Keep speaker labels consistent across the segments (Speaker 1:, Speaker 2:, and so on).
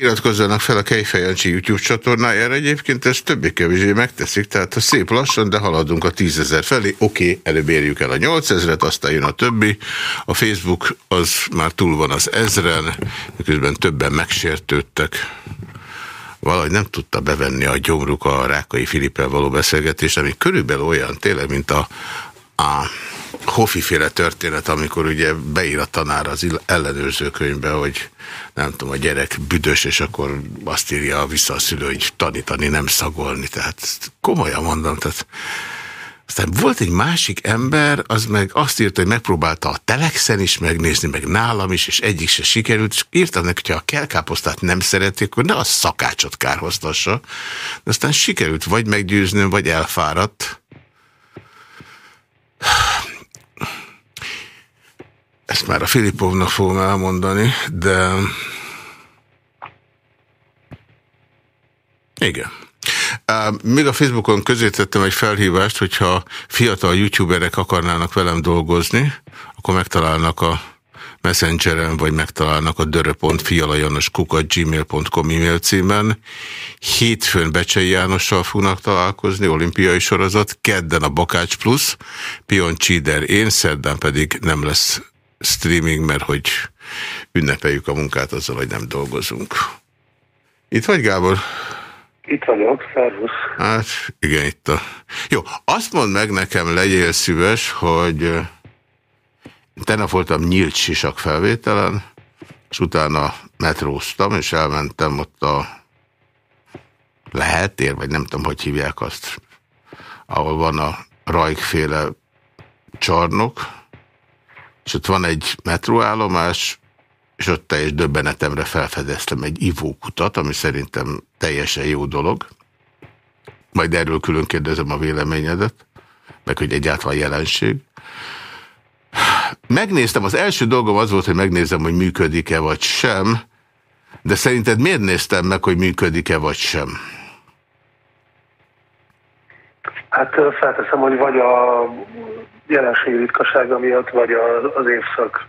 Speaker 1: Iratkozzanak fel a Kejfejancsi YouTube csatornájára, egyébként ezt többé-kevésbé megteszik, tehát ha szép lassan, de haladunk a tízezer felé, oké, okay, előbb érjük el a nyolcezret, aztán jön a többi. A Facebook az már túl van az ezren, miközben többen megsértődtek. Valahogy nem tudta bevenni a gyomruk a Rákai Filippel való beszélgetést, ami körülbelül olyan tényleg, mint a, a Hofi-féle történet, amikor ugye beír a tanár az ellenőrzőkönyvbe, hogy nem tudom, a gyerek büdös, és akkor azt írja vissza a szülő, hogy tanítani, nem szagolni. Tehát komolyan mondom, tehát aztán volt egy másik ember, az meg azt írta, hogy megpróbálta a Telexen is megnézni, meg nálam is, és egyik se sikerült, és írtam neki, hogyha a kelkáposztát nem szeretik, akkor ne a szakácsot kárhoztassa. De aztán sikerült vagy meggyőznöm, vagy elfáradt. Ezt már a Filipovnak fogom elmondani, de... Igen. Még a Facebookon közé tettem egy felhívást, hogyha fiatal youtuberek akarnának velem dolgozni, akkor megtalálnak a Messengeren, vagy megtalálnak a dörö.fialajanoskukat.gmail.com e-mail címen. Hétfőn Becsei Jánossal fognak találkozni, olimpiai sorozat, kedden a Bakács Plus, Pion Csider, én, szerdán pedig nem lesz streaming, mert hogy ünnepeljük a munkát azzal, hogy nem dolgozunk. Itt vagy, Gábor?
Speaker 2: Itt vagyok, szervusz.
Speaker 1: Hát, igen, itt a... Jó, azt mondd meg nekem, legyél szíves, hogy tegnap voltam nyílt sisak felvételen, és utána metróztam, és elmentem ott a lehetér, vagy nem tudom, hogy hívják azt, ahol van a rajkféle csarnok, és ott van egy metróállomás, és ott teljes döbbenetemre felfedeztem egy ivókutat, ami szerintem teljesen jó dolog. Majd erről külön kérdezem a véleményedet, meg hogy egyáltalán jelenség. Megnéztem, az első dolgom az volt, hogy megnézem, hogy működik-e vagy sem, de szerinted miért néztem meg, hogy működik-e vagy sem?
Speaker 2: Hát felteszem, hogy vagy a jelenség ritkasága miatt, vagy az évszak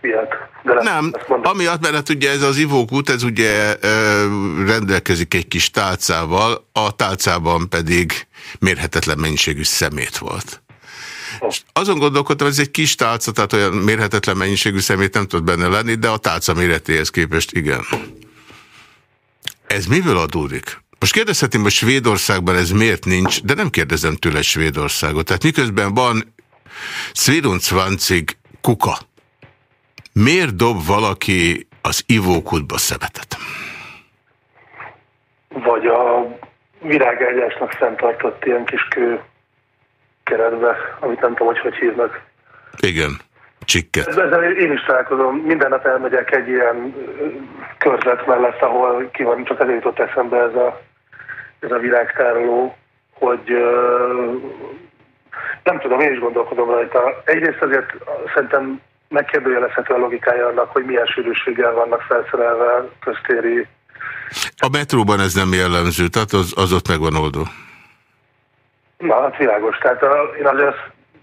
Speaker 2: miatt.
Speaker 1: De nem, amiatt, mert hát ugye ez az ivókút, ez ugye ö, rendelkezik egy kis tálcával, a tálcában pedig mérhetetlen mennyiségű szemét volt. Oh. azon gondolkodtam, hogy ez egy kis tálca, tehát olyan mérhetetlen mennyiségű szemét nem tud benne lenni, de a tálca méretéhez képest igen. Ez miből adódik? Most kérdezhetném, hogy Svédországban ez miért nincs, de nem kérdezem tőle Svédországot. Tehát miközben van 22 kuka, miért dob valaki az ivókutba szemetet?
Speaker 2: Vagy a virágágyásnak fenntartott ilyen kis kő keretbe, amit nem tudom, hogy hogy hívnak.
Speaker 1: Igen, csikket.
Speaker 2: Ezzel én is találkozom. Minden nap elmegyek egy ilyen körzet mellett, ahol ki van, csak ezért jutott eszembe ez a ez a virágtároló, hogy nem tudom, én is gondolkodom rajta. Egyrészt azért szerintem megkérdőjelezhető a logikája annak, hogy milyen sűrűséggel vannak felszerelve köztéri.
Speaker 1: A metróban ez nem jellemző, tehát az, az ott meg van oldó.
Speaker 2: Na, hát világos. Tehát a, én azért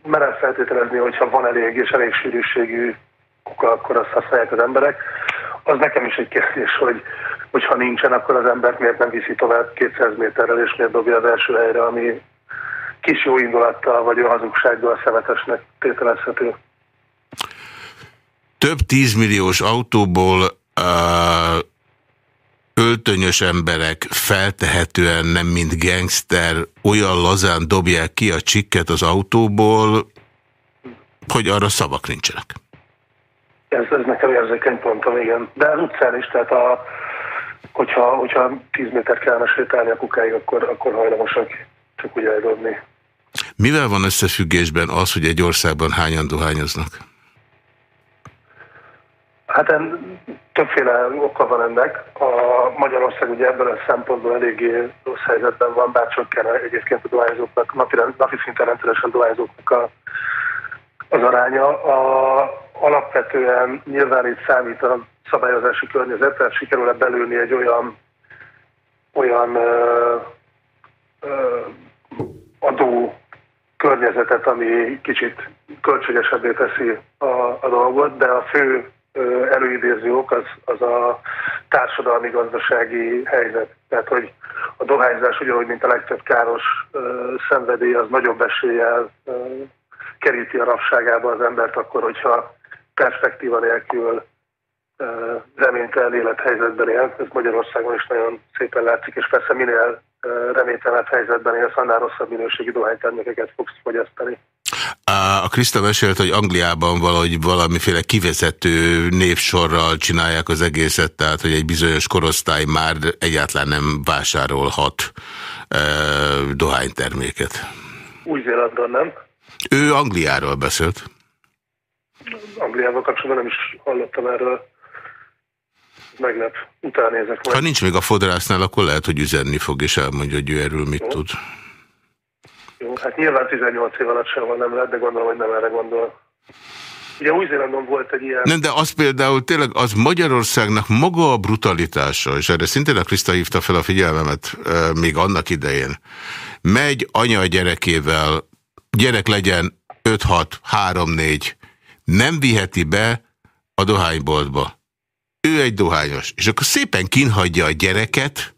Speaker 2: merem feltételezni, hogyha van elég és elég sűrűségű kuka, akkor azt használják az emberek. Az nekem is egy kérdés, hogy hogyha nincsen, akkor az ember miért nem viszi tovább 200 méterrel, és miért dobja az első helyre, ami kis jó indulattal vagy hazugsággal szemetesnek tételezhető.
Speaker 1: Több tízmilliós autóból uh, öltönyös emberek feltehetően nem mint gangster olyan lazán dobják ki a csikket az autóból, hogy arra szavak nincsenek.
Speaker 2: Ez, ez nekem érzékeny pontom, igen. De az utcán is, tehát a, hogyha, hogyha 10 méter kellene sétálni a kukáig, akkor, akkor hajlamosak csak úgy eldobni.
Speaker 1: Mivel van összefüggésben az, hogy egy országban hányan dohányoznak?
Speaker 2: Hát en, többféle oka van ennek. A Magyarország ugye ebben a szempontból eléggé rossz helyzetben van, bár csökken egyébként a dohányzóknak, napi, napi szinten rendszeresen dohányzóknak a, az aránya. A, alapvetően nyilván itt számít a szabályozási környezet, tehát sikerül-e belülni egy olyan, olyan ö, ö, adó környezetet, ami kicsit költségesebbé teszi a, a dolgot, de a fő előidéző ok az, az a társadalmi-gazdasági helyzet. Tehát, hogy a dohányzás ugyanúgy, mint a legtöbb káros ö, szenvedély, az nagyobb eséllyel ö, keríti a rabságába az embert akkor, hogyha perspektíva nélkül reménytelen élethelyzetben él. Ez Magyarországon is nagyon szépen látszik, és persze minél reménytelenebb helyzetben élsz, annál rosszabb minőségi dohánytermékeket fogsz fogyasztani.
Speaker 1: A Kriszta mesélt, hogy Angliában valahogy valamiféle kivezető névsorral csinálják az egészet, tehát hogy egy bizonyos korosztály már egyáltalán nem vásárolhat e, dohányterméket.
Speaker 2: Új-Zélandon nem?
Speaker 1: Ő Angliáról beszélt.
Speaker 2: Angliával kapcsolatban nem is hallottam erről. Meglep. Utána nézek
Speaker 1: majd. Ha nincs még a fodrásznál, akkor lehet, hogy üzenni fog, és elmondja, hogy ő erről mit Jó. tud.
Speaker 2: Jó, hát nyilván 18 év alatt sem nem lehet, de gondolom, hogy nem erre gondol. Ugye Új-Zélandon volt egy ilyen...
Speaker 1: Nem, de az például tényleg az Magyarországnak maga a brutalitása, és erre szintén a Kriszta hívta fel a figyelmemet e, még annak idején. Megy anya a gyerekével, gyerek legyen 5-6, 3-4, nem viheti be a dohányboltba. Ő egy dohányos. És akkor szépen kinhagyja a gyereket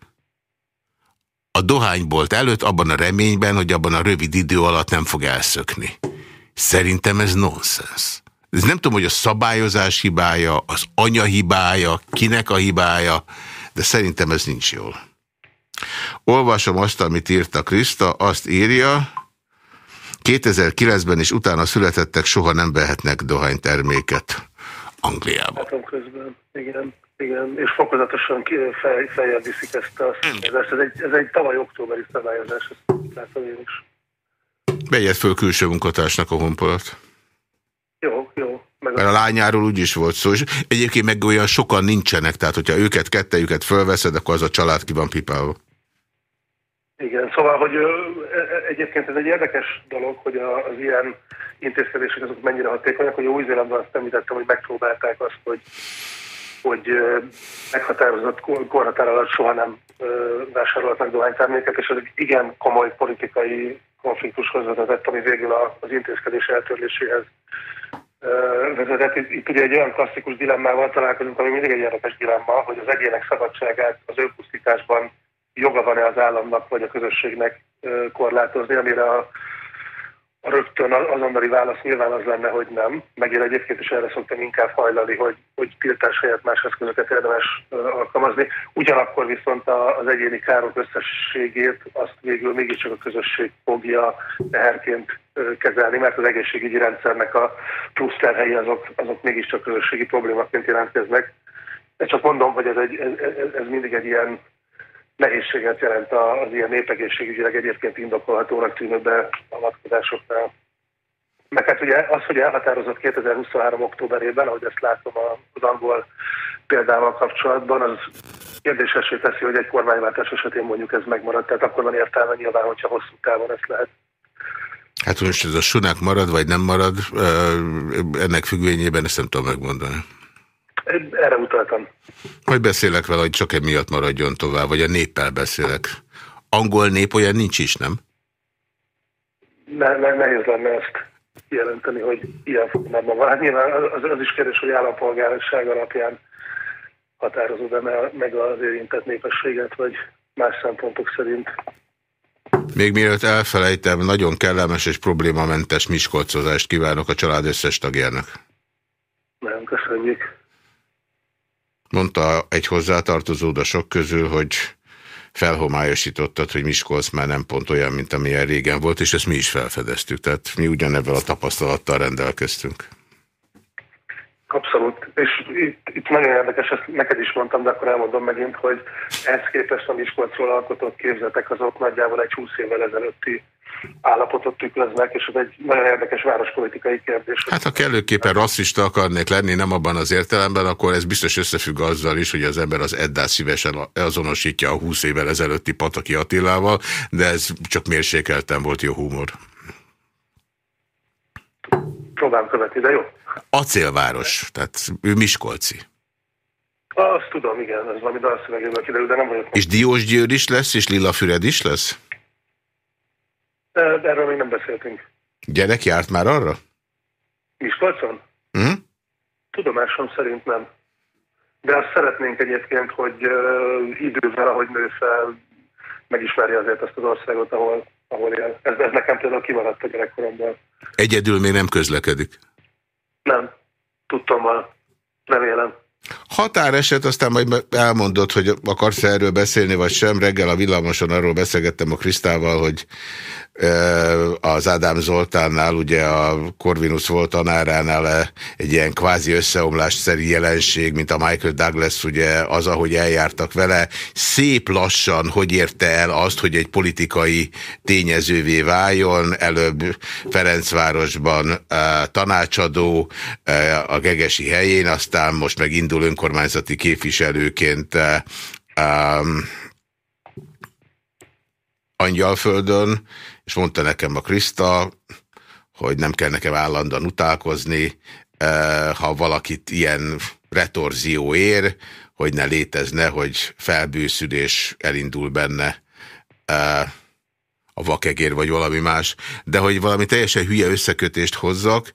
Speaker 1: a dohánybolt előtt abban a reményben, hogy abban a rövid idő alatt nem fog elszökni. Szerintem ez nonsens. Ez nem tudom, hogy a szabályozás hibája, az anya hibája, kinek a hibája, de szerintem ez nincs jól. Olvasom azt, amit írta Kriszta, azt írja, 2009-ben és utána születettek soha nem vehetnek dohányterméket Angliában.
Speaker 2: Látom közben, igen. Igen, és fokozatosan fej, feljebb viszik ezt a szabályozást. Ez egy, ez egy tavaly októberi szabályozás, ezt látom én is.
Speaker 1: Bejött föl külső munkatársnak a honpolat.
Speaker 2: Jó, jó.
Speaker 1: Meg Mert a lányáról úgy is volt szó, és egyébként meg olyan sokan nincsenek, tehát hogyha őket, kettejüket fölveszed, akkor az a család ki van pipálva.
Speaker 2: Igen, szóval, hogy e, e, egyébként ez egy érdekes dolog, hogy az ilyen intézkedések azok mennyire hatékonyak, hogy Új-Zélandban azt említettem, hogy megpróbálták azt, hogy, hogy meghatározott korhatár alatt soha nem vásároltak dohányterméket, és ez egy igen komoly politikai konfliktushoz vezetett, ami végül az intézkedés eltörléséhez vezetett. Itt, ugye egy olyan klasszikus dilemmával találkozunk, ami mindig egy érdekes dilemma, hogy az egyének szabadságát az önpusztításban joga van-e az államnak vagy a közösségnek korlátozni, amire a rögtön azonnali válasz nyilván az lenne, hogy nem. Meg én egyébként is erre szoktam inkább hajlani, hogy, hogy tiltás helyett más eszközöket érdemes alkalmazni. Ugyanakkor viszont az egyéni károk összességét azt végül mégiscsak a közösség fogja teherként kezelni, mert az egészségügyi rendszernek a plusz terhei azok, azok mégiscsak közösségi problémaként jelentkeznek. De csak mondom, hogy ez, egy, ez, ez mindig egy ilyen nehézséget jelent az ilyen népegészségügyileg egyébként indokolhatónak tűnő beavatkozásoknál. Meg hát ugye az, hogy elhatározott 2023. októberében, ahogy ezt látom az angol példával kapcsolatban, az kérdésesé teszi, hogy egy kormányváltás esetén mondjuk ez megmarad. Tehát akkor van értelme nyilván, hogyha hosszú távon ezt lehet.
Speaker 1: Hát most ez a sunák marad, vagy nem marad, ennek függvényében ezt nem tudom megmondani.
Speaker 2: Erre utaltam.
Speaker 1: Majd beszélek vele, hogy csak emiatt maradjon tovább, vagy a néppel beszélek. Angol nép olyan nincs is, nem?
Speaker 2: Ne, ne, nehéz lenne ezt jelenteni, hogy ilyen formában van. Hát nyilván az, az is kérdés, hogy állampolgárság alapján határozod -e meg az érintett népességet, vagy más szempontok szerint.
Speaker 1: Még mielőtt elfelejtem, nagyon kellemes és problémamentes miskolcozást kívánok a család összes tagjának.
Speaker 2: Nagyon köszönjük.
Speaker 1: Mondta egy hozzátartozód a sok közül, hogy felhomályosítottad, hogy Miskolc már nem pont olyan, mint amilyen régen volt, és ezt mi is felfedeztük. Tehát mi ugyanebben a tapasztalattal rendelkeztünk.
Speaker 2: Abszolút. És itt, itt nagyon érdekes, ezt neked is mondtam, de akkor elmondom megint, hogy ehhez képest a Miskolcról alkotott képzetek azok nagyjából egy 20 évvel ezelőtti állapotot tükröznek, és ez egy nagyon érdekes várospolitikai kérdés.
Speaker 1: Hát ha kellőképpen rasszista akarnék lenni, nem abban az értelemben, akkor ez biztos összefügg azzal is, hogy az ember az Eddát szívesen azonosítja a 20 évvel ezelőtti Pataki Attilával, de ez csak mérsékelten volt jó humor.
Speaker 2: Próbálom követni, de jó.
Speaker 1: Acélváros, tehát ő Miskolci.
Speaker 2: Azt tudom, igen, ez valami dalszövegéből kiderül, de nem vagyok.
Speaker 1: És Diós Győr is lesz, és Lilla Füred is lesz?
Speaker 2: Erről még nem beszéltünk.
Speaker 1: Gyerek járt már arra?
Speaker 2: Miskolcon?
Speaker 1: Hm?
Speaker 2: Tudomásom szerint nem. De azt szeretnénk egyébként, hogy idővel, ahogy nő fel, megismerje azért azt az országot, ahol, ahol él. Ez, ez nekem például kimaradt a gyerekkoromban.
Speaker 1: Egyedül még nem közlekedik?
Speaker 2: Nem. Tudtam van. Remélem.
Speaker 1: Határeset, aztán majd elmondod, hogy akarsz erről beszélni, vagy sem. Reggel a villamoson arról beszélgettem a Krisztával, hogy az Ádám Zoltánnál, ugye a Corvinus volt tanáránál egy ilyen kvázi összeomlásszerű jelenség, mint a Michael Douglas, ugye az, ahogy eljártak vele, szép lassan, hogy érte el azt, hogy egy politikai tényezővé váljon, előbb Ferencvárosban tanácsadó a Gegesi helyén, aztán most meg indul önkormányzati képviselőként Angyalföldön, és mondta nekem a Krista, hogy nem kell nekem állandóan utálkozni, eh, ha valakit ilyen retorzió ér, hogy ne létezne, hogy felbőszül és elindul benne eh, a vakegér vagy valami más, de hogy valami teljesen hülye összekötést hozzak,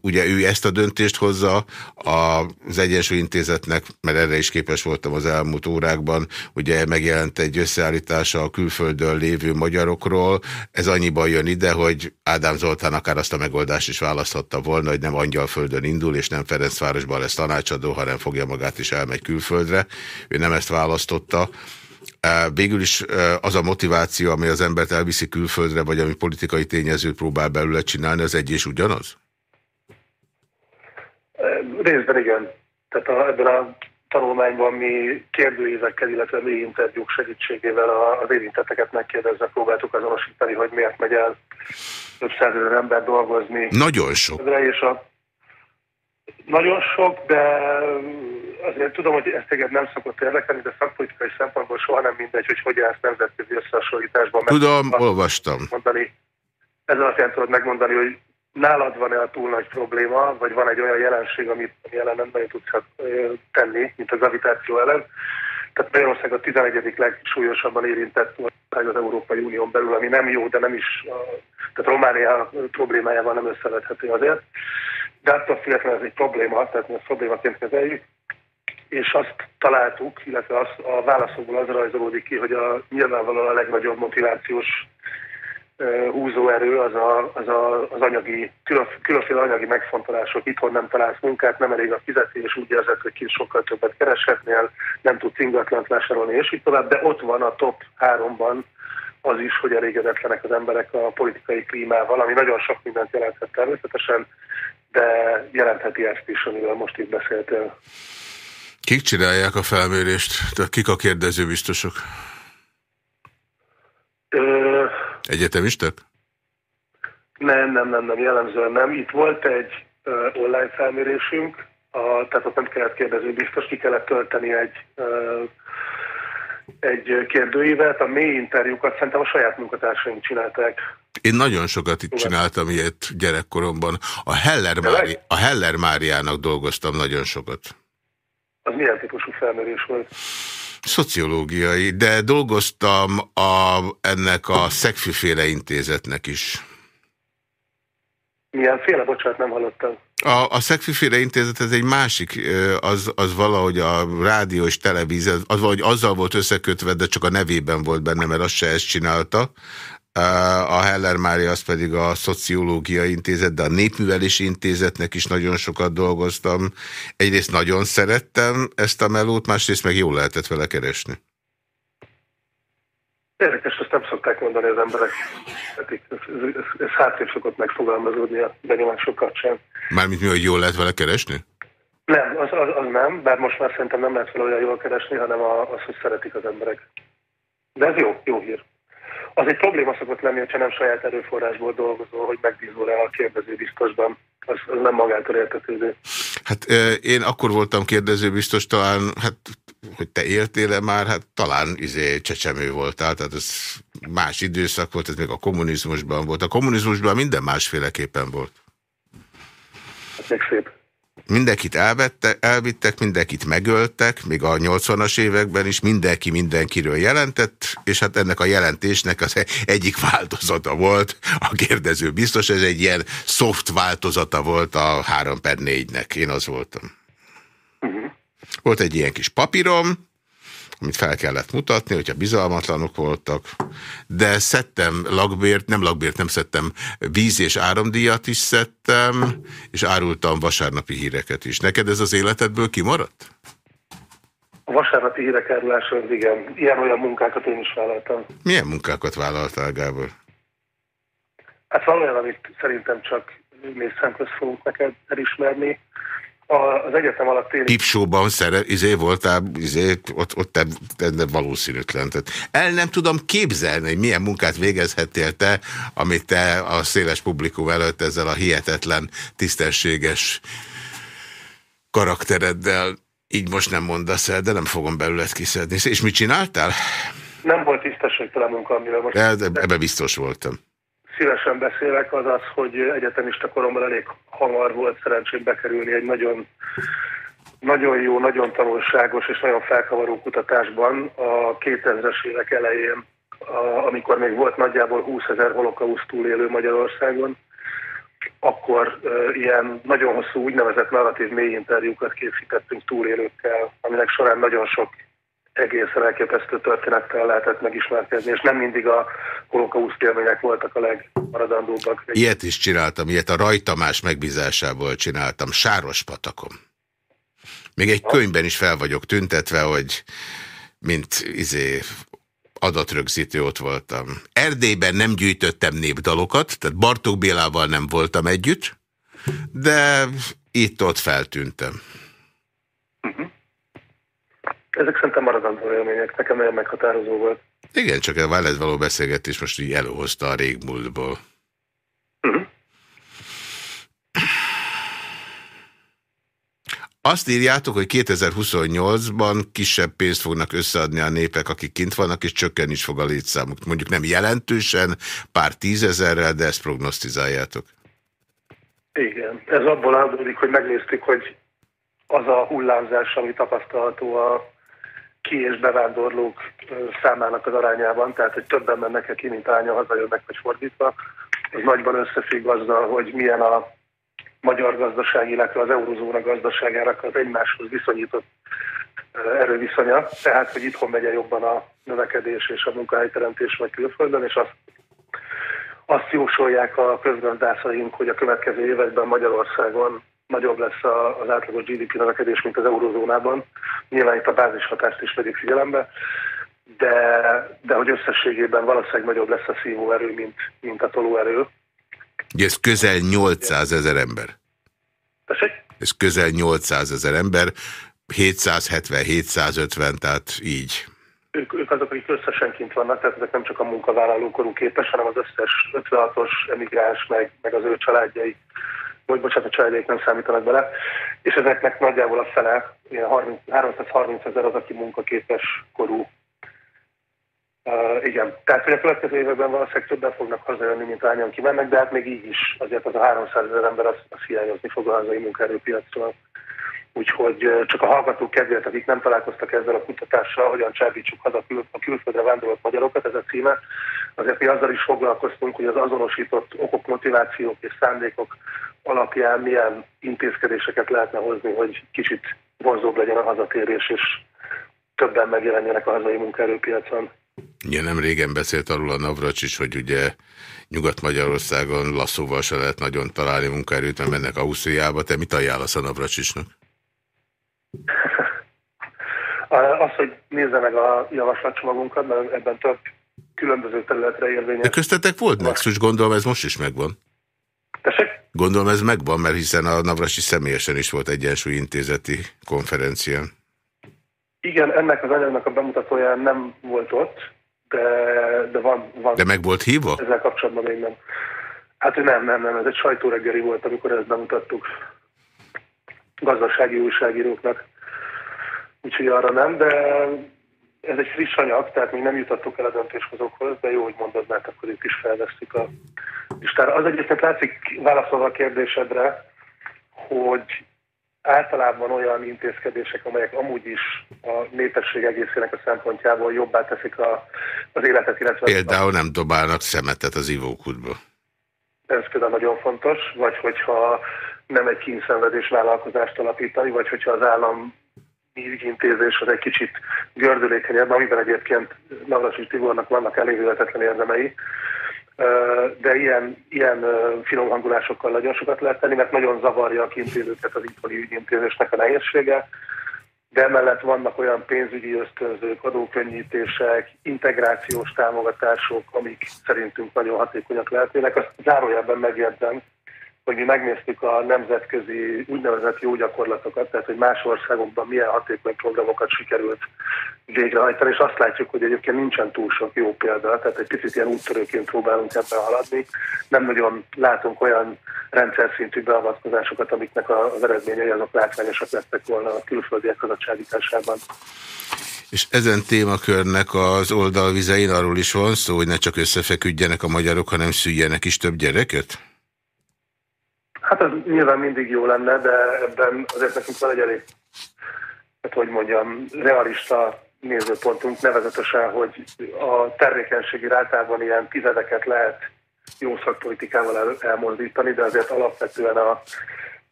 Speaker 1: ugye ő ezt a döntést hozza az Egyensúly Intézetnek, mert erre is képes voltam az elmúlt órákban, ugye megjelent egy összeállítása a külföldön lévő magyarokról, ez annyiban jön ide, hogy Ádám Zoltán akár azt a megoldást is választhatta volna, hogy nem Angyalföldön indul, és nem Ferencvárosban lesz tanácsadó, hanem fogja magát is elmegy külföldre. Ő nem ezt választotta. Végül is az a motiváció, ami az embert elviszi külföldre, vagy ami politikai tényezőt próbál belőle csinálni, az egy és ugyanaz?
Speaker 2: Részben igen. Tehát a, ebben a tanulmányban mi kérdőívekkel, illetve mi interjúk segítségével az érintetteket megkérdezve próbáltuk azonosítani, hogy miért megy el több százezer ember dolgozni.
Speaker 1: Nagyon sok.
Speaker 2: És a, nagyon sok, de azért tudom, hogy ezt téged nem szokott érdekelni, de szakpolitikai szempontból soha nem mindegy, hogy hogy állsz nemzetközi összehasonlításban.
Speaker 1: Tudom, olvastam.
Speaker 2: Mondani, ez alapján tudod megmondani, hogy nálad van-e a túl nagy probléma, vagy van egy olyan jelenség, amit jelen nem nagyon tudsz tenni, mint a gravitáció ellen. Tehát Magyarország a 11. legsúlyosabban érintett ország az Európai Unión belül, ami nem jó, de nem is, tehát Románia problémájával nem összevethető azért. De attól függetlenül ez egy probléma, tehát mi ezt problémaként kezeljük és azt találtuk, illetve az, a válaszokból az rajzolódik ki, hogy a, nyilvánvalóan a legnagyobb motivációs húzóerő az, a, az, a, az anyagi, különféle anyagi megfontolások. Itthon nem találsz munkát, nem elég a fizetés, úgy érzed, hogy ki sokkal többet kereshetnél, nem tudsz ingatlant vásárolni, és így tovább, de ott van a top háromban az is, hogy elégedetlenek az emberek a politikai klímával, ami nagyon sok mindent jelenthet természetesen, de jelentheti ezt is, amivel most itt beszéltél.
Speaker 1: Kik csinálják a felmérést? Tehát kik a kérdező biztosok? Ö... Egyetemistek?
Speaker 2: Nem, nem, nem, nem, jellemzően nem. Itt volt egy ö, online felmérésünk, a, tehát ott nem kellett kérdező biztos, ki kellett tölteni egy, ö, egy kérdőívet. A mély interjúkat szerintem a saját munkatársaink csinálták.
Speaker 1: Én nagyon sokat itt csináltam ilyet gyerekkoromban. A Heller, Mári, a Heller Máriának dolgoztam nagyon sokat.
Speaker 2: Az milyen típusú felmérés volt?
Speaker 1: Szociológiai, de dolgoztam a, ennek a szegfűféle intézetnek is.
Speaker 2: Milyen féle? Bocsánat, nem hallottam.
Speaker 1: A, a Szegfűféle Intézet, ez egy másik, az, az valahogy a rádió és televízió, az valahogy azzal volt összekötve, de csak a nevében volt benne, mert azt se ezt csinálta a Heller Mária az pedig a Szociológiai Intézet, de a Népművelési Intézetnek is nagyon sokat dolgoztam. Egyrészt nagyon szerettem ezt a melót, másrészt meg jól lehetett vele keresni.
Speaker 2: Érdekes, ezt nem szokták mondani az emberek. Ez, ez, ez, ez hátrébb szokott megfogalmazódni a benyomásokat sem.
Speaker 1: Mármint mi, hogy jól lehet vele keresni?
Speaker 2: Nem, az, az, az nem, bár most már szerintem nem lehet vele olyan jól keresni, hanem az, hogy szeretik az emberek. De ez jó, jó hír az egy probléma szokott lenni, hogyha nem saját erőforrásból dolgozol, hogy megbízol-e a kérdező biztosban. Az, az nem magától értetődő.
Speaker 1: Hát én akkor voltam kérdező biztos, talán, hát, hogy te éltél-e már, hát talán izé csecsemő voltál, tehát ez más időszak volt, ez még a kommunizmusban volt. A kommunizmusban minden másféleképpen volt.
Speaker 2: Hát még szép.
Speaker 1: Mindenkit elvette, elvittek, mindenkit megöltek, még a 80-as években is mindenki mindenkiről jelentett, és hát ennek a jelentésnek az egyik változata volt, a kérdező biztos, ez egy ilyen soft változata volt a 3 per 4-nek, én az voltam. Uh -huh. Volt egy ilyen kis papírom, amit fel kellett mutatni, hogyha bizalmatlanok voltak, de szedtem lakbért, nem lakbért, nem szedtem víz- és áramdíjat is szedtem, és árultam vasárnapi híreket is. Neked ez az életedből kimaradt?
Speaker 2: A vasárnapi hírek árulása, igen. Ilyen-olyan munkákat én is vállaltam.
Speaker 1: Milyen munkákat vállaltál, Gábor?
Speaker 2: Hát van olyan, amit szerintem csak mész szemközt fogunk neked elismerni az egyetem alatt téli...
Speaker 1: Pipsóban szere, izé voltál, izé, ott, ott te, te valószínűtlen. Tehát el nem tudom képzelni, hogy milyen munkát végezhettél te, amit te a széles publikum előtt ezzel a hihetetlen, tisztességes karaktereddel így most nem mondasz el, de nem fogom belőled kiszedni. És mit csináltál?
Speaker 2: Nem volt tisztességtelen munka, amivel most...
Speaker 1: Ebben biztos voltam
Speaker 2: szívesen beszélek, az az, hogy egyetemista koromban elég hamar volt szerencsém bekerülni egy nagyon, nagyon jó, nagyon tanulságos és nagyon felkavaró kutatásban a 2000-es évek elején, a, amikor még volt nagyjából 20 ezer holokauszt túlélő Magyarországon, akkor uh, ilyen nagyon hosszú úgynevezett narratív mély interjúkat készítettünk túlélőkkel, aminek során nagyon sok egészen elképesztő történettel lehetett megismerkezni, és nem mindig a holokauszt élmények voltak a legmaradandóbbak.
Speaker 1: Ilyet is csináltam, ilyet a Rajtamás megbízásából csináltam, Sáros patakon. Még egy könyvben is fel vagyok tüntetve, hogy mint izé, adatrögzítő ott voltam. Erdélyben nem gyűjtöttem népdalokat, tehát Bartók Bélával nem voltam együtt, de itt-ott feltűntem.
Speaker 2: Ezek szerintem maradandó élmények, nekem nagyon meghatározó volt.
Speaker 1: Igen, csak a veled való beszélgetés most így előhozta a régmúltból. Uh -huh. Azt írjátok, hogy 2028-ban kisebb pénzt fognak összeadni a népek, akik kint vannak, és csökken is fog a létszámuk. Mondjuk nem jelentősen, pár tízezerrel, de ezt prognosztizáljátok.
Speaker 2: Igen, ez abból adódik, hogy megnéztük, hogy az a hullámzás, ami tapasztalható a ki- és bevándorlók számának az arányában, tehát hogy többen mennek -e ki, mint ányan hazajönnek, vagy fordítva, az nagyban összefügg azzal, hogy milyen a magyar gazdaság, illetve az eurozóna gazdaságának az egymáshoz viszonyított erőviszonya, tehát hogy itthon megye jobban a növekedés és a munkahelyteremtés vagy külföldön, és azt, azt jósolják a közgazdászaink, hogy a következő években Magyarországon nagyobb lesz az átlagos GDP növekedés, mint az eurozónában. Nyilván itt a bázishatást is vegyük figyelembe, de, de hogy összességében valószínűleg nagyobb lesz a szívóerő, mint, mint a tolóerő.
Speaker 1: Ugye ez közel 800 ezer ember.
Speaker 2: Tessék?
Speaker 1: Ez közel 800 ezer ember, 770-750, tehát így.
Speaker 2: Ők, ők azok, akik összesen kint vannak, tehát ezek nem csak a munkavállalókorú képes, hanem az összes 56-os emigráns, meg, meg az ő családjai vagy bocsánat, a családjaik nem számítanak bele, és ezeknek nagyjából a fele, ilyen 30, 330 ezer az, aki munkaképes korú. Uh, igen, tehát hogy a következő években valószínűleg többen fognak hazajönni, mint hányan kimennek, de hát még így is azért az a 300 ezer ember az, az hiányozni fog a hazai munkaerőpiacról. Úgyhogy csak a hallgatók kedvéért, akik nem találkoztak ezzel a kutatással, hogyan csábítsuk haza a külföldre vándorolt magyarokat, ez a címe, azért mi azzal is foglalkoztunk, hogy az azonosított okok, motivációk és szándékok alapján milyen intézkedéseket lehetne hozni, hogy kicsit vonzóbb legyen a hazatérés, és többen megjelenjenek a hazai munkaerőpiacon.
Speaker 1: Ugye nem régen beszélt arról a Navracsics, hogy ugye Nyugat-Magyarországon lasszóval se lehet nagyon találni munkaerőt, mert mennek Ausztriába. Te mit ajánlasz a Navracsicsnak?
Speaker 2: Az, hogy nézze meg a javaslatcsomagunkat, mert ebben több különböző területre érvényes.
Speaker 1: De köztetek volt Nexus, gondolom ez most is megvan.
Speaker 2: Tessék?
Speaker 1: Gondolom ez megvan, mert hiszen a Navrasi személyesen is volt egyensúly intézeti konferencián.
Speaker 2: Igen, ennek az anyagnak a bemutatóján nem volt ott, de, de van, van.
Speaker 1: De meg volt hívva?
Speaker 2: Ezzel kapcsolatban még nem. Hát nem, nem, nem, ez egy sajtóreggeli volt, amikor ezt bemutattuk gazdasági újságíróknak. Úgyhogy arra nem, de ez egy friss anyag, tehát még nem jutottuk el a döntéshozókhoz, de jó, hogy mondod, mert akkor itt is felvesztük a listára. Az egyébként látszik válaszolva a kérdésedre, hogy általában olyan intézkedések, amelyek amúgy is a népesség egészének a szempontjából jobbá teszik a, az életet, illetve...
Speaker 1: Például nem dobálnak szemetet az ivókútba.
Speaker 2: Ez például nagyon fontos, vagy hogyha nem egy kínszenvedés vállalkozást alapítani, vagy hogyha az állam ügyintézés az egy kicsit gördülékenyebb, amiben egyébként Navracsis Tibornak vannak elégületetlen érdemei, de ilyen, ilyen finom hangulásokkal nagyon sokat lehet tenni, mert nagyon zavarja a kintézőket az itthoni ügyintézésnek a nehézsége, de emellett vannak olyan pénzügyi ösztönzők, adókönnyítések, integrációs támogatások, amik szerintünk nagyon hatékonyak lehetnének. Azt zárójelben megjegyzem, hogy mi megnéztük a nemzetközi úgynevezett jó gyakorlatokat, tehát hogy más országokban milyen hatékony programokat sikerült végrehajtani, és azt látjuk, hogy egyébként nincsen túl sok jó példa, tehát egy picit ilyen úttörőként próbálunk ebben haladni. Nem nagyon látunk olyan rendszer szintű beavatkozásokat, amiknek az eredményei azok látványosak lettek volna a külföldiek adatságításában.
Speaker 1: És ezen témakörnek az oldalvizein arról is van szó, hogy ne csak összefeküdjenek a magyarok, hanem szüljenek is több gyereket?
Speaker 2: Hát ez nyilván mindig jó lenne, de ebben azért nekünk van egy elég, hát hogy mondjam, realista nézőpontunk, nevezetesen, hogy a termékenységi rátában ilyen tizedeket lehet jó szakpolitikával el, elmozdítani, de azért alapvetően a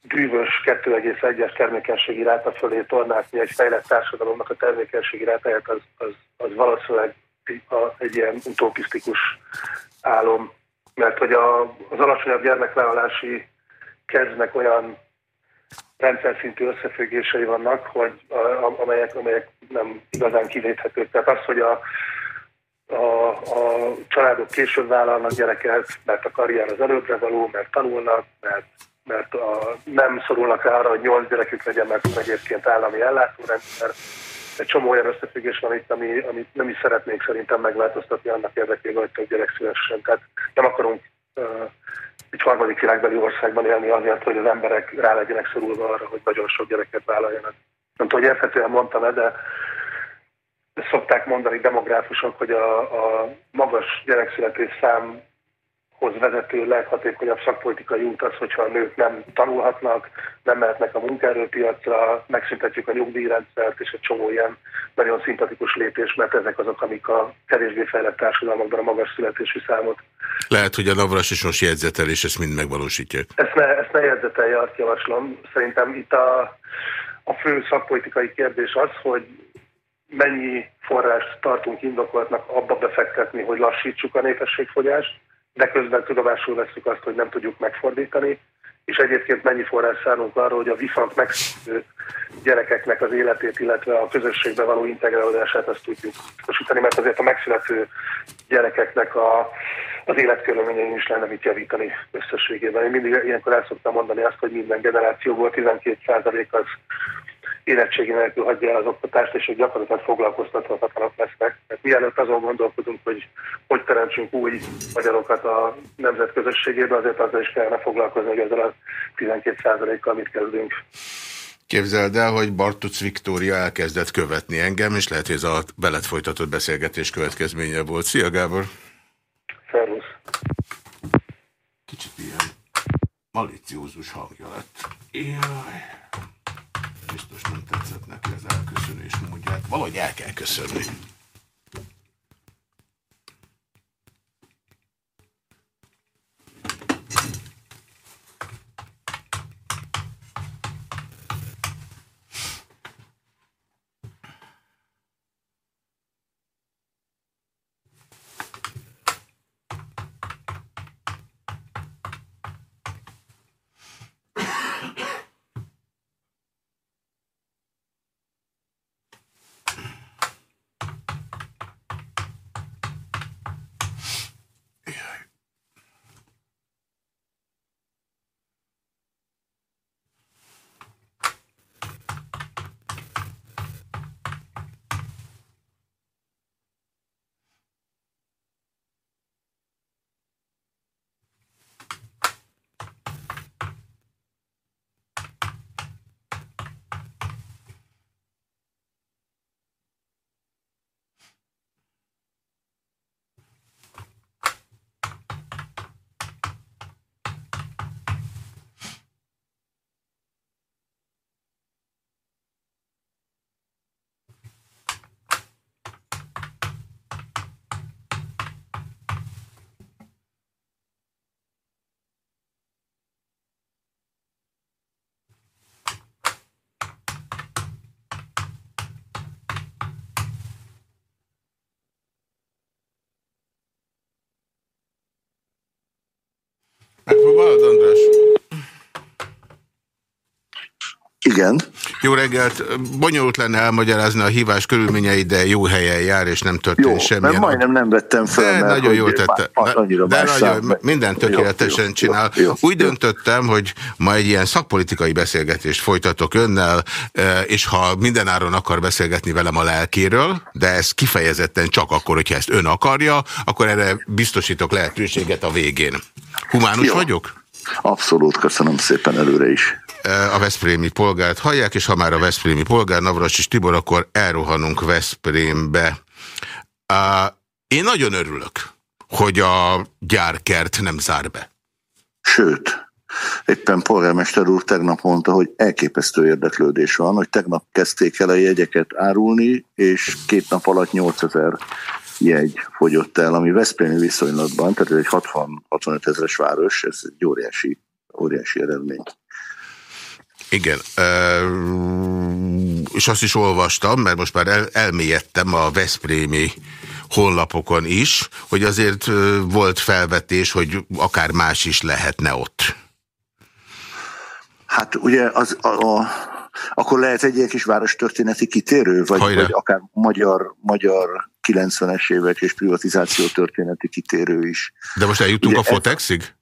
Speaker 2: bűvös 2,1-es termékenységi ráta fölé tornászni egy fejlett társadalomnak a termékenységi rátáját, az, az, az valószínűleg egy ilyen utopisztikus álom, mert hogy a, az alacsonyabb gyermekvállalási kezdnek olyan rendszer szintű összefüggései vannak, hogy amelyek, amelyek nem igazán kivéthetők. Tehát az, hogy a, a, a családok később vállalnak gyereket, mert a karrier az előbbre való, mert tanulnak, mert, mert a, nem szorulnak arra, hogy nyolc gyerekük legyen, mert egyébként állami ellátórendszer. Egy csomó olyan összefüggés van itt, ami, amit nem is szeretnék szerintem megváltoztatni annak érdekében, hogy több gyerek szülessen. Tehát nem akarunk egy harmadik világbeli országban élni azért, hogy az emberek rá legyenek szorulva arra, hogy nagyon sok gyereket vállaljanak. Nem tudom, hogy érthetően mondtam -e, de szokták mondani demográfusok, hogy a, a magas gyerekszületés szám hoz vezető leghatékonyabb szakpolitikai út az, hogyha a nők nem tanulhatnak, nem mehetnek a munkaerőpiacra, megszüntetjük a nyugdíjrendszert, és egy csomó ilyen nagyon szimpatikus lépés, mert ezek azok, amik a kevésbé fejlett társadalmakban a magas születésű számot.
Speaker 1: Lehet, hogy a Navras is most jegyzetel, és ezt mind megvalósítják.
Speaker 2: Ezt ne, ezt ne jegyzetelje, azt javaslom. Szerintem itt a, a fő szakpolitikai kérdés az, hogy mennyi forrást tartunk indokoltnak abba befektetni, hogy lassítsuk a népességfogyást, de közben tudomásul veszük azt, hogy nem tudjuk megfordítani, és egyébként mennyi forrás szánunk arra, hogy a viszont megszűnő gyerekeknek az életét, illetve a közösségbe való integrálódását azt tudjuk biztosítani, mert azért a megszülető gyerekeknek a, az életkörülményein is lenne mit javítani összességében. Én mindig ilyenkor el szoktam mondani azt, hogy minden generációból 12% az érettségi nélkül hagyja el az oktatást, és hogy gyakorlatilag foglalkoztathatatlanok lesznek. Mert mielőtt azon gondolkodunk, hogy hogy teremtsünk új magyarokat a nemzetközösségébe, azért azzal is kellene foglalkozni, hogy ezzel a 12%-kal mit kezdünk.
Speaker 1: Képzeld el, hogy Bartuc Viktória elkezdett követni engem, és lehet, hogy ez a veled folytatott beszélgetés következménye volt. Szia, Gábor!
Speaker 2: Szervusz!
Speaker 1: Kicsit ilyen maliciózus hangja lett. Jaj biztos nem tetszett neki az elköszönés módját. Valahogy el kell köszönni. Megpróbálod, András?
Speaker 3: Igen.
Speaker 1: Jó reggelt. Bonyolult lenne elmagyarázni a hívás körülményeit, de jó helyen jár, és nem történt
Speaker 3: jó,
Speaker 1: semmi.
Speaker 3: Mert majdnem nem vettem fel.
Speaker 1: De
Speaker 3: mert
Speaker 1: nagyon jól tette.
Speaker 3: de
Speaker 1: nagyon, minden tökéletesen jó, csinál. Jó, jó, Úgy jó. döntöttem, hogy ma egy ilyen szakpolitikai beszélgetést folytatok önnel, e, és ha mindenáron akar beszélgetni velem a lelkéről, de ez kifejezetten csak akkor, hogyha ezt ön akarja, akkor erre biztosítok lehetőséget a végén. Humánus jó. vagyok?
Speaker 3: Abszolút, köszönöm szépen előre is
Speaker 1: a Veszprémi polgárt hallják, és ha már a Veszprémi polgár Navras és Tibor, akkor elrohanunk Veszprémbe. Én nagyon örülök, hogy a gyárkert nem zár be.
Speaker 3: Sőt, éppen polgármester úr tegnap mondta, hogy elképesztő érdeklődés van, hogy tegnap kezdték el a jegyeket árulni, és két nap alatt 8000 jegy fogyott el, ami Veszprémi viszonylatban, tehát ez egy 60-65 ezeres város, ez egy óriási, óriási eredmény.
Speaker 1: Igen, és azt is olvastam, mert most már el, elmélyedtem a Veszprémi honlapokon is, hogy azért volt felvetés, hogy akár más is lehetne ott.
Speaker 3: Hát ugye az, a, a, akkor lehet egy ilyen kis város történeti kitérő, vagy, vagy akár magyar, magyar 90-es évek és privatizáció történeti kitérő is.
Speaker 1: De most eljutunk ugye a Fotexig?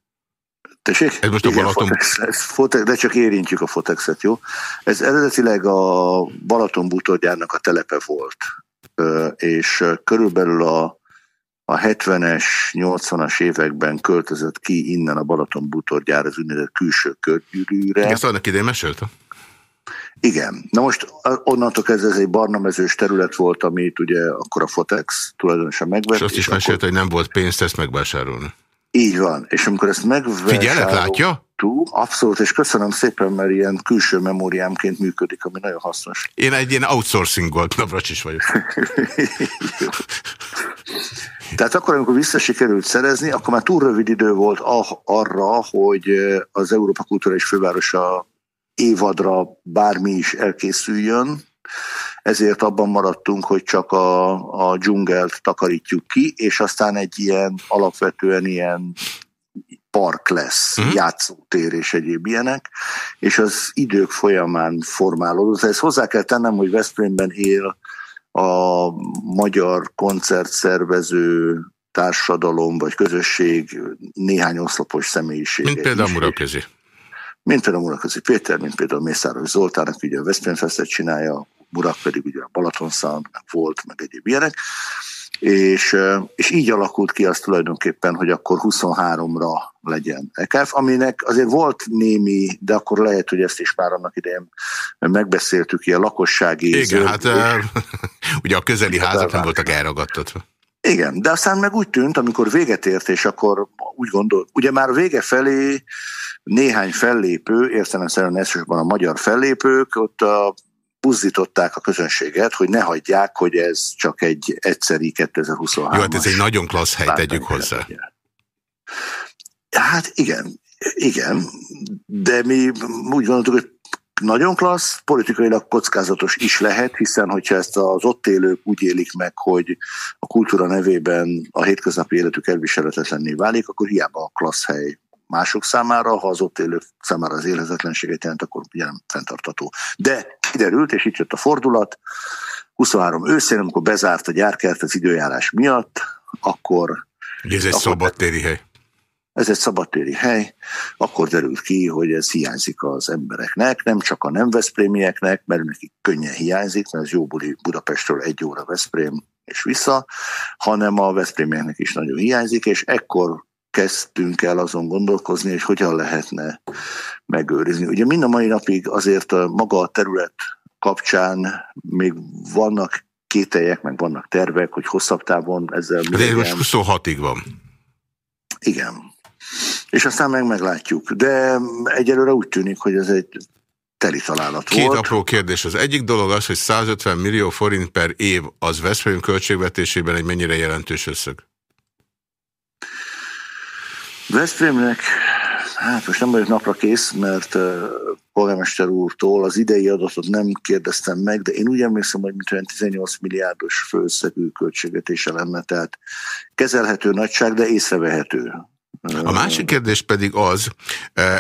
Speaker 3: Tessék?
Speaker 1: Ez most a Balaton... Fotex,
Speaker 3: ez Fotex, de csak érintjük a Fotexet, jó? Ez eredetileg a Balaton bútorgyárnak a telepe volt, és körülbelül a, a 70-es, 80-as években költözött ki innen a Balaton bútorgyár az úgynevezett külső körgyűrűre.
Speaker 1: Ezt annak idején meséltem?
Speaker 3: Igen. Na most onnantól kezdve ez egy barnamezős terület volt, amit ugye akkor a Fotex tulajdonosan megvett.
Speaker 1: És azt is mesélte, akkor... hogy nem volt pénzt ezt megvásárolni.
Speaker 3: Így van, és amikor ezt
Speaker 1: Figyelet, látja?
Speaker 3: Abszolút, és köszönöm szépen, mert ilyen külső memóriámként működik, ami nagyon hasznos.
Speaker 1: Én egy ilyen outsourcingolt is vagyok.
Speaker 3: Tehát akkor, amikor vissza sikerült szerezni, akkor már túl rövid idő volt arra, hogy az Európa Kulturális Fővárosa évadra bármi is elkészüljön, ezért abban maradtunk, hogy csak a, a dzsungelt takarítjuk ki, és aztán egy ilyen alapvetően ilyen park lesz, uh-huh. játszótér és egyéb ilyenek, és az idők folyamán formálódott. Ezt hozzá kell tennem, hogy Veszprémben él a magyar koncertszervező társadalom vagy közösség néhány oszlopos személyiség.
Speaker 1: Mint például Muraközi.
Speaker 3: Mint például Muraközi Péter, mint például Mészáros Zoltán, aki ugye a Veszprém Festet csinálja, Burak pedig ugye a Balaton Sound, meg volt, meg egyéb ilyenek. És, és így alakult ki az tulajdonképpen, hogy akkor 23-ra legyen EKF, aminek azért volt némi, de akkor lehet, hogy ezt is már annak idején megbeszéltük, ilyen lakossági...
Speaker 1: Igen, zöld, hát uh, ugye a közeli házak nem voltak elragadtatva.
Speaker 3: Igen, de aztán meg úgy tűnt, amikor véget ért, és akkor úgy gondol, ugye már vége felé néhány fellépő, értelemszerűen elsősorban a magyar fellépők, ott a buzdították a közönséget, hogy ne hagyják, hogy ez csak egy egyszeri 2023 Jó,
Speaker 1: hát ez egy nagyon klassz hely, tegyük hozzá.
Speaker 3: Hát igen, igen, de mi úgy gondoltuk, hogy nagyon klassz, politikailag kockázatos is lehet, hiszen hogyha ezt az ott élők úgy élik meg, hogy a kultúra nevében a hétköznapi életük elviselhetetlenné válik, akkor hiába a klassz hely mások számára, ha az ott élők számára az élhetetlenséget jelent, akkor nem fenntartató. De kiderült, és itt jött a fordulat, 23 őszén, amikor bezárt a gyárkert az időjárás miatt, akkor...
Speaker 1: Ez egy szabadtéri hely.
Speaker 3: Ez egy szabadtéri hely, akkor derült ki, hogy ez hiányzik az embereknek, nem csak a nem veszprémieknek, mert nekik könnyen hiányzik, mert ez jó buli Budapestről egy óra Veszprém és vissza, hanem a veszprémieknek is nagyon hiányzik, és ekkor kezdtünk el azon gondolkozni, hogy hogyan lehetne megőrizni. Ugye mind a mai napig azért a maga a terület kapcsán még vannak kételjek, meg vannak tervek, hogy hosszabb távon ezzel...
Speaker 1: De most 26-ig van.
Speaker 3: Igen. És aztán meg meglátjuk. De egyelőre úgy tűnik, hogy ez egy teli találat
Speaker 1: Két
Speaker 3: volt.
Speaker 1: apró kérdés. Az egyik dolog az, hogy 150 millió forint per év az Veszprém költségvetésében egy mennyire jelentős összeg?
Speaker 3: Veszprémnek, hát most nem vagyok napra kész, mert uh, polgármester úrtól az idei adatot nem kérdeztem meg, de én úgy emlékszem, hogy mint olyan 18 milliárdos főszegű költségvetése lenne, tehát kezelhető nagyság, de észrevehető
Speaker 1: A másik kérdés pedig az,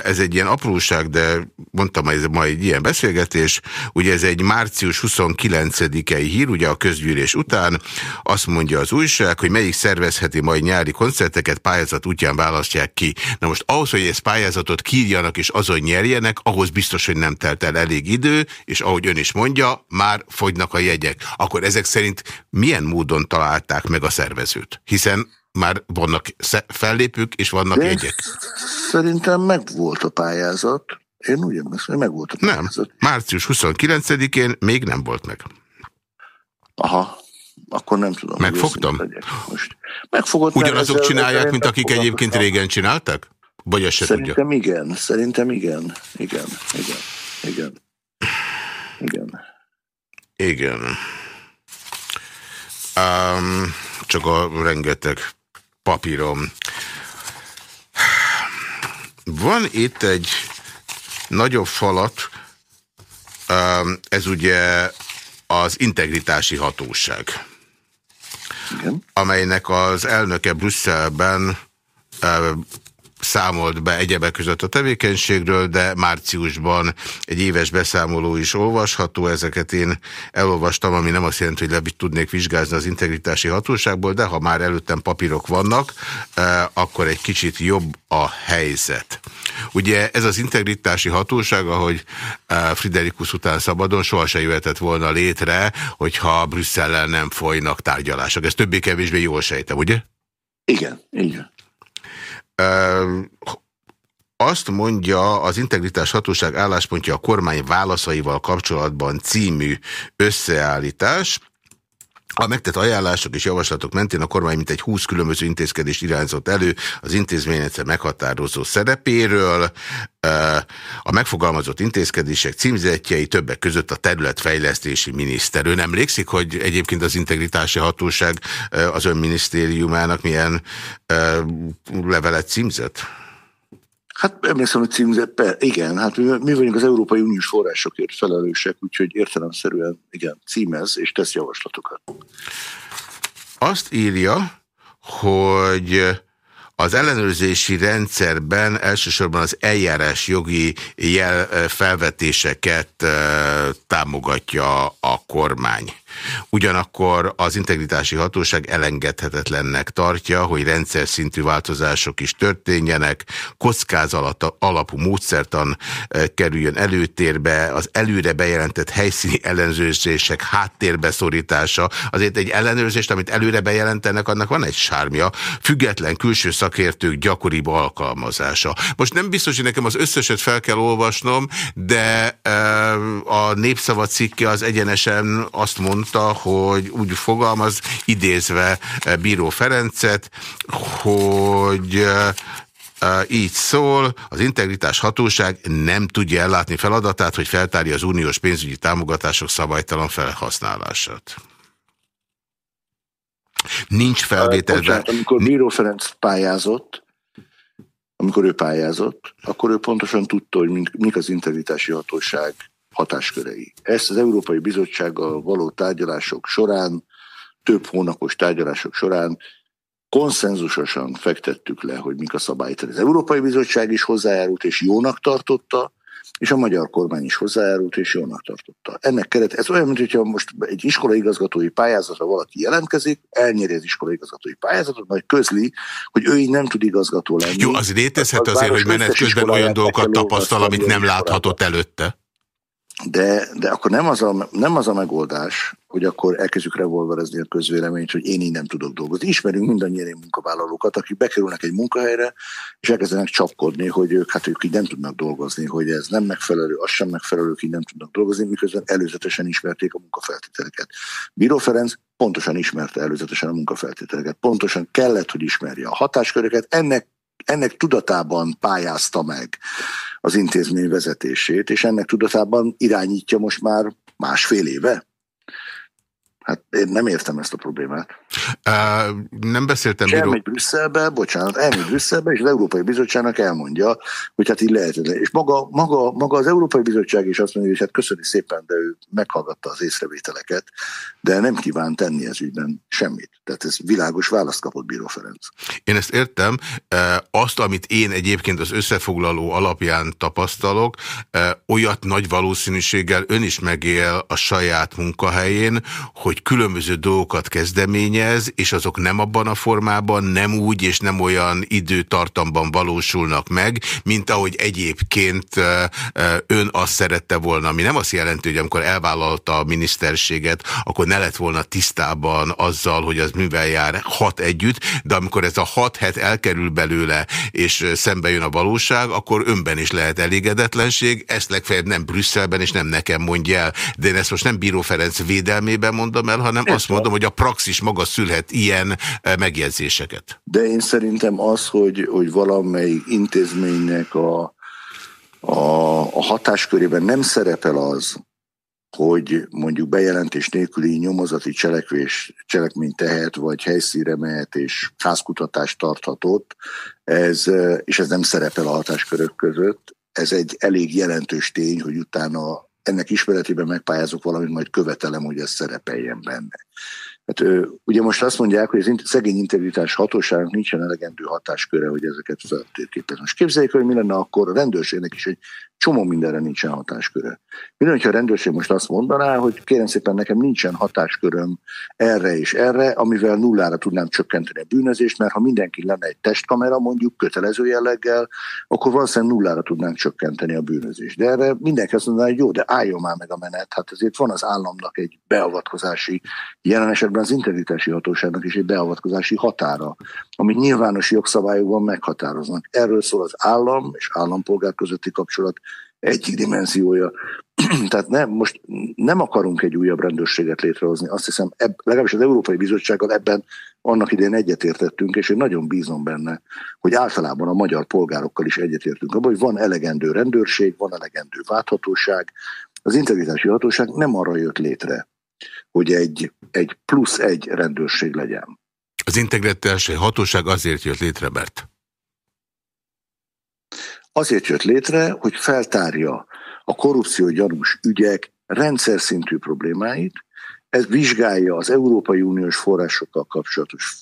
Speaker 1: ez egy ilyen apróság, de mondtam, ez ma egy ilyen beszélgetés, ugye ez egy március 29-i hír, ugye a közgyűlés után, azt mondja az újság, hogy melyik szervezheti majd nyári koncerteket pályázat útján választják ki. Na most ahhoz, hogy ezt pályázatot kírjanak és azon nyerjenek, ahhoz biztos, hogy nem telt el elég idő, és ahogy ön is mondja, már fogynak a jegyek. Akkor ezek szerint milyen módon találták meg a szervezőt? Hiszen már vannak fellépők, és vannak De jegyek.
Speaker 3: Szerintem meg volt a pályázat. Én úgy emlékszem, hogy meg volt a
Speaker 1: pályázat. Nem, március 29-én még nem volt meg.
Speaker 3: Aha, akkor nem tudom.
Speaker 1: Megfogtam?
Speaker 3: Most. Megfogott.
Speaker 1: Ugyanazok csinálják, mint akik egyébként régen csináltak? Vagy ezt se
Speaker 3: Szerintem
Speaker 1: tudja?
Speaker 3: igen, szerintem igen, igen, igen, igen. Igen.
Speaker 1: Igen. Um, csak a rengeteg papírom. Van itt egy nagyobb falat, ez ugye az integritási hatóság, Igen. amelynek az elnöke Brüsszelben számolt be egyebek között a tevékenységről, de márciusban egy éves beszámoló is olvasható. Ezeket én elolvastam, ami nem azt jelenti, hogy le tudnék vizsgázni az integritási hatóságból, de ha már előttem papírok vannak, eh, akkor egy kicsit jobb a helyzet. Ugye ez az integritási hatóság, ahogy eh, Friderikus után szabadon sohasem jöhetett volna létre, hogyha Brüsszellel nem folynak tárgyalások. Ez többé-kevésbé jól sejtem, ugye?
Speaker 3: Igen, igen.
Speaker 1: Azt mondja az Integritás Hatóság álláspontja a kormány válaszaival kapcsolatban című összeállítás, a megtett ajánlások és javaslatok mentén a kormány mintegy 20 különböző intézkedést irányzott elő az intézményrendszer meghatározó szerepéről. A megfogalmazott intézkedések címzetjei többek között a területfejlesztési miniszter. Ön emlékszik, hogy egyébként az integritási hatóság az önminisztériumának milyen levelet címzett?
Speaker 3: Hát emlékszem, hogy címzett, igen, hát mi, mi vagyunk az Európai Uniós forrásokért felelősek, úgyhogy értelemszerűen igen, címez és tesz javaslatokat.
Speaker 1: Azt írja, hogy az ellenőrzési rendszerben elsősorban az eljárás jogi jel felvetéseket támogatja a kormány. Ugyanakkor az integritási hatóság elengedhetetlennek tartja, hogy rendszer szintű változások is történjenek, kockázat alapú módszertan kerüljön előtérbe, az előre bejelentett helyszíni ellenőrzések háttérbe szorítása. Azért egy ellenőrzést, amit előre bejelentenek, annak van egy sármja, független külső szakértők gyakoribb alkalmazása. Most nem biztos, hogy nekem az összeset fel kell olvasnom, de a népszava cikke az egyenesen azt mond, mondta, hogy úgy fogalmaz, idézve eh, Bíró Ferencet, hogy eh, eh, így szól, az integritás hatóság nem tudja ellátni feladatát, hogy feltárja az uniós pénzügyi támogatások szabálytalan felhasználását. Nincs felvételve. Bocsánat,
Speaker 3: amikor Bíró Ferenc pályázott, amikor ő pályázott, akkor ő pontosan tudta, hogy mik az integritási hatóság hatáskörei. Ezt az Európai Bizottsággal való tárgyalások során, több hónapos tárgyalások során konszenzusosan fektettük le, hogy mik a szabályt. Az Európai Bizottság is hozzájárult és jónak tartotta, és a magyar kormány is hozzájárult, és jónak tartotta. Ennek keret, ez olyan, mint hogyha most egy iskolaigazgatói pályázatra valaki jelentkezik, elnyeri az iskolaigazgatói pályázatot, majd közli, hogy ő így nem tud igazgató lenni.
Speaker 1: Jó, az létezhet azért, hogy menet közben olyan dolgokat tapasztal, amit nem láthatott előtte.
Speaker 3: De, de akkor nem az, a, nem az a megoldás, hogy akkor elkezdjük revolverezni a közvéleményt, hogy én így nem tudok dolgozni. Ismerünk mindannyian munkavállalókat, akik bekerülnek egy munkahelyre, és elkezdenek csapkodni, hogy ők, hát ők így nem tudnak dolgozni, hogy ez nem megfelelő, az sem megfelelő, hogy így nem tudnak dolgozni, miközben előzetesen ismerték a munkafeltételeket. Bíró Ferenc pontosan ismerte előzetesen a munkafeltételeket, pontosan kellett, hogy ismerje a hatásköröket, ennek ennek tudatában pályázta meg az intézmény vezetését, és ennek tudatában irányítja most már másfél éve. Hát én nem értem ezt a problémát.
Speaker 1: Uh, nem beszéltem... És
Speaker 3: elmegy Brüsszelbe, bocsánat, elmegy Brüsszelbe, és az Európai Bizottságnak elmondja, hogy hát így lehet. És maga, maga, maga az Európai Bizottság is azt mondja, hogy hát köszöni szépen, de ő meghallgatta az észrevételeket, de nem kíván tenni ez ügyben Semmit. Tehát ez világos választ kapott Bíró Ferenc.
Speaker 1: Én ezt értem. Azt, amit én egyébként az összefoglaló alapján tapasztalok, olyat nagy valószínűséggel ön is megél a saját munkahelyén, hogy különböző dolgokat kezdeményez, és azok nem abban a formában, nem úgy és nem olyan időtartamban valósulnak meg, mint ahogy egyébként ön azt szerette volna, ami nem azt jelenti, hogy amikor elvállalta a miniszterséget, akkor ne lett volna tisztában azzal, hogy az mivel jár hat együtt, de amikor ez a hat het elkerül belőle, és szembe jön a valóság, akkor önben is lehet elégedetlenség, ezt legfeljebb nem Brüsszelben, és nem nekem mondja el. De én ezt most nem Bíró Ferenc védelmében mondom el, hanem azt mondom, hogy a praxis maga szülhet ilyen megjegyzéseket.
Speaker 3: De én szerintem az, hogy, hogy valamelyik intézménynek a a, a hatáskörében nem szerepel az, hogy mondjuk bejelentés nélküli nyomozati cselekvés, cselekmény tehet, vagy helyszíre mehet és házkutatást tarthatott, ez, és ez nem szerepel a hatáskörök között. Ez egy elég jelentős tény, hogy utána ennek ismeretében megpályázok valamit, majd követelem, hogy ez szerepeljen benne. Hát, ugye most azt mondják, hogy az szegény integritás hatóságnak nincsen elegendő hatásköre, hogy ezeket feltérképezni. Most képzeljék, hogy mi lenne akkor a rendőrségnek is egy csomó mindenre nincsen hatásköre. Mi hogyha a rendőrség most azt mondaná, hogy kérem szépen nekem nincsen hatásköröm erre és erre, amivel nullára tudnám csökkenteni a bűnözést, mert ha mindenki lenne egy testkamera mondjuk kötelező jelleggel, akkor valószínűleg nullára tudnánk csökkenteni a bűnözést. De erre mindenki azt mondaná, hogy jó, de álljon már meg a menet. Hát ezért van az államnak egy beavatkozási, jelen esetben az integritási hatóságnak is egy beavatkozási határa, amit nyilvános jogszabályokban meghatároznak. Erről szól az állam és állampolgár közötti kapcsolat egyik dimenziója. Tehát nem, most nem akarunk egy újabb rendőrséget létrehozni. Azt hiszem, ebb, legalábbis az Európai Bizottsággal ebben annak idején egyetértettünk, és én nagyon bízom benne, hogy általában a magyar polgárokkal is egyetértünk abban, hogy van elegendő rendőrség, van elegendő válthatóság. Az integritási hatóság nem arra jött létre, hogy egy, egy plusz egy rendőrség legyen.
Speaker 1: Az integritási hatóság azért jött létre, mert
Speaker 3: azért jött létre, hogy feltárja a korrupció gyanús ügyek rendszer szintű problémáit, ez vizsgálja az Európai Uniós forrásokkal kapcsolatos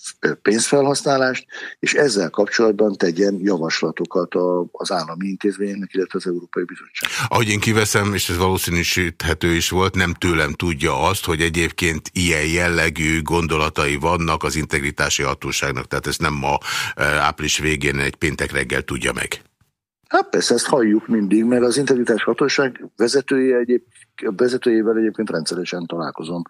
Speaker 3: pénzfelhasználást, és ezzel kapcsolatban tegyen javaslatokat az állami intézményeknek, illetve az Európai Bizottság.
Speaker 1: Ahogy én kiveszem, és ez valószínűsíthető is volt, nem tőlem tudja azt, hogy egyébként ilyen jellegű gondolatai vannak az integritási hatóságnak, tehát ez nem ma április végén egy péntek reggel tudja meg.
Speaker 3: Hát persze, ezt halljuk mindig, mert az integritás hatóság vezetője egyéb, vezetőjével egyébként rendszeresen találkozom,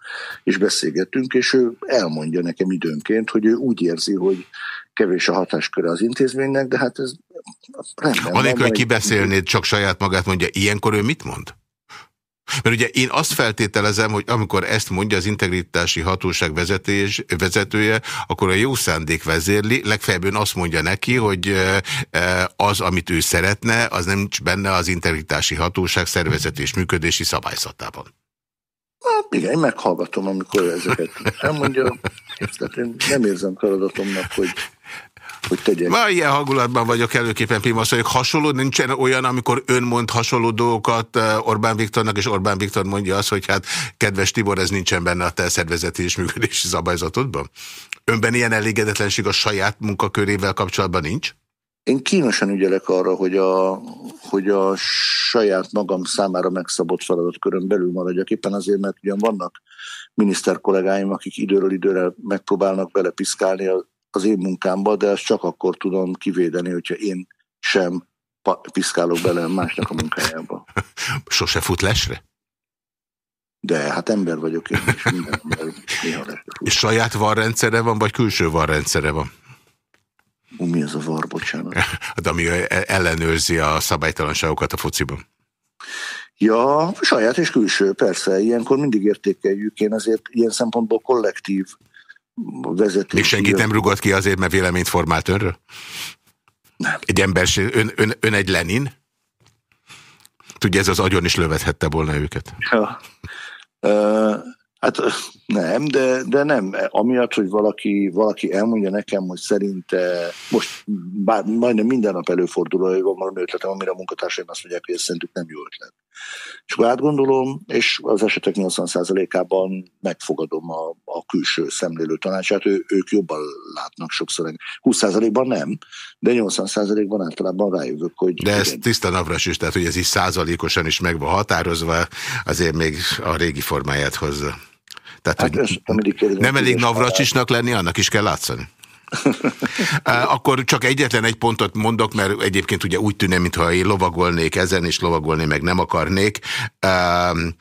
Speaker 3: és beszélgettünk, és ő elmondja nekem időnként, hogy ő úgy érzi, hogy kevés a hatásköre az intézménynek, de hát ez
Speaker 1: rendben. Anélkül, hogy kibeszélnéd, csak saját magát mondja, ilyenkor ő mit mond? Mert ugye én azt feltételezem, hogy amikor ezt mondja az integritási hatóság vezetés, vezetője, akkor a jó szándék vezérli, legfeljebb ön azt mondja neki, hogy az, amit ő szeretne, az nem nincs benne az integritási hatóság szervezeti és működési szabályzatában.
Speaker 3: Hát igen, én meghallgatom, amikor ezeket elmondja. Tehát én nem érzem feladatomnak, hogy hogy tegyek.
Speaker 1: Ma ilyen hangulatban vagyok előképpen Pimasz vagyok. Hasonló, nincsen olyan, amikor ön mond hasonló dolgokat eh, Orbán Viktornak, és Orbán Viktor mondja azt, hogy hát kedves Tibor, ez nincsen benne a te szervezeti és működési szabályzatodban? Önben ilyen elégedetlenség a saját munkakörével kapcsolatban nincs?
Speaker 3: Én kínosan ügyelek arra, hogy a, hogy a saját magam számára megszabott feladatkörön belül maradjak, éppen azért, mert ugyan vannak miniszter kollégáim, akik időről időre megpróbálnak belepiszkálni az én munkámba, de ezt csak akkor tudom kivédeni, hogyha én sem piszkálok bele másnak a munkájába.
Speaker 1: Sose fut lesre?
Speaker 3: De hát ember vagyok én, és minden ember
Speaker 1: És saját varrendszere van, vagy külső varrendszere van?
Speaker 3: Mi az a var, bocsánat?
Speaker 1: Hát ami ellenőrzi a szabálytalanságokat a fociban.
Speaker 3: Ja, saját és külső, persze. Ilyenkor mindig értékeljük. Én azért ilyen szempontból kollektív vezetés.
Speaker 1: Még senkit nem rugott ki azért, mert véleményt formált önről?
Speaker 3: Nem.
Speaker 1: Egy ember, ön, ön, ön egy Lenin? Tudja, ez az agyon is lövethette volna őket.
Speaker 3: Ja. Uh, hát Nem, de, de nem. Amiatt, hogy valaki, valaki elmondja nekem, hogy szerinte most bár majdnem minden nap előfordul, hogy van valami ötletem, amire a munkatársaim azt mondják, hogy ez szerintük nem jó ötlet. Akkor átgondolom, és az esetek 80%-ában megfogadom a, a külső szemlélő tanácsát, ő, ők jobban látnak sokszor. 20%-ban nem, de 80%-ban általában rájövök, hogy...
Speaker 1: De ez igen. tiszta navras is, tehát hogy ez is százalékosan is meg van határozva, azért még a régi formáját hozza. Tehát, hát hogy nem, nem elég navracsisnak lenni, annak is kell látszani. Akkor csak egyetlen egy pontot mondok, mert egyébként ugye úgy tűnne, mintha én lovagolnék ezen, és lovagolni meg nem akarnék. Um,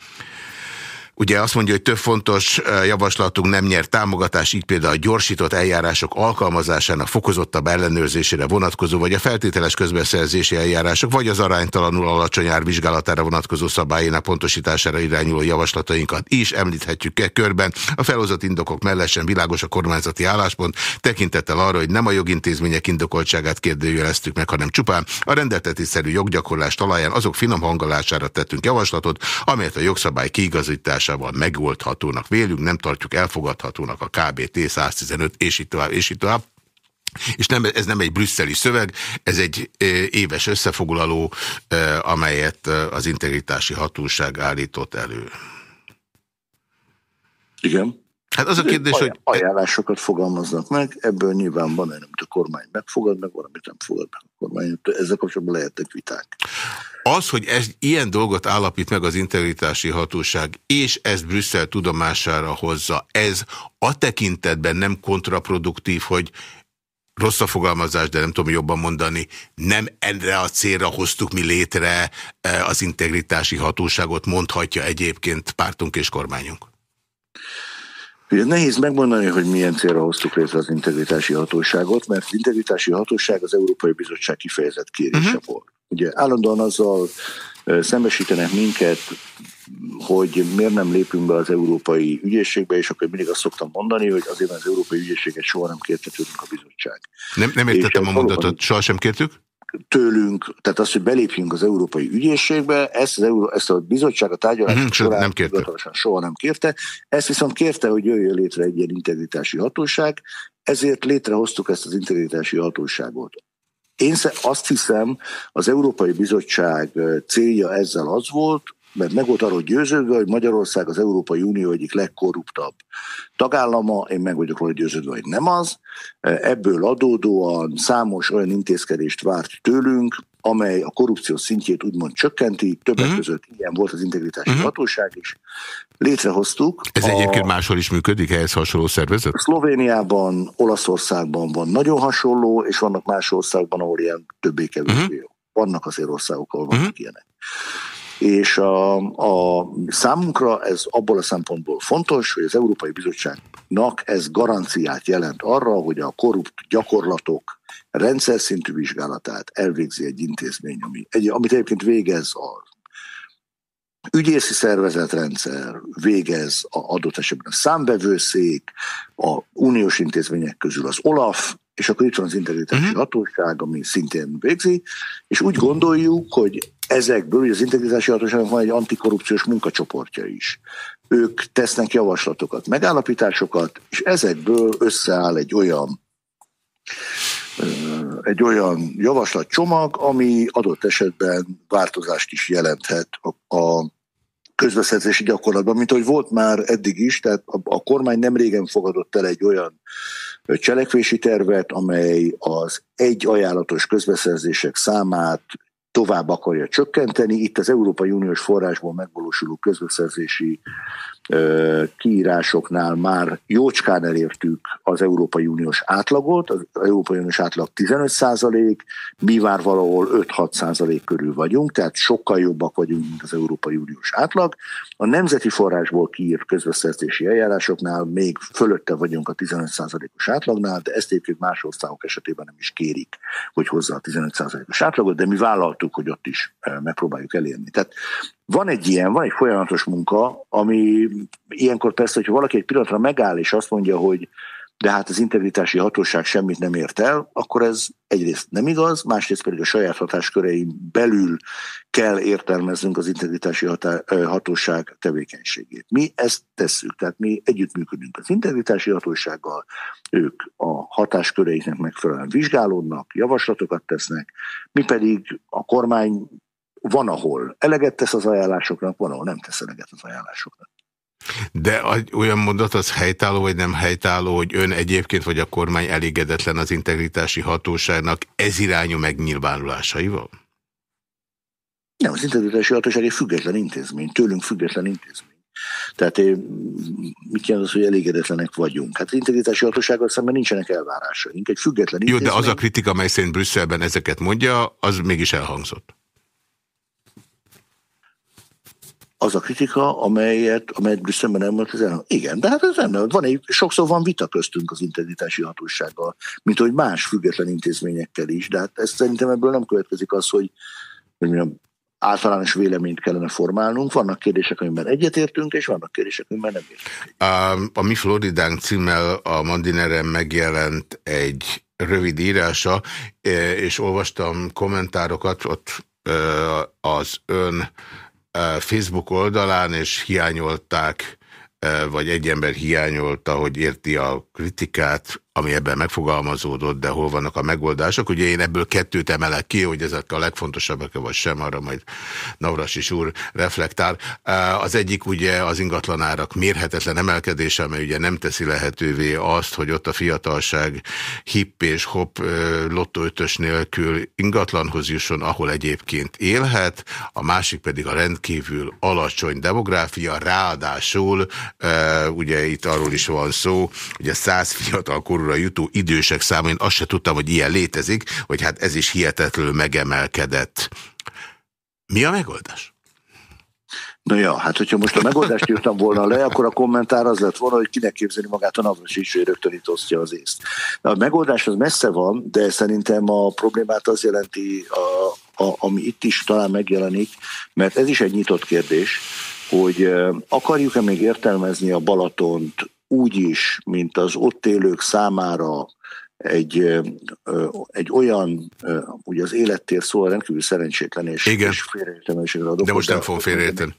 Speaker 1: Ugye azt mondja, hogy több fontos javaslatunk nem nyer támogatás, így például a gyorsított eljárások alkalmazásának fokozottabb ellenőrzésére vonatkozó, vagy a feltételes közbeszerzési eljárások, vagy az aránytalanul alacsony árvizsgálatára vonatkozó szabályának pontosítására irányuló javaslatainkat is említhetjük e körben. A felhozott indokok mellett világos a kormányzati álláspont, tekintettel arra, hogy nem a jogintézmények indokoltságát kérdőjeleztük meg, hanem csupán a rendeltetésszerű joggyakorlás talaján azok finom hangolására tettünk javaslatot, amelyet a jogszabály kiigazítás megoldásával megoldhatónak vélünk, nem tartjuk elfogadhatónak a KBT 115, és itt tovább, és itt tovább. És nem, ez nem egy brüsszeli szöveg, ez egy éves összefoglaló, amelyet az integritási hatóság állított elő.
Speaker 3: Igen.
Speaker 1: Hát az a kérdés, hogy...
Speaker 3: Ajánlásokat fogalmaznak meg, ebből nyilván van, amit a kormány megfogad, meg valamit nem fogad meg a kormány. Ezzel kapcsolatban lehetnek viták.
Speaker 1: Az, hogy ez, ilyen dolgot állapít meg az integritási hatóság, és ezt Brüsszel tudomására hozza, ez a tekintetben nem kontraproduktív, hogy rossz a fogalmazás, de nem tudom jobban mondani, nem erre a célra hoztuk mi létre e, az integritási hatóságot, mondhatja egyébként pártunk és kormányunk.
Speaker 3: Ugye nehéz megmondani, hogy milyen célra hoztuk létre az integritási hatóságot, mert az integritási hatóság az Európai Bizottság kifejezett kérése uh-huh. volt. Ugye állandóan azzal szembesítenek minket, hogy miért nem lépünk be az Európai Ügyészségbe, és akkor mindig azt szoktam mondani, hogy azért az Európai Ügyészséget soha nem kérte tőlünk a bizottság.
Speaker 1: Nem, nem értettem a mondatot, soha sem kértük?
Speaker 3: tőlünk, tehát az, hogy belépjünk az Európai Ügyészségbe, ezt, az Euró, ezt a bizottság a tárgyalás uh-huh, során nem kérte. soha nem kérte. Ezt viszont kérte, hogy jöjjön létre egy ilyen integritási hatóság, ezért létrehoztuk ezt az integritási hatóságot. Én azt hiszem, az Európai Bizottság célja ezzel az volt, mert meg volt arról győződve, hogy Magyarország az Európai Unió egyik legkorruptabb tagállama, én meg vagyok róla győződve, hogy nem az. Ebből adódóan számos olyan intézkedést várt tőlünk, amely a korrupció szintjét úgymond csökkenti, többek uh-huh. között ilyen volt az integritási uh-huh. hatóság is. Létrehoztuk.
Speaker 1: Ez a... egyébként máshol is működik, ehhez hasonló szervezet?
Speaker 3: Szlovéniában, Olaszországban van nagyon hasonló, és vannak más országban, ahol ilyen többé-kevésbé uh-huh. Vannak azért országok, ahol vannak uh-huh. ilyenek. És a, a számunkra ez abból a szempontból fontos, hogy az Európai Bizottságnak ez garanciát jelent arra, hogy a korrupt gyakorlatok rendszer szintű vizsgálatát elvégzi egy intézmény, ami, egy, amit egyébként végez a ügyészi szervezetrendszer, végez a adott esetben a számbevőszék, a uniós intézmények közül az OLAF, és akkor itt van az integritási uh-huh. hatóság, ami szintén végzi, és úgy gondoljuk, hogy ezekből, hogy az integritási hatóságnak van egy antikorrupciós munkacsoportja is. Ők tesznek javaslatokat, megállapításokat, és ezekből összeáll egy olyan egy olyan javaslatcsomag, ami adott esetben változást is jelenthet a, közbeszerzési gyakorlatban, mint hogy volt már eddig is, tehát a, a kormány nem régen fogadott el egy olyan cselekvési tervet, amely az egy ajánlatos közbeszerzések számát tovább akarja csökkenteni. Itt az Európai Uniós forrásból megvalósuló közbeszerzési kiírásoknál már jócskán elértük az Európai Uniós átlagot, az Európai Uniós átlag 15 százalék, mi már valahol 5-6 százalék körül vagyunk, tehát sokkal jobbak vagyunk, mint az Európai Uniós átlag. A nemzeti forrásból kiírt közbeszerzési eljárásoknál még fölötte vagyunk a 15 százalékos átlagnál, de ezt egyébként más országok esetében nem is kérik, hogy hozza a 15 százalékos átlagot, de mi vállaltuk, hogy ott is megpróbáljuk elérni. Tehát van egy ilyen, van egy folyamatos munka, ami ilyenkor persze, hogyha valaki egy pillanatra megáll és azt mondja, hogy de hát az integritási hatóság semmit nem ért el, akkor ez egyrészt nem igaz, másrészt pedig a saját hatásköreim belül kell értelmeznünk az integritási hatóság tevékenységét. Mi ezt tesszük, tehát mi együttműködünk az integritási hatósággal, ők a hatásköreiknek megfelelően vizsgálódnak, javaslatokat tesznek, mi pedig a kormány van, ahol eleget tesz az ajánlásoknak, van, ahol nem tesz eleget az ajánlásoknak.
Speaker 1: De olyan mondat az helytálló, vagy nem helytálló, hogy ön egyébként vagy a kormány elégedetlen az integritási hatóságnak ez irányú megnyilvánulásaival?
Speaker 3: Nem, az integritási hatóság egy független intézmény, tőlünk független intézmény. Tehát mit jelent az, hogy elégedetlenek vagyunk? Hát az integritási hatósággal szemben nincsenek elvárásaink. Egy független
Speaker 1: Jó, intézmény... de az a kritika, mely szerint Brüsszelben ezeket mondja, az mégis elhangzott.
Speaker 3: Az a kritika, amelyet, amelyet Brüsszelben volt az elnök. Igen, de hát ez nem, van egy, sokszor van vita köztünk az integritási hatósággal, mint hogy más független intézményekkel is, de hát ez szerintem ebből nem következik az, hogy, hogy mondjam, általános véleményt kellene formálnunk. Vannak kérdések, amiben egyetértünk, és vannak kérdések, amiben nem értünk.
Speaker 1: A, a Mi Floridánk címmel a Mandineren megjelent egy rövid írása, e, és olvastam kommentárokat, ott e, az ön Facebook oldalán, és hiányolták, vagy egy ember hiányolta, hogy érti a kritikát, ami ebben megfogalmazódott, de hol vannak a megoldások. Ugye én ebből kettőt emelek ki, hogy ezek a legfontosabbak, vagy sem, arra majd Navrasis úr reflektál. Az egyik ugye az ingatlanárak mérhetetlen emelkedése, amely ugye nem teszi lehetővé azt, hogy ott a fiatalság hipp és hop lottóötös nélkül ingatlanhoz jusson, ahol egyébként élhet, a másik pedig a rendkívül alacsony demográfia, ráadásul ugye itt arról is van szó, a száz fiatal korú korúra jutó idősek száma, én azt se tudtam, hogy ilyen létezik, hogy hát ez is hihetetlenül megemelkedett. Mi a megoldás?
Speaker 3: Na ja, hát hogyha most a megoldást írtam volna le, akkor a kommentár az lett volna, hogy kinek képzeli magát a Navras is, hogy rögtön itt osztja az észt. A megoldás az messze van, de szerintem a problémát az jelenti, a, a, ami itt is talán megjelenik, mert ez is egy nyitott kérdés, hogy akarjuk-e még értelmezni a Balatont úgy is, mint az ott élők számára egy, egy olyan, ugye az élettér szó rendkívül szerencsétlen és,
Speaker 1: Igen.
Speaker 3: és
Speaker 1: félreértelmeségre adok. De most nem fogom félreérteni.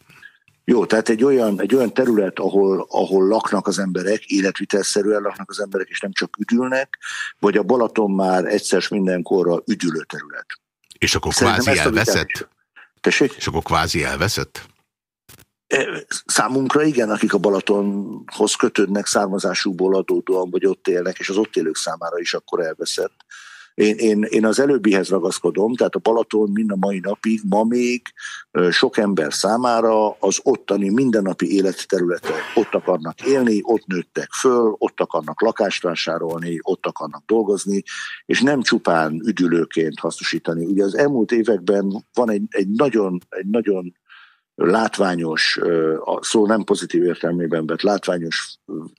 Speaker 3: Jó, tehát egy olyan, egy olyan terület, ahol, ahol laknak az emberek, életvitelszerűen laknak az emberek, és nem csak üdülnek, vagy a Balaton már egyszer mindenkorra üdülő terület.
Speaker 1: És akkor Szerintem kvázi elveszett? Tessék? És akkor kvázi elveszett?
Speaker 3: E, számunkra igen, akik a Balatonhoz kötődnek származásukból adódóan, vagy ott élnek, és az ott élők számára is akkor elveszett. Én, én, én az előbbihez ragaszkodom, tehát a Balaton mind a mai napig, ma még sok ember számára az ottani mindennapi életterülete. Ott akarnak élni, ott nőttek föl, ott akarnak lakást vásárolni, ott akarnak dolgozni, és nem csupán üdülőként hasznosítani. Ugye az elmúlt években van egy, egy nagyon, egy nagyon látványos, a szó nem pozitív értelmében vett látványos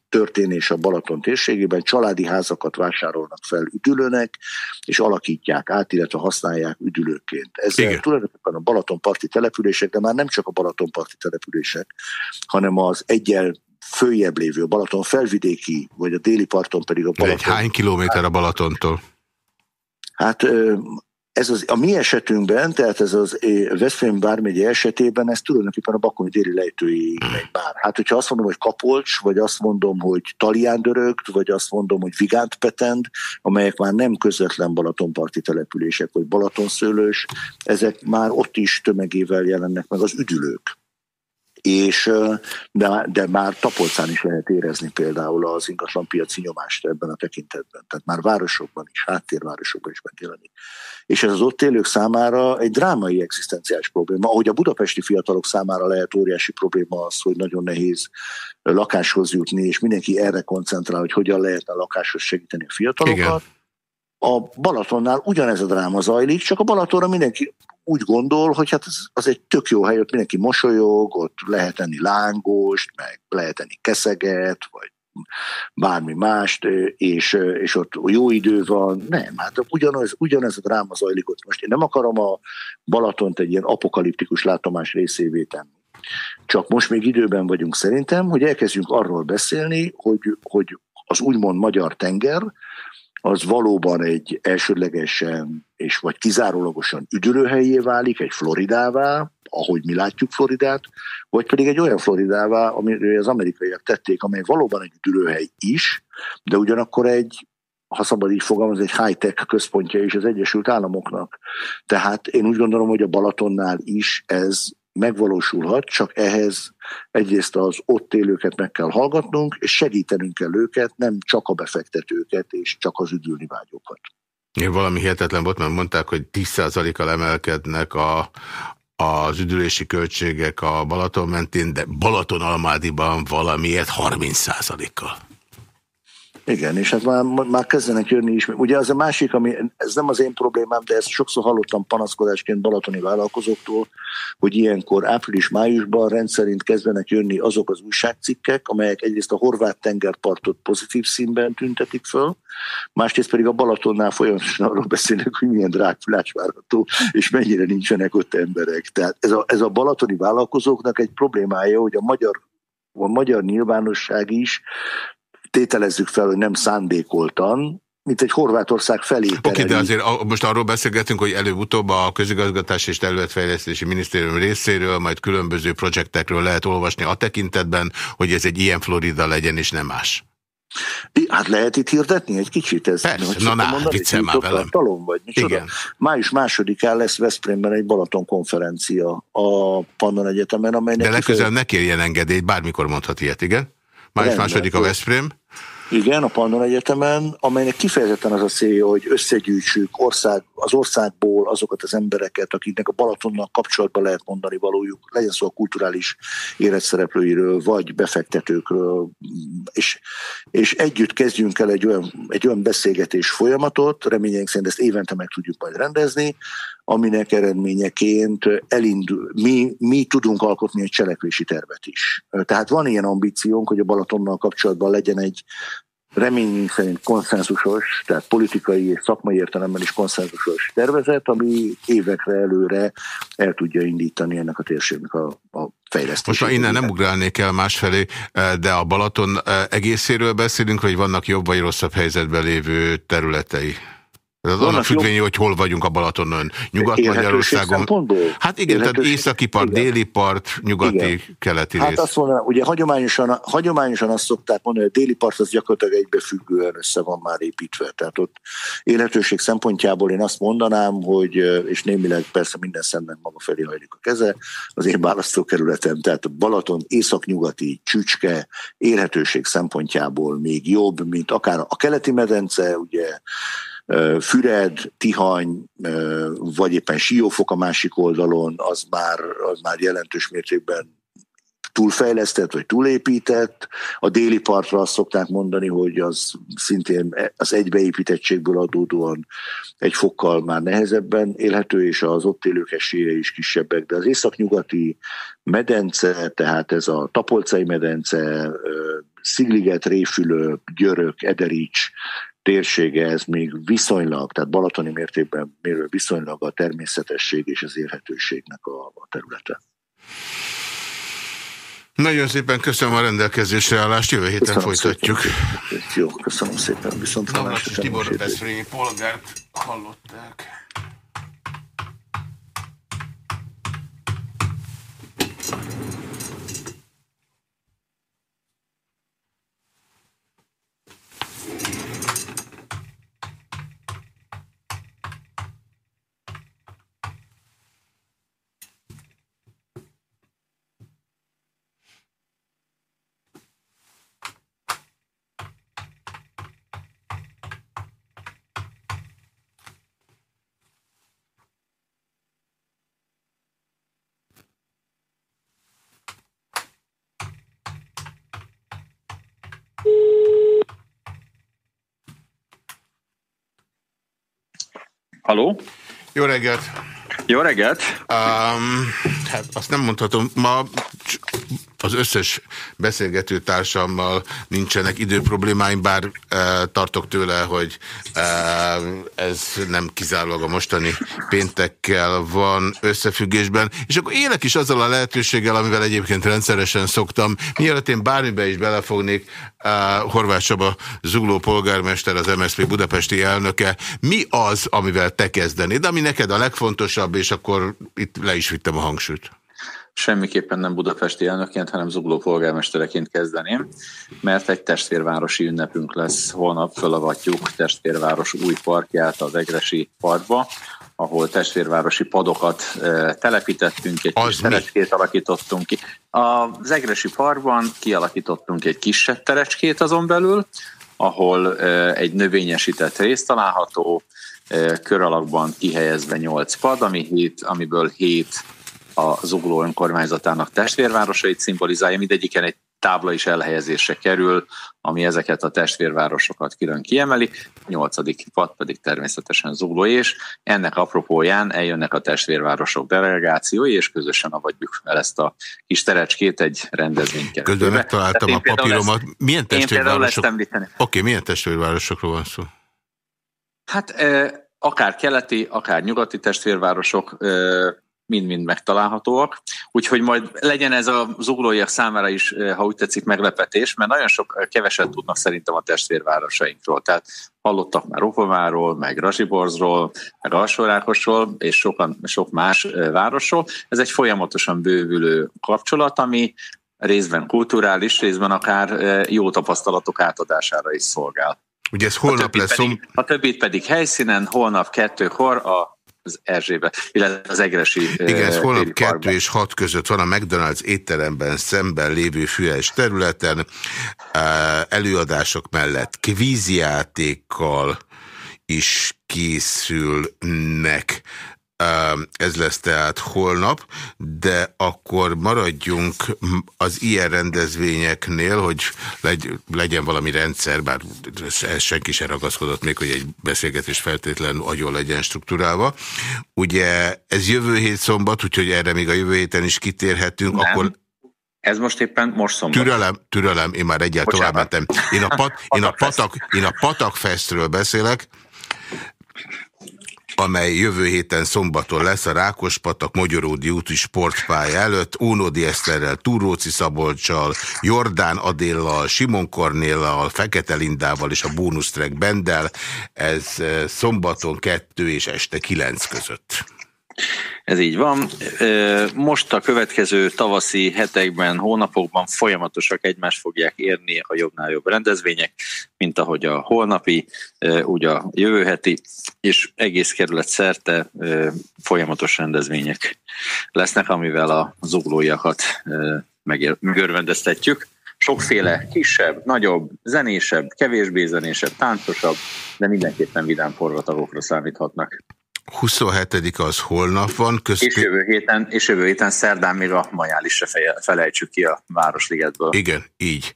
Speaker 3: történés a Balaton térségében, családi házakat vásárolnak fel üdülőnek, és alakítják át, illetve használják üdülőként. Ez Igen. tulajdonképpen a Balatonparti települések, de már nem csak a Balatonparti települések, hanem az egyel följebb lévő a Balaton felvidéki, vagy a déli parton pedig a Balaton.
Speaker 1: Egy hány kilométer a Balatontól?
Speaker 3: Hát ez az, a mi esetünkben, tehát ez az Veszprém bármegye esetében, ez tulajdonképpen a Bakony déli lejtői megy bár. Hát, hogyha azt mondom, hogy Kapolcs, vagy azt mondom, hogy Taliándörögt, vagy azt mondom, hogy Vigánt Petend, amelyek már nem közvetlen Balatonparti települések, vagy Balatonszőlős, ezek már ott is tömegével jelennek meg az üdülők és de, de már Tapolcán is lehet érezni például az ingatlanpiaci nyomást ebben a tekintetben. Tehát már városokban is, háttérvárosokban is megjelenik. És ez az ott élők számára egy drámai egzisztenciális probléma, ahogy a budapesti fiatalok számára lehet óriási probléma az, hogy nagyon nehéz lakáshoz jutni, és mindenki erre koncentrál, hogy hogyan lehetne lakáshoz segíteni a fiatalokat. Igen. A Balatonnál ugyanez a dráma zajlik, csak a Balatonra mindenki úgy gondol, hogy hát az, az egy tök jó hely, ott mindenki mosolyog, ott lehet enni lángost, meg lehet enni keszeget, vagy bármi mást, és, és ott jó idő van. Nem, hát ugyanaz, ugyanez a dráma zajlik ott. Most én nem akarom a Balatont egy ilyen apokaliptikus látomás részévé tenni. Csak most még időben vagyunk szerintem, hogy elkezdjünk arról beszélni, hogy, hogy az úgymond magyar tenger, az valóban egy elsődlegesen és vagy kizárólagosan üdülőhelyé válik, egy Floridává, ahogy mi látjuk Floridát, vagy pedig egy olyan Floridává, amiről az amerikaiak tették, amely valóban egy üdülőhely is, de ugyanakkor egy ha szabad így fogalmazni, egy high-tech központja is az Egyesült Államoknak. Tehát én úgy gondolom, hogy a Balatonnál is ez megvalósulhat, csak ehhez egyrészt az ott élőket meg kell hallgatnunk, és segítenünk kell őket, nem csak a befektetőket, és csak az üdülni vágyókat.
Speaker 1: Én valami hihetetlen volt, mert mondták, hogy 10%-kal emelkednek a, az üdülési költségek a Balaton mentén, de Balaton-Almádiban valamiért 30%-kal.
Speaker 3: Igen, és hát már, már kezdenek jönni is. Ugye az a másik, ami, ez nem az én problémám, de ezt sokszor hallottam panaszkodásként balatoni vállalkozóktól, hogy ilyenkor április-májusban rendszerint kezdenek jönni azok az újságcikkek, amelyek egyrészt a horvát tengerpartot pozitív színben tüntetik föl, másrészt pedig a Balatonnál folyamatosan arról beszélnek, hogy milyen drágfulás várható, és mennyire nincsenek ott emberek. Tehát ez a, ez a balatoni vállalkozóknak egy problémája, hogy a magyar a magyar nyilvánosság is tételezzük fel, hogy nem szándékoltan, mint egy Horvátország felé
Speaker 1: Oké, okay, de azért most arról beszélgetünk, hogy előbb-utóbb a közigazgatás és területfejlesztési minisztérium részéről, majd különböző projektekről lehet olvasni a tekintetben, hogy ez egy ilyen Florida legyen, és nem más.
Speaker 3: Hát lehet itt hirdetni egy kicsit? Ez,
Speaker 1: Persze, na ná, viccel már velem.
Speaker 3: Talom vagy, Igen. Május másodikán lesz Veszprémben egy Balaton konferencia a Pannon Egyetemen, amelynek...
Speaker 1: De legközelebb ne kérjen engedélyt, bármikor mondhat ilyet, igen? Május második a Veszprém.
Speaker 3: Igen, a Pannon Egyetemen, amelynek kifejezetten az a célja, hogy összegyűjtsük ország, az országból azokat az embereket, akiknek a Balatonnal kapcsolatban lehet mondani valójuk, legyen szó a kulturális életszereplőiről, vagy befektetőkről, és, és együtt kezdjünk el egy olyan, egy olyan beszélgetés folyamatot, reményeink szerint ezt évente meg tudjuk majd rendezni, aminek eredményeként elindul, mi, mi tudunk alkotni egy cselekvési tervet is. Tehát van ilyen ambíciónk, hogy a Balatonnal kapcsolatban legyen egy reményünk szerint konszenzusos, tehát politikai és szakmai értelemben is konszenzusos tervezet, ami évekre előre el tudja indítani ennek a térségnek a, a fejlesztését.
Speaker 1: Most már innen nem ugrálnék el másfelé, de a Balaton egészéről beszélünk, vagy vannak jobb vagy rosszabb helyzetben lévő területei? Ez annak függvénye, hogy hol vagyunk a Balatonon. Nyugat-Magyarországon. Hát igen, tehát északi part, igen. déli part, nyugati, igen. keleti
Speaker 3: hát rész. Hát azt mondanám, ugye hagyományosan, hagyományosan azt szokták mondani, hogy a déli part az gyakorlatilag egybefüggően össze van már építve. Tehát ott élhetőség szempontjából én azt mondanám, hogy, és némileg persze minden szemben maga felé hajlik a keze, az én választókerületem, tehát a Balaton északnyugati csücske élhetőség szempontjából még jobb, mint akár a keleti medence, ugye Füred, Tihany, vagy éppen Siófok a másik oldalon, az már, az már jelentős mértékben túlfejlesztett vagy túlépített. A déli partra azt szokták mondani, hogy az szintén az egybeépítettségből adódóan egy fokkal már nehezebben élhető, és az ott élők esélye is kisebbek. De az északnyugati medence, tehát ez a Tapolcai medence, Szigliget, Réfülő, Györök, Ederics, térsége, ez még viszonylag, tehát balatoni mértékben viszonylag a természetesség és az élhetőségnek a, a területe.
Speaker 1: Nagyon szépen köszönöm a rendelkezésre állást, jövő héten köszönöm folytatjuk.
Speaker 3: Szépen. Jó, köszönöm szépen. Viszont
Speaker 1: hallásra. Tibor Veszprényi polgárt hallották.
Speaker 4: Haló?
Speaker 1: Jó reggelt!
Speaker 4: Jó reggelt!
Speaker 1: Um, hát azt nem mondhatom, ma az összes beszélgető társammal nincsenek időproblémáim, bár e, tartok tőle, hogy e, ez nem kizárólag a mostani péntekkel van összefüggésben. És akkor élek is azzal a lehetőséggel, amivel egyébként rendszeresen szoktam. Mielőtt én bármibe is belefognék, e, Horváth Csaba Zugló polgármester, az MSZP budapesti elnöke, mi az, amivel te kezdenéd, ami neked a legfontosabb, és akkor itt le is vittem a hangsúlyt
Speaker 4: semmiképpen nem budapesti elnökként, hanem zugló polgármestereként kezdeném, mert egy testvérvárosi ünnepünk lesz. Holnap fölavatjuk testvérváros új parkját az Egresi parkba, ahol testvérvárosi padokat e, telepítettünk, egy kis terecskét alakítottunk ki. Az Egresi parkban kialakítottunk egy kisebb terecskét azon belül, ahol e, egy növényesített rész található, e, kör alakban kihelyezve 8 pad, ami hét, amiből 7 a Zugló önkormányzatának testvérvárosait szimbolizálja, mindegyiken egy tábla is elhelyezésre kerül, ami ezeket a testvérvárosokat külön kiemeli, a nyolcadik pad pedig természetesen Zugló, és ennek apropóján eljönnek a testvérvárosok delegációi, és közösen avatjuk fel ezt a kis terecskét egy rendezvény
Speaker 1: Közben megtaláltam a papíromat. Ezt, milyen testvérvárosok? Oké, okay, milyen testvérvárosokról van szó?
Speaker 4: Hát akár keleti, akár nyugati testvérvárosok, mind-mind megtalálhatóak. Úgyhogy majd legyen ez a zuglóiak számára is, eh, ha úgy tetszik, meglepetés, mert nagyon sok eh, keveset tudnak szerintem a testvérvárosainkról. Tehát hallottak már Rupomáról, meg Razsiborzról, meg Alsórákosról, és sokan, sok más eh, városról. Ez egy folyamatosan bővülő kapcsolat, ami részben kulturális, részben akár jó tapasztalatok átadására is szolgál.
Speaker 1: Ugye ez holnap a lesz. Pedig,
Speaker 4: a többit pedig helyszínen, holnap kettőkor a az Erzsébe, illetve az Egresi
Speaker 1: Igen, ez holnap 2 és 6 között van a McDonald's étteremben szemben lévő füles területen, előadások mellett kvízjátékkal is készülnek ez lesz tehát holnap, de akkor maradjunk az ilyen rendezvényeknél, hogy legy, legyen valami rendszer, bár senki sem ragaszkodott még, hogy egy beszélgetés feltétlenül agyon legyen struktúrálva. Ugye ez jövő hét szombat, úgyhogy erre még a jövő héten is kitérhetünk, Nem. akkor
Speaker 4: ez most éppen most szombat.
Speaker 1: Türelem, türelem, én már egyáltalán tovább mentem. Én a, pat, én, a patak, én a Patakfestről beszélek, amely jövő héten szombaton lesz a Rákospatak Magyaródi úti sportpálya előtt, Ónodi Eszterrel, Túróci Szabolcsal, Jordán Adéllal, Simon Kornéllal, Fekete Lindával és a bónusztrek Bendel. Ez eh, szombaton 2 és este 9 között.
Speaker 4: Ez így van. Most a következő tavaszi hetekben, hónapokban folyamatosak egymást fogják érni a jobbnál jobb rendezvények, mint ahogy a holnapi, úgy a jövő heti, és egész kerület szerte folyamatos rendezvények lesznek, amivel a zuglóiakat megörvendeztetjük sokféle kisebb, nagyobb, zenésebb, kevésbé zenésebb, táncosabb, de mindenképpen vidám forgatagokra számíthatnak.
Speaker 1: 27 az holnap van.
Speaker 4: Közt... És, jövő héten, és jövő héten szerdán még a majálisra felejtsük ki a Városligetből.
Speaker 1: Igen, így.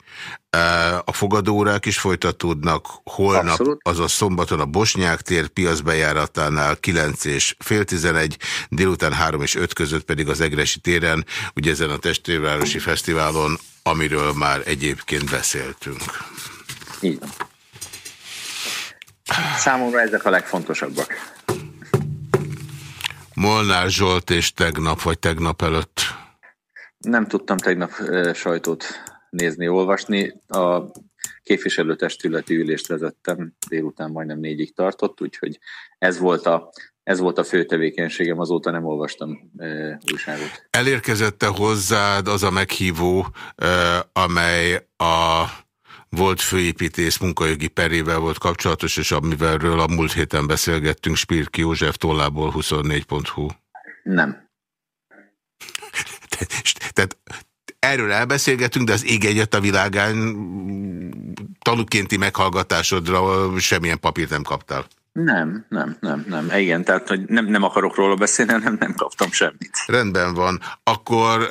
Speaker 1: A fogadórák is folytatódnak holnap, Abszolút. azaz szombaton a Bosnyák tér piacbejáratánál 9 és fél 11, délután 3 és 5 között pedig az Egresi téren, ugye ezen a testvérvárosi fesztiválon, amiről már egyébként beszéltünk.
Speaker 4: Így van. Számomra ezek a legfontosabbak.
Speaker 1: Molnár Zsolt és tegnap, vagy tegnap előtt?
Speaker 4: Nem tudtam tegnap sajtót nézni, olvasni. A képviselőtestületi ülést vezettem, délután majdnem négyig tartott, úgyhogy ez volt a, ez volt a fő tevékenységem, azóta nem olvastam e, újságot.
Speaker 1: Elérkezette hozzád az a meghívó, e, amely a volt főépítész munkajogi perével volt kapcsolatos, és amivelről a múlt héten beszélgettünk Spirki József tollából 24.hu.
Speaker 4: Nem.
Speaker 1: Tehát erről elbeszélgetünk, de az ég egyet a világán tanukénti meghallgatásodra semmilyen papírt nem kaptál.
Speaker 4: Nem, nem, nem, nem. Igen, tehát hogy nem, nem akarok róla beszélni, nem, nem kaptam semmit.
Speaker 1: Rendben van. Akkor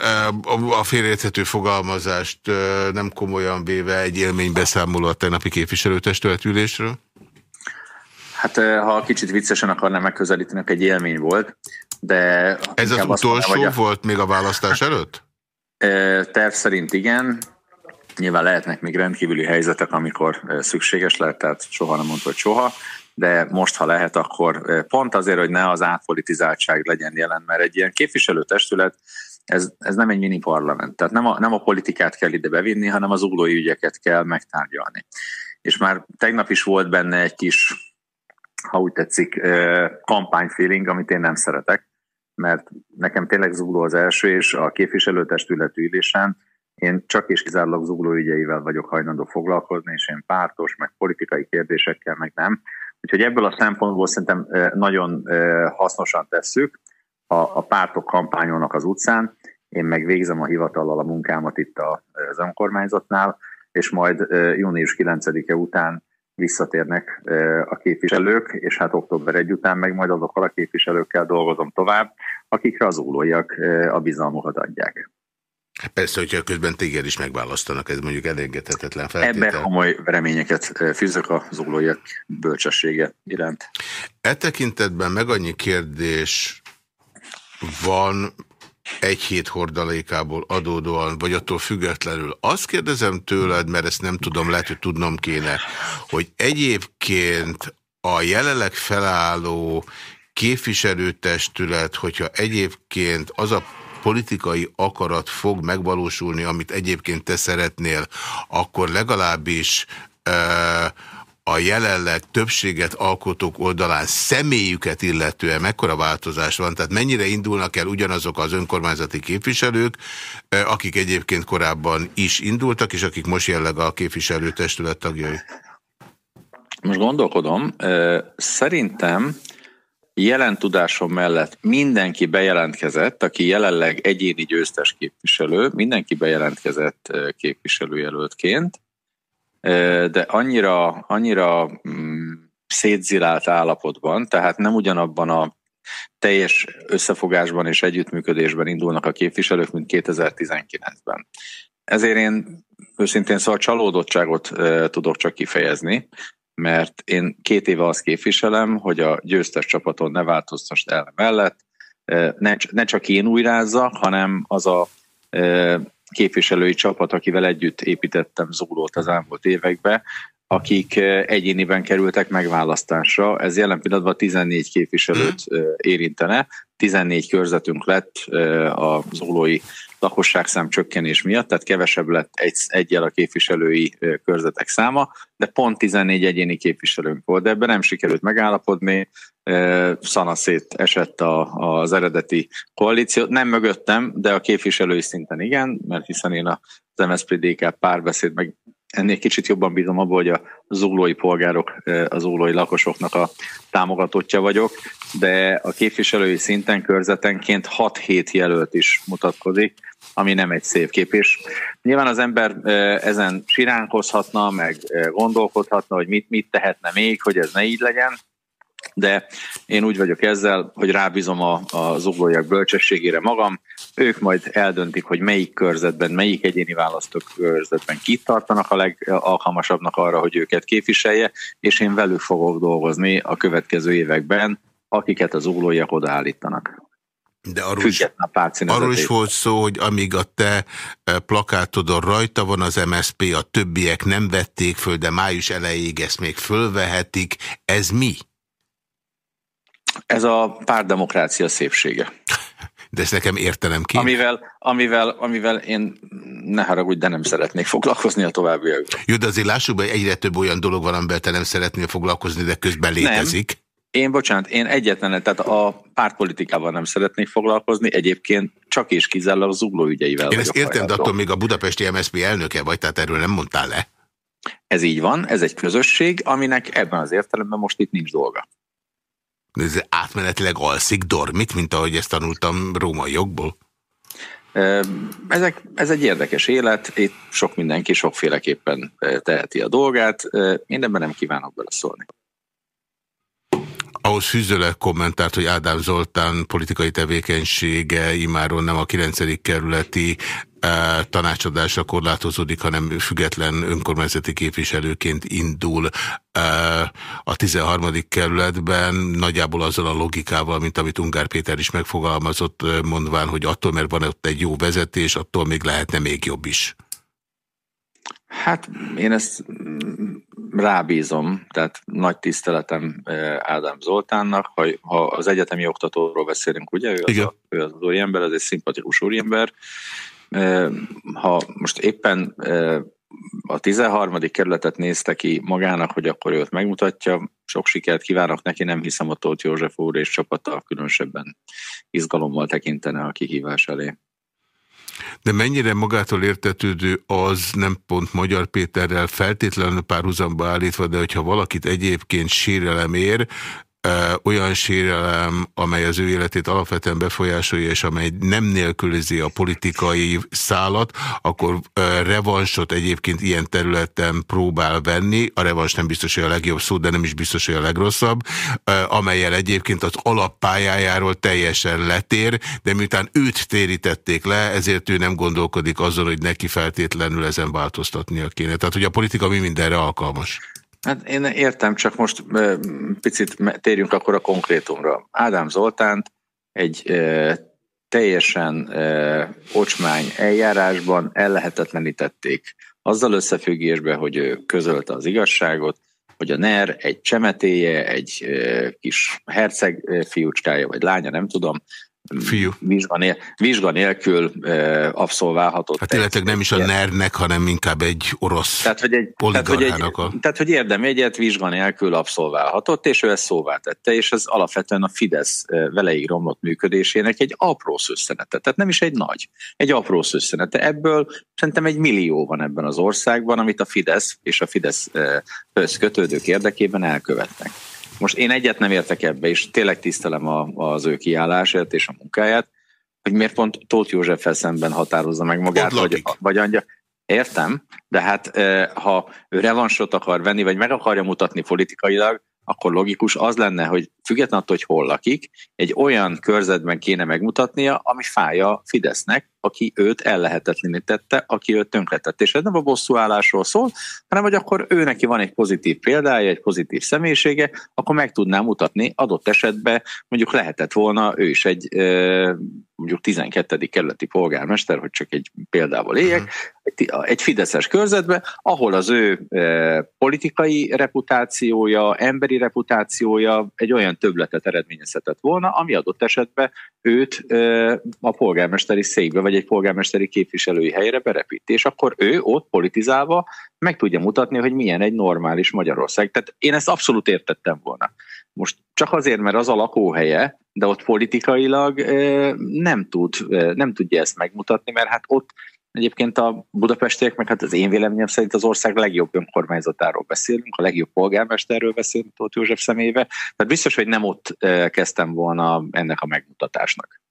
Speaker 1: a félérthető fogalmazást nem komolyan véve egy élménybeszámoló a tegnapi képviselőtestületülésről?
Speaker 4: Hát ha kicsit viccesen akarnám megközelíteni, egy élmény volt, de...
Speaker 1: Ez az utolsó mondani, volt még a választás előtt?
Speaker 4: Terv szerint igen. Nyilván lehetnek még rendkívüli helyzetek, amikor szükséges lehet, tehát soha nem mondta, hogy soha, de most, ha lehet, akkor pont azért, hogy ne az átpolitizáltság legyen jelen, mert egy ilyen képviselőtestület, ez, ez nem egy mini parlament, tehát nem a, nem a politikát kell ide bevinni, hanem az uglói ügyeket kell megtárgyalni. És már tegnap is volt benne egy kis, ha úgy tetszik, kampányfeeling, amit én nem szeretek, mert nekem tényleg zugló az első, és a képviselőtestület ülésen én csak és kizárólag zugló ügyeivel vagyok hajlandó foglalkozni, és én pártos, meg politikai kérdésekkel, meg nem. Úgyhogy ebből a szempontból szerintem nagyon hasznosan tesszük, a, a pártok kampányolnak az utcán, én meg végzem a hivatallal a munkámat itt az önkormányzatnál, és majd június 9-e után visszatérnek a képviselők, és hát október 1 után meg majd azokkal a képviselőkkel dolgozom tovább, akikre az ólóiak a bizalmukat adják.
Speaker 1: Persze, hogyha közben téged is megválasztanak, ez mondjuk elengedhetetlen feltétel.
Speaker 4: Ebben komoly reményeket fűzök a ólóiak bölcsessége iránt.
Speaker 1: E tekintetben meg annyi kérdés van egy hét hordalékából adódóan, vagy attól függetlenül. Azt kérdezem tőled, mert ezt nem tudom, lehet, hogy tudnom kéne, hogy egyébként a jelenleg felálló képviselőtestület, hogyha egyébként az a politikai akarat fog megvalósulni, amit egyébként te szeretnél, akkor legalábbis a jelenleg többséget alkotók oldalán személyüket illetően mekkora változás van, tehát mennyire indulnak el ugyanazok az önkormányzati képviselők, akik egyébként korábban is indultak, és akik most jelleg a képviselőtestület tagjai?
Speaker 4: Most gondolkodom, szerintem jelen tudásom mellett mindenki bejelentkezett, aki jelenleg egyéni győztes képviselő, mindenki bejelentkezett képviselőjelöltként, de annyira, annyira mm, szétzilált állapotban, tehát nem ugyanabban a teljes összefogásban és együttműködésben indulnak a képviselők, mint 2019-ben. Ezért én őszintén szóval csalódottságot tudok csak kifejezni, mert én két éve azt képviselem, hogy a győztes csapaton ne változtast el mellett, ne, ne csak én újrázzak, hanem az a képviselői csapat, akivel együtt építettem Zuglót az elmúlt években, akik egyéniben kerültek megválasztásra. Ez jelen pillanatban 14 képviselőt érintene. 14 körzetünk lett a zuglói lakosságszám csökkenés miatt, tehát kevesebb lett egy, egyel a képviselői körzetek száma, de pont 14 egyéni képviselőnk volt, de ebben nem sikerült megállapodni, szanaszét esett a, az eredeti koalíció. Nem mögöttem, de a képviselői szinten igen, mert hiszen én az MSZPDK párbeszéd, meg ennél kicsit jobban bízom abból, hogy a zuglói polgárok, az zuglói lakosoknak a támogatottja vagyok, de a képviselői szinten körzetenként 6-7 jelölt is mutatkozik, ami nem egy szép kép. És nyilván az ember ezen siránkozhatna, meg gondolkodhatna, hogy mit, mit tehetne még, hogy ez ne így legyen, de én úgy vagyok ezzel, hogy rábízom a, a zuglóiak bölcsességére magam, ők majd eldöntik, hogy melyik körzetben, melyik egyéni választók körzetben kit tartanak a legalkalmasabbnak arra, hogy őket képviselje, és én velük fogok dolgozni a következő években, akiket az zuglóiak odaállítanak.
Speaker 1: De arról is, arról is volt szó, hogy amíg a te e, plakátodon rajta van az MSP, a többiek nem vették föl, de május elejéig ezt még fölvehetik. Ez mi?
Speaker 4: Ez a párdemokrácia szépsége.
Speaker 1: De ezt nekem értenem ki.
Speaker 4: Amivel, amivel, amivel én ne haragudj, de nem szeretnék foglalkozni a továbbiakban.
Speaker 1: Jó, de azért lássuk be, egyre több olyan dolog van, amivel te nem szeretnél foglalkozni, de közben létezik. Nem.
Speaker 4: Én, bocsánat, én egyetlen, tehát a pártpolitikával nem szeretnék foglalkozni, egyébként csak és kizárólag zugló ügyeivel
Speaker 1: Én ezt értem, de attól még a budapesti MSZP elnöke vagy, tehát erről nem mondtál le.
Speaker 4: Ez így van, ez egy közösség, aminek ebben az értelemben most itt nincs dolga.
Speaker 1: Ez átmenetileg alszik, dormit, mint ahogy ezt tanultam római jogból?
Speaker 4: Ezek, ez egy érdekes élet, itt sok mindenki sokféleképpen teheti a dolgát, mindenben nem kívánok beleszólni.
Speaker 1: Ahhoz fűzőleg kommentált, hogy Ádám Zoltán politikai tevékenysége imáron nem a 9. kerületi e, tanácsadásra korlátozódik, hanem független önkormányzati képviselőként indul e, a 13. kerületben, nagyjából azzal a logikával, mint amit Ungár Péter is megfogalmazott, e, mondván, hogy attól, mert van ott egy jó vezetés, attól még lehetne még jobb is.
Speaker 4: Hát én ezt rábízom, tehát nagy tiszteletem Ádám Zoltánnak, ha, ha az egyetemi oktatóról beszélünk, ugye, ő az, a, ő az úriember, ez egy szimpatikus úriember. Ha most éppen a 13. kerületet nézte ki magának, hogy akkor őt megmutatja, sok sikert kívánok neki, nem hiszem, hogy Tóth József úr és csapata különösebben izgalommal tekintene a kihívás elé.
Speaker 1: De mennyire magától értetődő az nem pont Magyar Péterrel feltétlenül párhuzamba állítva, de hogyha valakit egyébként sérelem ér, olyan sérelem, amely az ő életét alapvetően befolyásolja, és amely nem nélkülizi a politikai szálat, akkor revansot egyébként ilyen területen próbál venni. A revans nem biztos, hogy a legjobb szó, de nem is biztos, hogy a legrosszabb, amelyel egyébként az alappályájáról teljesen letér, de miután őt térítették le, ezért ő nem gondolkodik azon, hogy neki feltétlenül ezen változtatnia kéne. Tehát, hogy a politika mi mindenre alkalmas.
Speaker 4: Hát én értem, csak most picit térjünk akkor a konkrétumra. Ádám Zoltánt egy teljesen ocsmány eljárásban ellehetetlenítették azzal összefüggésben, hogy ő közölte az igazságot, hogy a NER egy csemetéje, egy kis herceg fiúcskája vagy lánya, nem tudom,
Speaker 1: Fiú.
Speaker 4: Vizsga, nél, vizsga nélkül e, abszolválhatott.
Speaker 1: Hát illetve nem is a NER-nek, hanem inkább egy orosz
Speaker 4: tehát, hogy egy, tehát, hogy egy, a... tehát, hogy érdemjegyet vizsga nélkül abszolválhatott, és ő ezt szóvá tette, és ez alapvetően a Fidesz veleig romlott működésének egy apró szösszenete. Tehát nem is egy nagy, egy apró szösszenete. Ebből szerintem egy millió van ebben az országban, amit a Fidesz és a Fidesz kötődők érdekében elkövetnek. Most én egyet nem értek ebbe, és tényleg tisztelem a, az ő kiállását és a munkáját, hogy miért pont Tóth József szemben határozza meg magát, vagy, vagy andja. Értem, de hát ha ő revansot akar venni, vagy meg akarja mutatni politikailag, akkor logikus az lenne, hogy függetlenül attól, hogy hol lakik, egy olyan körzetben kéne megmutatnia, ami fája Fidesznek, aki őt ellehetetlenítette, aki őt tönkretett. És ez nem a bosszúállásról szól, hanem hogy akkor ő neki van egy pozitív példája, egy pozitív személyisége, akkor meg tudná mutatni adott esetben, mondjuk lehetett volna ő is egy mondjuk 12. kerületi polgármester, hogy csak egy példával éljek, egy fideszes körzetbe, ahol az ő politikai reputációja, emberi reputációja egy olyan többletet eredményezhetett volna, ami adott esetben őt a polgármesteri székbe, vagy egy polgármesteri képviselői helyre berepíti, és akkor ő ott politizálva meg tudja mutatni, hogy milyen egy normális Magyarország. Tehát én ezt abszolút értettem volna. Most csak azért, mert az a lakóhelye, de ott politikailag nem, tud, nem tudja ezt megmutatni, mert hát ott Egyébként a budapestiek, meg hát az én véleményem szerint az ország legjobb önkormányzatáról beszélünk, a legjobb polgármesterről beszélünk Tóth József személyébe. Tehát biztos, hogy nem ott kezdtem volna ennek a megmutatásnak.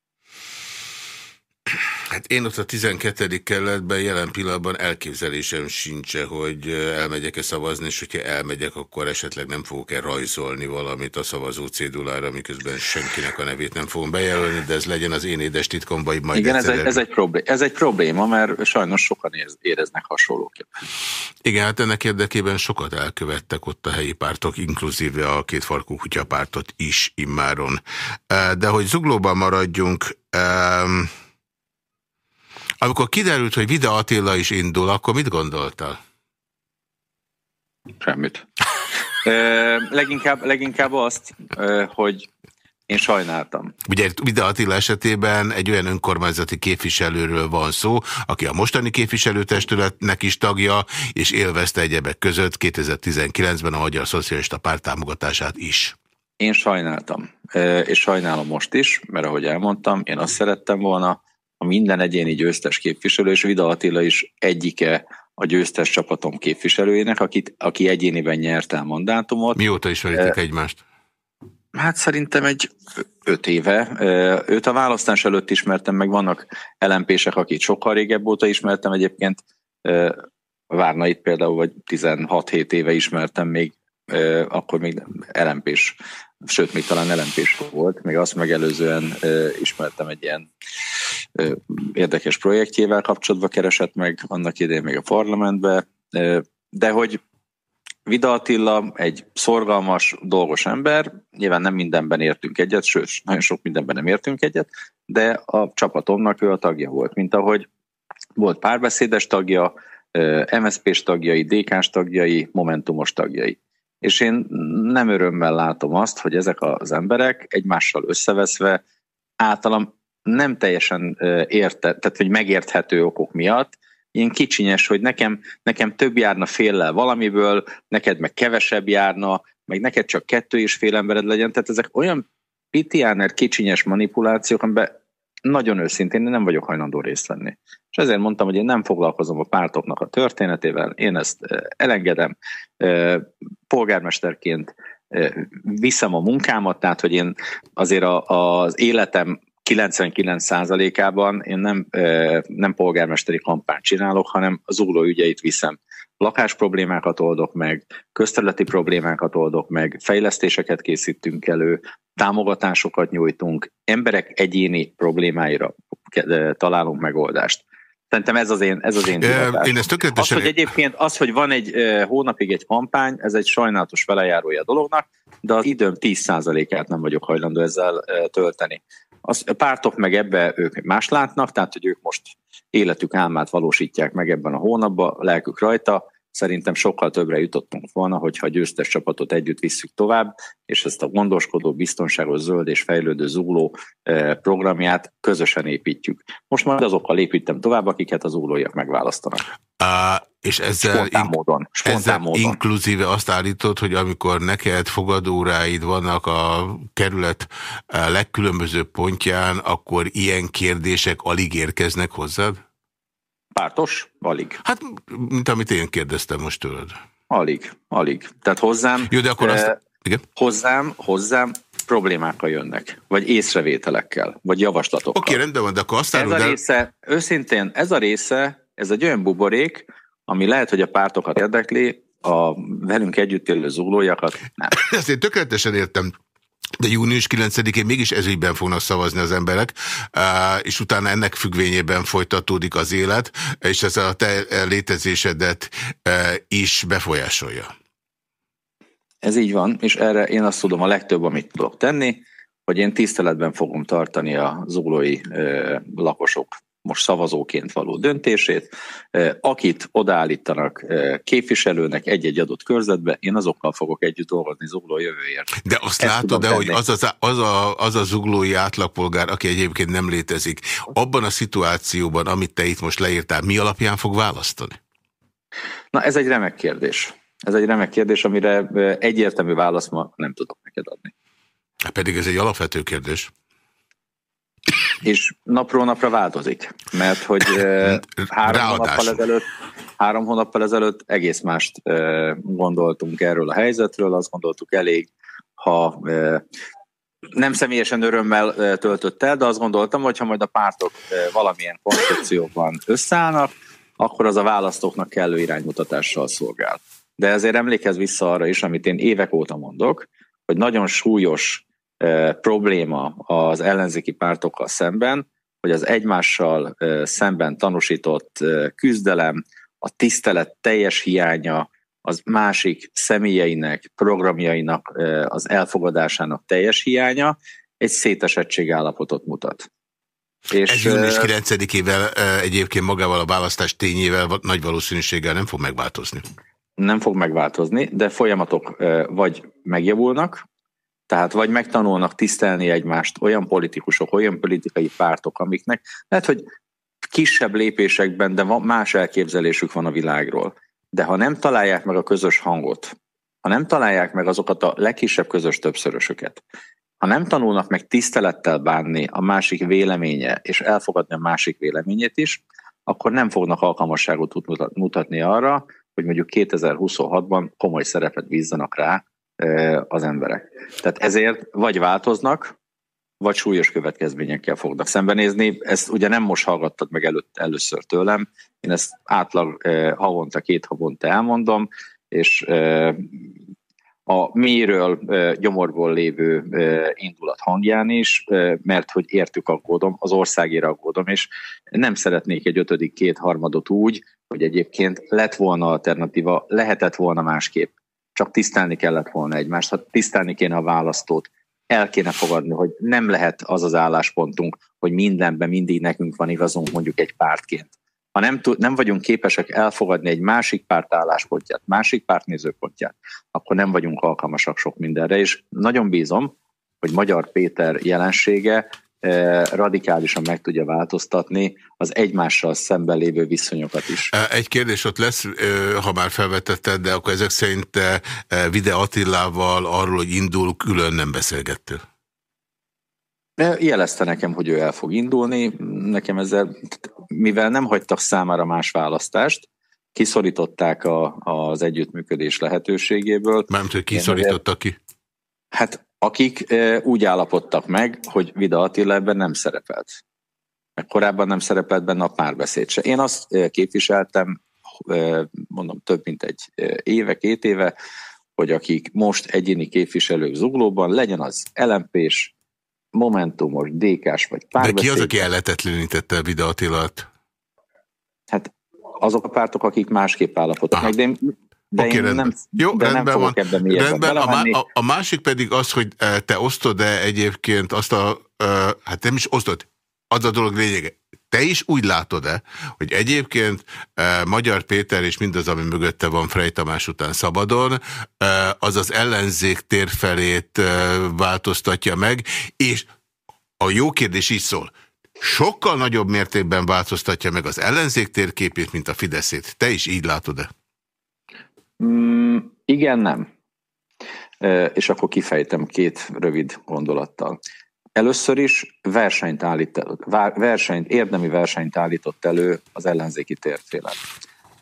Speaker 1: Hát én ott a 12. kerületben jelen pillanatban elképzelésem sincs, hogy elmegyek-e szavazni, és hogyha elmegyek, akkor esetleg nem fogok-e rajzolni valamit a szavazó cédulára, miközben senkinek a nevét nem fogom bejelölni, de ez legyen az én édes titkom, vagy majd
Speaker 4: Igen, ez egy, ez, egy problém, ez egy probléma, mert sajnos sokan éreznek hasonlóképpen.
Speaker 1: Igen, hát ennek érdekében sokat elkövettek ott a helyi pártok, inkluzíve a kétfarkú kutyapártot is immáron. De hogy zuglóban maradjunk, um, amikor kiderült, hogy Vida Attila is indul, akkor mit gondoltál?
Speaker 4: Semmit. leginkább, leginkább azt, hogy én sajnáltam.
Speaker 1: Ugye Vida Attila esetében egy olyan önkormányzati képviselőről van szó, aki a mostani képviselőtestületnek is tagja, és élvezte egyebek között 2019-ben a Magyar Szocialista Párt támogatását is.
Speaker 4: Én sajnáltam, és sajnálom most is, mert ahogy elmondtam, én azt szerettem volna, a minden egyéni győztes képviselő, és Vida Attila is egyike a győztes csapatom képviselőjének, akit, aki egyéniben nyert el mandátumot.
Speaker 1: Mióta ismeritek e, egymást?
Speaker 4: Hát szerintem egy öt éve. Őt a választás előtt ismertem, meg vannak elempések, akit sokkal régebb óta ismertem egyébként. Várnait például, vagy 16-7 éve ismertem még, akkor még elempés sőt, még talán lmp volt, még azt megelőzően ismertem egy ilyen érdekes projektjével kapcsolatban keresett meg annak idején még a parlamentbe, de hogy Vida Attila egy szorgalmas, dolgos ember, nyilván nem mindenben értünk egyet, sőt, nagyon sok mindenben nem értünk egyet, de a csapatomnak ő a tagja volt, mint ahogy volt párbeszédes tagja, MSZP-s tagjai, DK-s tagjai, Momentumos tagjai. És én nem örömmel látom azt, hogy ezek az emberek egymással összeveszve általam nem teljesen érte, tehát hogy megérthető okok miatt, ilyen kicsinyes, hogy nekem, nekem több járna féllel valamiből, neked meg kevesebb járna, meg neked csak kettő és fél embered legyen. Tehát ezek olyan pitiáner kicsinyes manipulációk, amiben nagyon őszintén nem vagyok hajlandó részt venni. És ezért mondtam, hogy én nem foglalkozom a pártoknak a történetével, én ezt elengedem. Polgármesterként viszem a munkámat, tehát hogy én azért az életem 99%-ában én nem, nem polgármesteri kampányt csinálok, hanem az ugló ügyeit viszem. Lakás problémákat oldok meg, közterületi problémákat oldok meg, fejlesztéseket készítünk elő, támogatásokat nyújtunk, emberek egyéni problémáira találunk megoldást. Szerintem ez az én, ez az én
Speaker 1: Én ezt tökéletesen...
Speaker 4: Az, hogy egyébként az, hogy van egy hónapig egy kampány, ez egy sajnálatos velejárója a dolognak, de az időm 10%-át nem vagyok hajlandó ezzel tölteni. Az, a pártok meg ebbe ők más látnak, tehát hogy ők most életük álmát valósítják meg ebben a hónapban, lelkük rajta, szerintem sokkal többre jutottunk volna, hogyha a győztes csapatot együtt visszük tovább, és ezt a gondoskodó, biztonságos, zöld és fejlődő zugló eh, programját közösen építjük. Most majd azokkal építem tovább, akiket az zuglóiak megválasztanak.
Speaker 1: Uh, és ezzel,
Speaker 4: spontán in módon, spontán
Speaker 1: ezzel
Speaker 4: módon.
Speaker 1: inkluzíve azt állítod, hogy amikor neked fogadóráid vannak a kerület eh, legkülönbözőbb pontján, akkor ilyen kérdések alig érkeznek hozzád?
Speaker 4: Pártos? Alig.
Speaker 1: Hát, mint amit én kérdeztem most tőled.
Speaker 4: Alig, alig. Tehát hozzám...
Speaker 1: Jó, de akkor azt... Igen?
Speaker 4: Hozzám, hozzám problémákkal jönnek, vagy észrevételekkel, vagy javaslatokkal.
Speaker 1: Oké, okay, rendben van, de akkor azt
Speaker 4: ez a része, őszintén, ez a része, ez egy olyan buborék, ami lehet, hogy a pártokat érdekli, a velünk együtt élő zuglójakat nem.
Speaker 1: Ezt én tökéletesen értem. De június 9-én mégis ezügyben fognak szavazni az emberek, és utána ennek függvényében folytatódik az élet, és ez a te létezésedet is befolyásolja.
Speaker 4: Ez így van, és erre én azt tudom a legtöbb, amit tudok tenni, hogy én tiszteletben fogom tartani a zuglói lakosok most szavazóként való döntését. Akit odaállítanak képviselőnek egy-egy adott körzetbe, én azokkal fogok együtt dolgozni zugló jövőért.
Speaker 1: De azt Ezt látod, de hogy az, az, az, a, az a zuglói átlagpolgár, aki egyébként nem létezik, abban a szituációban, amit te itt most leírtál, mi alapján fog választani?
Speaker 4: Na ez egy remek kérdés. Ez egy remek kérdés, amire egyértelmű választ ma nem tudok neked adni.
Speaker 1: Pedig ez egy alapvető kérdés
Speaker 4: és napról napra változik, mert hogy három hónappal, ezelőtt, három hónappal ezelőtt egész mást gondoltunk erről a helyzetről, azt gondoltuk elég, ha nem személyesen örömmel töltött el, de azt gondoltam, hogy ha majd a pártok valamilyen konstrukcióban összeállnak, akkor az a választóknak kellő iránymutatással szolgál. De ezért emlékez vissza arra is, amit én évek óta mondok, hogy nagyon súlyos probléma az ellenzéki pártokkal szemben, hogy az egymással szemben tanúsított küzdelem, a tisztelet teljes hiánya, az másik személyeinek, programjainak az elfogadásának teljes hiánya egy szétesettség állapotot mutat.
Speaker 1: És, Ez június 9-ével egyébként magával a választás tényével nagy valószínűséggel nem fog megváltozni.
Speaker 4: Nem fog megváltozni, de folyamatok vagy megjavulnak, tehát vagy megtanulnak tisztelni egymást olyan politikusok, olyan politikai pártok, amiknek lehet, hogy kisebb lépésekben, de más elképzelésük van a világról. De ha nem találják meg a közös hangot, ha nem találják meg azokat a legkisebb közös többszörösöket, ha nem tanulnak meg tisztelettel bánni a másik véleménye, és elfogadni a másik véleményét is, akkor nem fognak alkalmasságot mutatni arra, hogy mondjuk 2026-ban komoly szerepet bízzanak rá az emberek. Tehát ezért vagy változnak, vagy súlyos következményekkel fognak szembenézni. Ezt ugye nem most hallgattad meg előtt, először tőlem, én ezt átlag havonta, két havonta elmondom, és a méről, gyomorból lévő indulat hangján is, mert hogy értük aggódom, az országért aggódom, és nem szeretnék egy ötödik kétharmadot úgy, hogy egyébként lett volna alternatíva, lehetett volna másképp, csak tisztelni kellett volna egymást, ha tisztelni kéne a választót, el kéne fogadni, hogy nem lehet az az álláspontunk, hogy mindenben mindig nekünk van igazunk mondjuk egy pártként. Ha nem, nem vagyunk képesek elfogadni egy másik párt álláspontját, másik párt nézőpontját, akkor nem vagyunk alkalmasak sok mindenre, és nagyon bízom, hogy Magyar Péter jelensége radikálisan meg tudja változtatni az egymással szemben lévő viszonyokat is.
Speaker 1: Egy kérdés ott lesz, ha már felvetetted, de akkor ezek szerint Vide Attilával arról, hogy indul, külön nem beszélgettél?
Speaker 4: Jelezte nekem, hogy ő el fog indulni. Nekem ezzel, mivel nem hagytak számára más választást, kiszorították a, az együttműködés lehetőségéből.
Speaker 1: Mármint, hogy kiszorítottak ki?
Speaker 4: Hát akik úgy állapodtak meg, hogy Vida Attila ebben nem szerepelt. Meg korábban nem szerepelt benne a párbeszéd se. Én azt képviseltem, mondom több mint egy éve, két éve, hogy akik most egyéni képviselők zuglóban, legyen az LMP-s, Momentumos, DK-s vagy párbeszéd.
Speaker 1: De ki az, aki elletetlenítette a Vida Attilát?
Speaker 4: Hát azok a pártok, akik másképp állapodtak meg, de én, de
Speaker 1: okay,
Speaker 4: én rendben. nem,
Speaker 1: Jó,
Speaker 4: de
Speaker 1: rendben
Speaker 4: nem
Speaker 1: van.
Speaker 4: ebben
Speaker 1: rendben. A, a, a másik pedig az, hogy eh, te osztod-e egyébként azt a, uh, hát nem is osztod, az a dolog lényege. Te is úgy látod-e, hogy egyébként e, Magyar Péter és mindaz, ami mögötte van Frey Tamás után szabadon, e, az az ellenzék térfelét e, változtatja meg, és a jó kérdés így szól, sokkal nagyobb mértékben változtatja meg az ellenzék térképét, mint a Fideszét. Te is így látod-e?
Speaker 4: Mm, igen, nem. És akkor kifejtem két rövid gondolattal. Először is versenyt, állít, versenyt, érdemi versenyt állított elő az ellenzéki térfélet.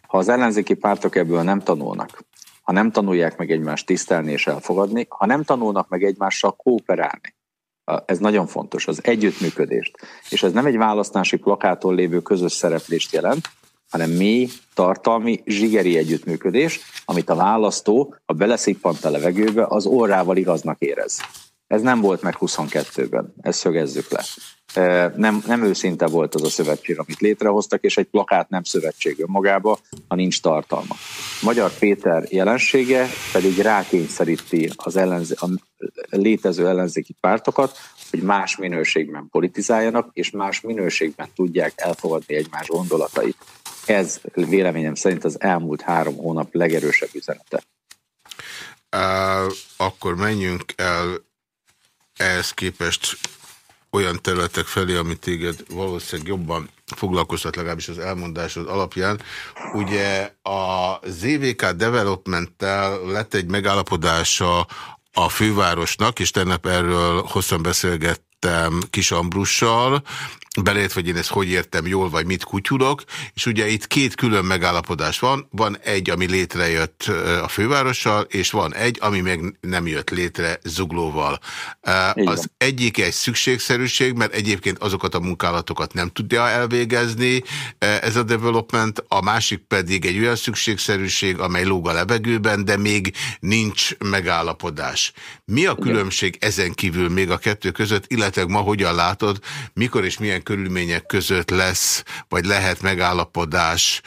Speaker 4: Ha az ellenzéki pártok ebből nem tanulnak, ha nem tanulják meg egymást tisztelni és elfogadni, ha nem tanulnak meg egymással kooperálni, ez nagyon fontos, az együttműködést. És ez nem egy választási plakáton lévő közös szereplést jelent, hanem mély, tartalmi, zsigeri együttműködés, amit a választó, ha beleszippant a levegőbe, az orrával igaznak érez. Ez nem volt meg 22-ben, ezt szögezzük le. Nem, nem őszinte volt az a szövetség, amit létrehoztak, és egy plakát nem szövetség önmagába, ha nincs tartalma. Magyar Péter jelensége pedig rákényszeríti az ellenz, a létező ellenzéki pártokat, hogy más minőségben politizáljanak, és más minőségben tudják elfogadni egymás gondolatait. Ez véleményem szerint az elmúlt három hónap legerősebb üzenete.
Speaker 1: Uh, akkor menjünk el ehhez képest olyan területek felé, amit téged valószínűleg jobban foglalkoztat, legalábbis az elmondásod alapján. Ugye a ZVK Development-tel lett egy megállapodása a fővárosnak, és tegnap erről hosszan beszélgettem Kis Ambrussal, belét, hogy én ezt hogy értem jól, vagy mit kutyulok, és ugye itt két külön megállapodás van, van egy, ami létrejött a fővárossal, és van egy, ami meg nem jött létre zuglóval. Igen. Az egyik egy szükségszerűség, mert egyébként azokat a munkálatokat nem tudja elvégezni ez a development, a másik pedig egy olyan szükségszerűség, amely lóg a levegőben, de még nincs megállapodás. Mi a különbség Igen. ezen kívül még a kettő között, illetve ma hogyan látod, mikor és milyen körülmények között lesz, vagy lehet megállapodás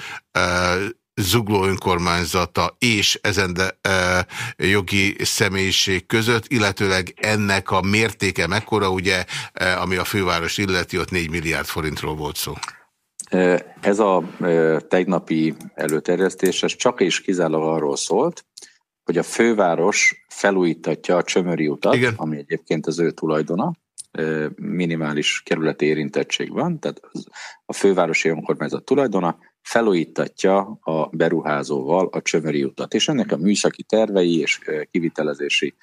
Speaker 1: zugló önkormányzata és ezen de, e, jogi személyiség között, illetőleg ennek a mértéke mekkora, ugye, e, ami a főváros illeti, ott 4 milliárd forintról volt szó.
Speaker 4: Ez a tegnapi előterjesztés ez csak és kizárólag arról szólt, hogy a főváros felújítatja a Csömöri utat, Igen. ami egyébként az ő tulajdona, minimális kerületi érintettség van, tehát a fővárosi önkormányzat tulajdona felújítatja a beruházóval a Csömöri utat, és ennek a műszaki tervei és kivitelezési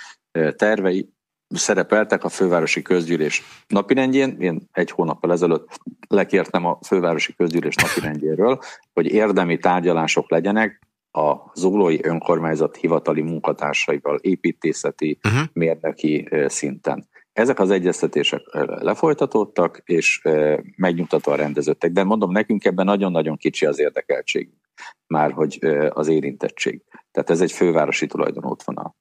Speaker 4: tervei szerepeltek a fővárosi közgyűlés napirendjén. Én egy hónappal ezelőtt lekértem a fővárosi közgyűlés napirendjéről, hogy érdemi tárgyalások legyenek a zuglói önkormányzat hivatali munkatársaival építészeti, uh-huh. mérnöki szinten. Ezek az egyeztetések lefolytatódtak, és megnyugtatóan rendeződtek. De mondom, nekünk ebben nagyon-nagyon kicsi az érdekeltség, már hogy az érintettség. Tehát ez egy fővárosi tulajdonútvonal.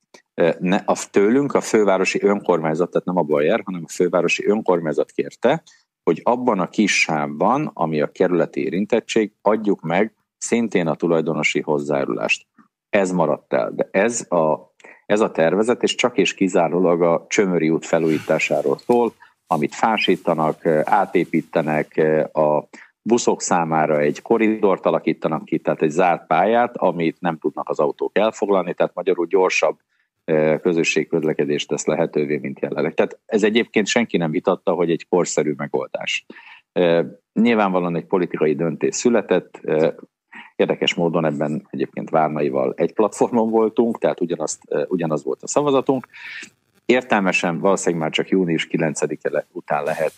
Speaker 4: ne, a, tőlünk a fővárosi önkormányzat, tehát nem a Bayer, hanem a fővárosi önkormányzat kérte, hogy abban a kis sávban, ami a kerületi érintettség, adjuk meg szintén a tulajdonosi hozzájárulást. Ez maradt el, de ez a, ez a tervezet, és csak és kizárólag a Csömöri út felújításáról szól, amit fásítanak, átépítenek, a buszok számára egy koridort alakítanak ki, tehát egy zárt pályát, amit nem tudnak az autók elfoglalni, tehát magyarul gyorsabb közösségközlekedést tesz lehetővé, mint jelenleg. Tehát ez egyébként senki nem vitatta, hogy egy korszerű megoldás. Nyilvánvalóan egy politikai döntés született, Érdekes módon ebben egyébként Várnaival egy platformon voltunk, tehát ugyanazt, ugyanaz volt a szavazatunk. Értelmesen valószínűleg már csak június 9-e után lehet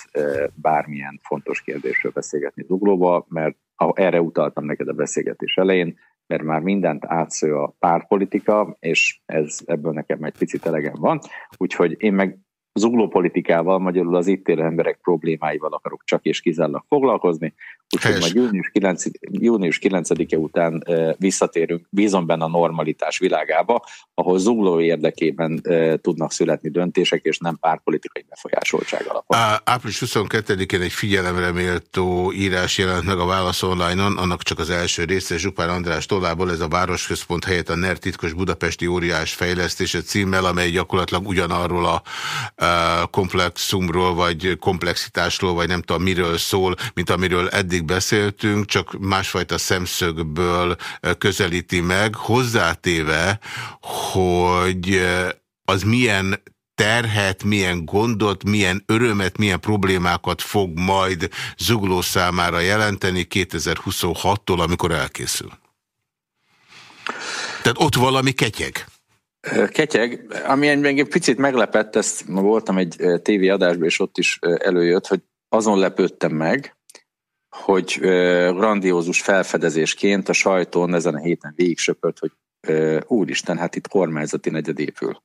Speaker 4: bármilyen fontos kérdésről beszélgetni Zuglóba, mert erre utaltam neked a beszélgetés elején, mert már mindent átsző a pártpolitika, és ez ebből nekem egy picit elegem van. Úgyhogy én meg zugló politikával, magyarul az itt élő emberek problémáival akarok csak és kizárólag foglalkozni, úgyhogy majd június, 9, június 9-e után visszatérünk, bízom benne a normalitás világába, ahol zugló érdekében tudnak születni döntések, és nem párpolitikai befolyásoltság alapon.
Speaker 1: Á, április 22-én egy figyelemre méltó írás jelent meg a Válasz online-on, annak csak az első része Zsupár András tollából, ez a Városközpont helyett a NER titkos budapesti óriás fejlesztése címmel, amely gyakorlatilag ugyanarról a komplexumról, vagy komplexitásról, vagy nem tudom miről szól, mint amiről eddig beszéltünk, csak másfajta szemszögből közelíti meg, hozzátéve, hogy az milyen terhet, milyen gondot, milyen örömet, milyen problémákat fog majd zugló számára jelenteni 2026-tól, amikor elkészül. Tehát ott valami ketyeg.
Speaker 4: Ketyeg, ami engem picit meglepett, ezt voltam egy tévéadásban, és ott is előjött, hogy azon lepődtem meg, hogy grandiózus felfedezésként a sajtón ezen a héten végig söpört, hogy úristen, hát itt kormányzati negyed épül.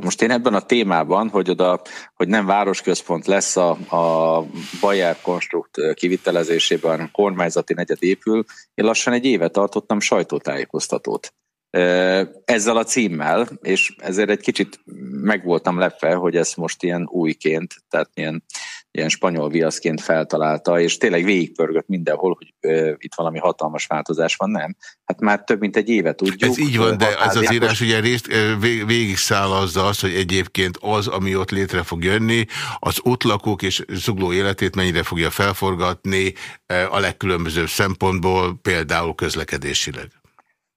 Speaker 4: Most én ebben a témában, hogy oda, hogy nem városközpont lesz a, a Bayer konstrukt kivitelezésében, hanem kormányzati negyed épül, én lassan egy éve tartottam sajtótájékoztatót ezzel a címmel, és ezért egy kicsit meg voltam lepve, hogy ezt most ilyen újként, tehát ilyen, ilyen spanyol viaszként feltalálta, és tényleg végigpörgött mindenhol, hogy ö, itt valami hatalmas változás van, nem? Hát már több mint egy éve tudjuk.
Speaker 1: Ez így van, de ez az írás ugye részt végig szálazza az, hogy egyébként az, ami ott létre fog jönni, az ott lakók és zugló életét mennyire fogja felforgatni a legkülönbözőbb szempontból, például közlekedésileg.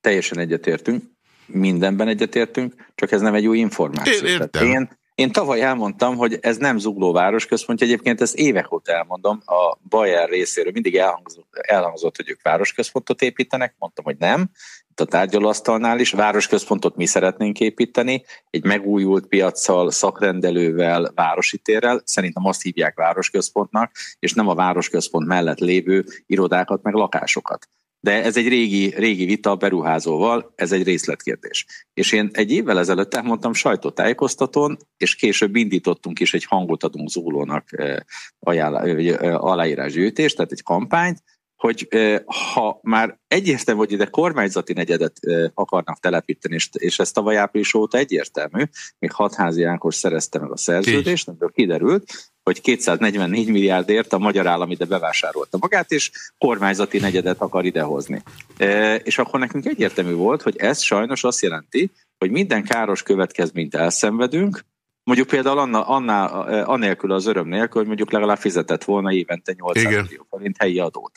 Speaker 4: Teljesen egyetértünk, mindenben egyetértünk, csak ez nem egy új információ.
Speaker 1: Én értem.
Speaker 4: Én, én tavaly elmondtam, hogy ez nem Zugló városközpontja, egyébként ezt évek óta elmondom, a Bayer részéről mindig elhangzott, elhangzott, hogy ők városközpontot építenek, mondtam, hogy nem, itt a tárgyalóasztalnál is, városközpontot mi szeretnénk építeni, egy megújult piaccal, szakrendelővel, városi térrel, szerintem azt hívják városközpontnak, és nem a városközpont mellett lévő irodákat, meg lakásokat. De ez egy régi, régi vita a beruházóval, ez egy részletkérdés. És én egy évvel ezelőtt elmondtam sajtótájékoztatón, és később indítottunk is egy hangot adunk Zólónak eh, eh, aláírásgyűjtést, tehát egy kampányt, hogy eh, ha már egyértelmű, hogy ide kormányzati negyedet akarnak telepíteni, és, ez tavaly április óta egyértelmű, még hatházi Ákos szerezte meg a szerződést, ebből kiderült, hogy 244 milliárdért a magyar állam ide bevásárolta magát, és kormányzati negyedet akar idehozni. E, és akkor nekünk egyértelmű volt, hogy ez sajnos azt jelenti, hogy minden káros következményt elszenvedünk, mondjuk például annál, annál, e, anélkül az öröm nélkül, hogy mondjuk legalább fizetett volna évente 800 Igen. millió forint helyi adót.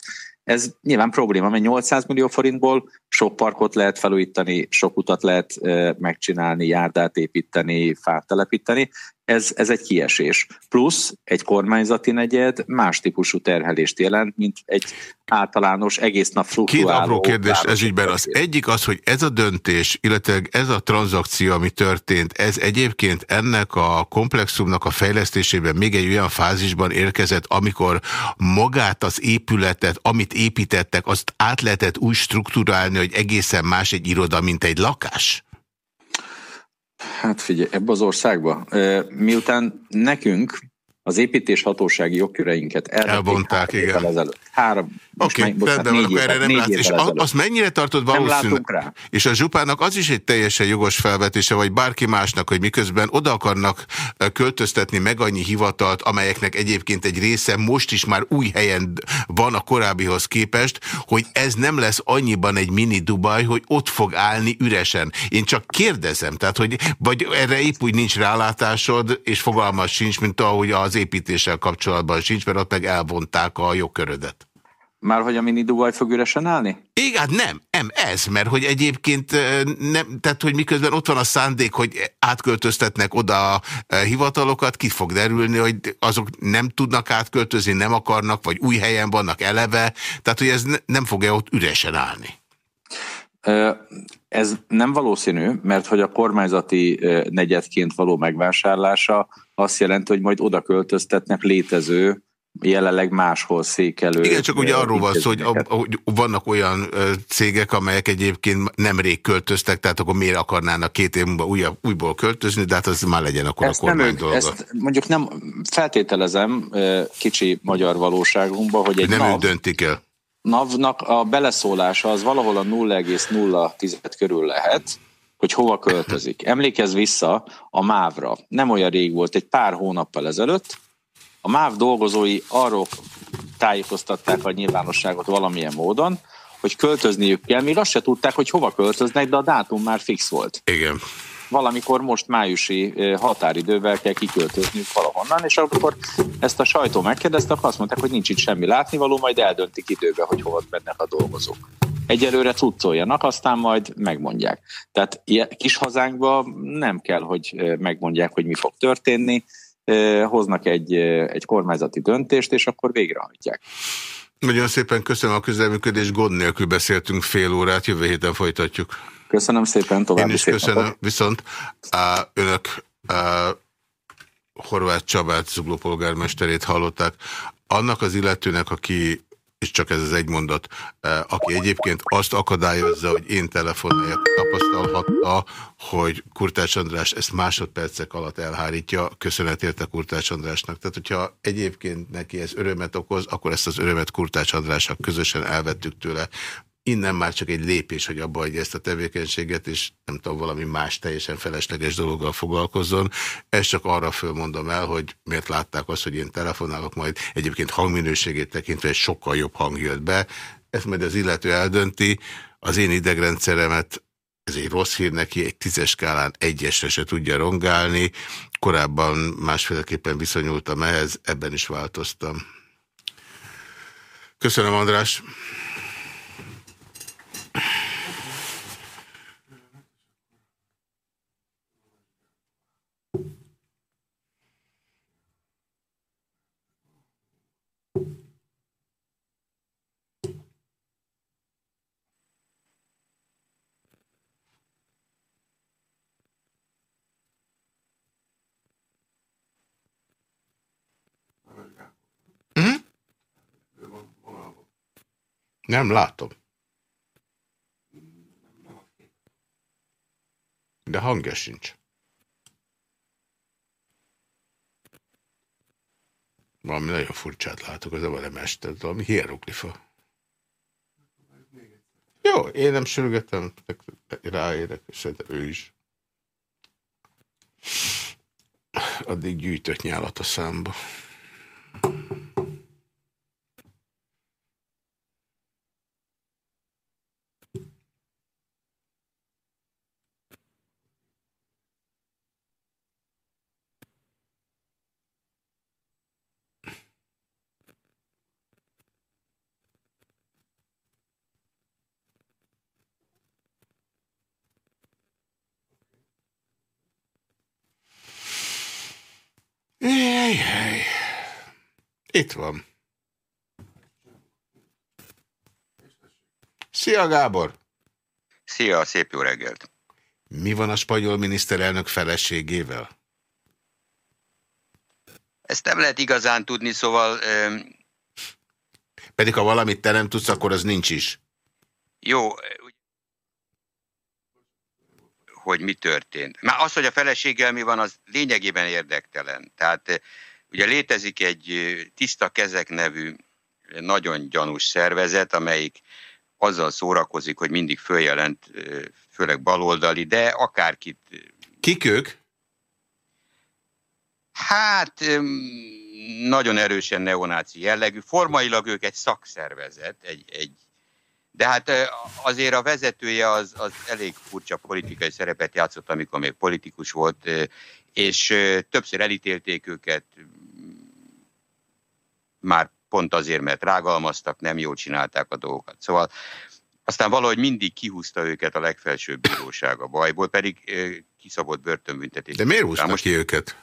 Speaker 4: Ez nyilván probléma, mert 800 millió forintból sok parkot lehet felújítani, sok utat lehet megcsinálni, járdát építeni, fát telepíteni, ez, ez egy kiesés. Plusz egy kormányzati negyed más típusú terhelést jelent, mint egy általános egész nap fluktuáló.
Speaker 1: Két apró kérdés ez ügyben. Az egyik az, hogy ez a döntés, illetve ez a tranzakció, ami történt, ez egyébként ennek a komplexumnak a fejlesztésében még egy olyan fázisban érkezett, amikor magát az épületet, amit építettek, azt át lehetett úgy struktúrálni, hogy egészen más egy iroda, mint egy lakás?
Speaker 4: Hát figyelj, ebbe az országba. Miután nekünk az építés hatósági jogköreinket
Speaker 1: elvonták, igen.
Speaker 4: Ezelőtt, három,
Speaker 1: Oké, okay, rendben van, akkor erre nem látsz. És azt mennyire tartod valószínűleg? És a Zsupának az is egy teljesen jogos felvetése, vagy bárki másnak, hogy miközben oda akarnak költöztetni meg annyi hivatalt, amelyeknek egyébként egy része most is már új helyen van a korábbihoz képest, hogy ez nem lesz annyiban egy mini Dubaj, hogy ott fog állni üresen. Én csak kérdezem, tehát hogy vagy erre épp úgy nincs rálátásod, és fogalmas sincs, mint ahogy az építéssel kapcsolatban sincs, mert ott meg elvonták a jogkörödet.
Speaker 4: Már hogy a mini Dubaj fog üresen állni?
Speaker 1: Igen, hát nem, nem ez, mert hogy egyébként nem, tehát hogy miközben ott van a szándék, hogy átköltöztetnek oda a hivatalokat, ki fog derülni, hogy azok nem tudnak átköltözni, nem akarnak, vagy új helyen vannak eleve, tehát hogy ez nem fogja ott üresen állni.
Speaker 4: Ez nem valószínű, mert hogy a kormányzati negyedként való megvásárlása azt jelenti, hogy majd oda költöztetnek létező jelenleg máshol székelő.
Speaker 1: Igen, csak ugye arról van szó, hogy, hogy vannak olyan cégek, amelyek egyébként nemrég költöztek, tehát akkor miért akarnának két év múlva újabb, újból költözni, de hát az már legyen akkor ezt a kormány nem dolga. Ezt
Speaker 4: mondjuk nem feltételezem kicsi magyar valóságunkban, hogy egy
Speaker 1: nem
Speaker 4: NAV,
Speaker 1: döntik el.
Speaker 4: NAV-nak a beleszólása az valahol a 0,0 körül lehet, hogy hova költözik. Emlékezz vissza a mávra. Nem olyan rég volt, egy pár hónappal ezelőtt, a MÁV dolgozói arról tájékoztatták a nyilvánosságot valamilyen módon, hogy költözniük kell, még azt se tudták, hogy hova költöznek, de a dátum már fix volt.
Speaker 1: Igen.
Speaker 4: Valamikor most májusi határidővel kell kiköltözniük valahonnan, és akkor ezt a sajtó megkérdezte, akkor azt mondták, hogy nincs itt semmi látnivaló, majd eldöntik időbe, hogy hova mennek a dolgozók. Egyelőre cuccoljanak, aztán majd megmondják. Tehát kis hazánkban nem kell, hogy megmondják, hogy mi fog történni, hoznak egy, egy kormányzati döntést, és akkor végrehajtják.
Speaker 1: Nagyon szépen köszönöm a közelműködés, gond nélkül beszéltünk fél órát, jövő héten folytatjuk.
Speaker 4: Köszönöm szépen, további
Speaker 1: Én is köszönöm, napot. viszont á, önök á, Horváth Csabát, Zugló polgármesterét hallották. Annak az illetőnek, aki és csak ez az egy mondat, aki egyébként azt akadályozza, hogy én telefonáljak, tapasztalhatta, hogy Kurtás András ezt másodpercek alatt elhárítja, köszönet érte Kurtás Andrásnak. Tehát, hogyha egyébként neki ez örömet okoz, akkor ezt az örömet Kurtás Andrásnak közösen elvettük tőle innen már csak egy lépés, hogy abba hagyja ezt a tevékenységet, és nem tudom, valami más teljesen felesleges dologgal foglalkozzon. Ezt csak arra fölmondom el, hogy miért látták azt, hogy én telefonálok, majd egyébként hangminőségét tekintve egy sokkal jobb hang jött be. Ezt majd az illető eldönti. Az én idegrendszeremet ez egy rossz hír neki, egy tízes skálán egyesre se tudja rongálni. Korábban másféleképpen viszonyultam ehhez, ebben is változtam. Köszönöm, András! Nem látom. De hangja sincs. Valami nagyon furcsát látok, az a velemestet, valami hieroglifa. Jó, én nem sürgetem, ráérek, és szerintem ő is. Addig gyűjtött nyálat a számba. Jaj, jaj. Itt van. Szia, Gábor!
Speaker 5: Szia, szép jó reggelt!
Speaker 1: Mi van a spanyol miniszterelnök feleségével?
Speaker 5: Ezt nem lehet igazán tudni, szóval... Um...
Speaker 1: Pedig ha valamit te nem tudsz, akkor az nincs is.
Speaker 5: Jó, hogy mi történt. Már az, hogy a feleséggel mi van, az lényegében érdektelen. Tehát ugye létezik egy tiszta kezek nevű nagyon gyanús szervezet, amelyik azzal szórakozik, hogy mindig följelent, főleg baloldali, de akárkit.
Speaker 1: Kik ők?
Speaker 5: Hát nagyon erősen neonáci jellegű. Formailag ők egy szakszervezet, egy, egy de hát azért a vezetője az, az elég furcsa politikai szerepet játszott, amikor még politikus volt, és többször elítélték őket, már pont azért, mert rágalmaztak, nem jól csinálták a dolgokat. Szóval aztán valahogy mindig kihúzta őket a legfelsőbb bíróság a bajból, pedig kiszabott börtönbüntetés.
Speaker 1: De miért húzta most ki őket?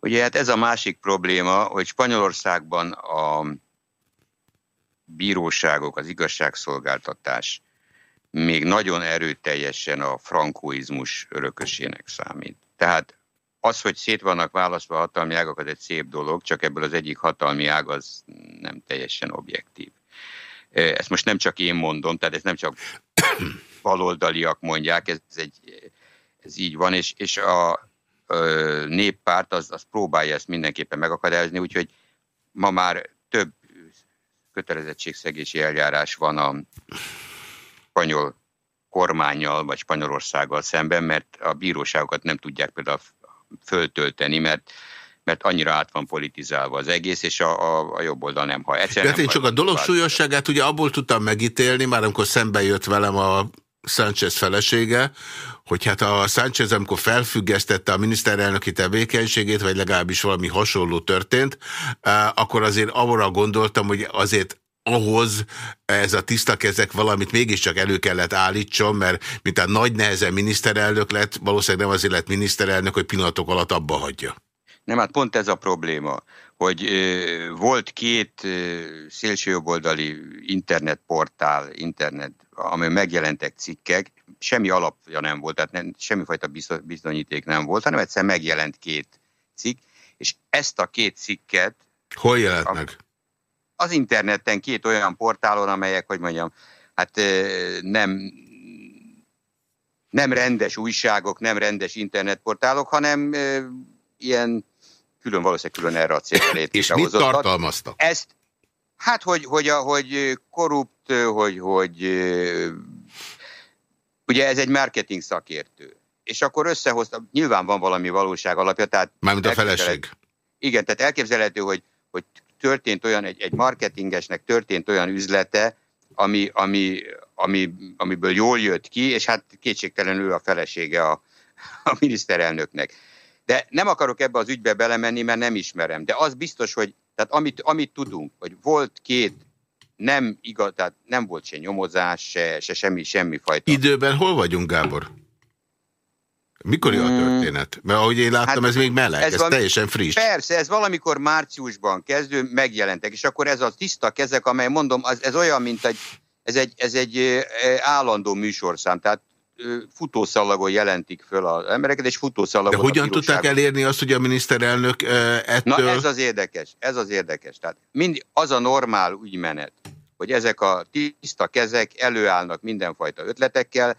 Speaker 5: Ugye hát ez a másik probléma, hogy Spanyolországban a bíróságok, az igazságszolgáltatás még nagyon erőteljesen a frankoizmus örökösének számít. Tehát az, hogy szét vannak választva a hatalmi ágak, az egy szép dolog, csak ebből az egyik hatalmi ág az nem teljesen objektív. Ezt most nem csak én mondom, tehát ez nem csak baloldaliak mondják, ez, egy, ez így van, és, és a néppárt az, az próbálja ezt mindenképpen megakadályozni, úgyhogy ma már több kötelezettségszegési eljárás van a spanyol kormányjal vagy Spanyolországgal szemben, mert a bíróságokat nem tudják például föltölteni, mert mert annyira át van politizálva az egész, és a, a, a jobb oldal nem ha.
Speaker 1: Egyszer hát én csak a dolog súlyosságát ugye abból tudtam megítélni, már amikor szembe jött velem a Sánchez felesége, hogy hát a Sánchez, amikor felfüggesztette a miniszterelnöki tevékenységét, vagy legalábbis valami hasonló történt, eh, akkor azért arra gondoltam, hogy azért ahhoz ez a tiszta kezek valamit mégiscsak elő kellett állítson, mert mint a nagy nehezen miniszterelnök lett, valószínűleg nem azért lett miniszterelnök, hogy pillanatok alatt abba hagyja.
Speaker 5: Nem, hát pont ez a probléma, hogy ö, volt két ö, szélsőjobboldali internetportál, internet, amely megjelentek cikkek, semmi alapja nem volt, tehát nem, semmifajta bizonyíték nem volt, hanem egyszer megjelent két cikk, és ezt a két cikket...
Speaker 1: Hol jelent meg?
Speaker 5: Az interneten két olyan portálon, amelyek, hogy mondjam, hát nem, nem rendes újságok, nem rendes internetportálok, hanem ilyen külön valószínűleg külön erre a célra
Speaker 1: És mit tartalmaztak?
Speaker 5: Ezt, hát, hogy, hogy, hogy korrupt, hogy, hogy ugye ez egy marketing szakértő. És akkor összehoztam, nyilván van valami valóság alapja, tehát...
Speaker 1: Mármint a feleség.
Speaker 5: Igen, tehát elképzelhető, hogy, hogy történt olyan, egy, egy marketingesnek történt olyan üzlete, ami, ami, ami, amiből jól jött ki, és hát kétségtelenül a felesége a, a miniszterelnöknek. De nem akarok ebbe az ügybe belemenni, mert nem ismerem. De az biztos, hogy tehát amit, amit tudunk, hogy volt két nem igaz, tehát nem volt se nyomozás, se, se semmi, semmi fajta.
Speaker 1: Időben hol vagyunk, Gábor? Mikor hmm. a történet? Mert ahogy én láttam, hát ez még meleg, ez, ez valami, teljesen friss.
Speaker 5: Persze, ez valamikor márciusban kezdő, megjelentek, és akkor ez a tiszta kezek, amely mondom, az, ez olyan, mint egy, ez egy, ez egy állandó műsorszám, tehát futószalagon jelentik föl az embereket, és futószalagon
Speaker 1: De hogyan tudták elérni azt, hogy a miniszterelnök ettől...
Speaker 5: Na ez az érdekes, ez az érdekes. Tehát mind az a normál ügymenet, hogy ezek a tiszta kezek előállnak mindenfajta ötletekkel,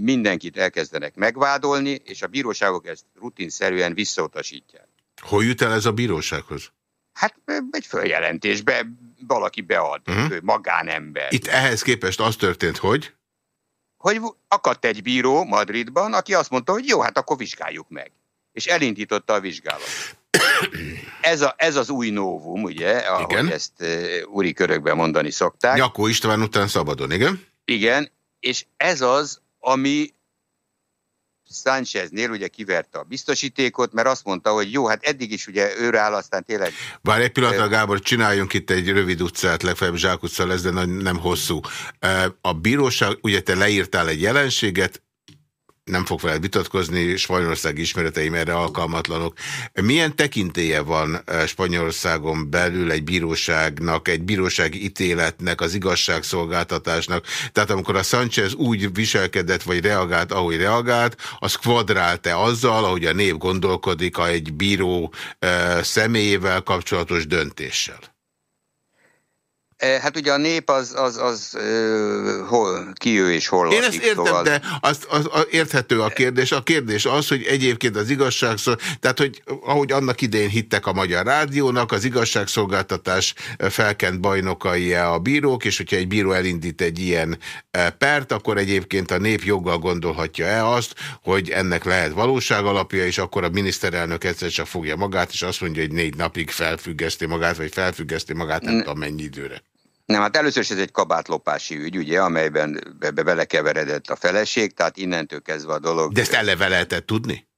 Speaker 5: mindenkit elkezdenek megvádolni, és a bíróságok ezt rutinszerűen visszautasítják.
Speaker 1: Hol jut el ez a bírósághoz?
Speaker 5: Hát egy följelentésbe valaki bead, uh mhm. -huh. magánember.
Speaker 1: Itt ehhez képest az történt, hogy?
Speaker 5: hogy akadt egy bíró Madridban, aki azt mondta, hogy jó, hát akkor vizsgáljuk meg. És elindította a vizsgálatot. Ez, a, ez az új novum, ugye, ahogy igen. ezt uh, úri körökben mondani szokták.
Speaker 1: Nyakó István után szabadon, igen?
Speaker 5: Igen, és ez az, ami Sáncheznél ugye kiverte a biztosítékot, mert azt mondta, hogy jó, hát eddig is ugye őre áll, aztán tényleg...
Speaker 1: Bár egy pillanatra, Gábor, csináljunk itt egy rövid utcát, legfeljebb Zsák utca lesz, de nem hosszú. A bíróság, ugye te leírtál egy jelenséget, nem fog veled vitatkozni, Spanyolország ismereteim erre alkalmatlanok. Milyen tekintélye van eh, Spanyolországon belül egy bíróságnak, egy bírósági ítéletnek, az igazságszolgáltatásnak? Tehát amikor a Sanchez úgy viselkedett, vagy reagált, ahogy reagált, az kvadrált-e azzal, ahogy a nép gondolkodik a egy bíró e, személyével kapcsolatos döntéssel?
Speaker 5: Hát ugye a nép az, az, az uh, hol, ki ő és hol
Speaker 1: Én ezt értem, szóval... de azt, az, az, érthető a kérdés. A kérdés az, hogy egyébként az igazságszol, tehát hogy ahogy annak idején hittek a Magyar Rádiónak, az igazságszolgáltatás felkent bajnokai -e a bírók, és hogyha egy bíró elindít egy ilyen pert, akkor egyébként a nép joggal gondolhatja-e azt, hogy ennek lehet valóság alapja, és akkor a miniszterelnök egyszer csak fogja magát, és azt mondja, hogy négy napig felfüggeszti magát, vagy felfüggeszti magát, nem tudom mennyi időre.
Speaker 5: Nem, hát először is ez egy kabátlopási ügy, ugye, amelyben be, be belekeveredett a feleség, tehát innentől kezdve a dolog...
Speaker 1: De ezt eleve lehetett tudni?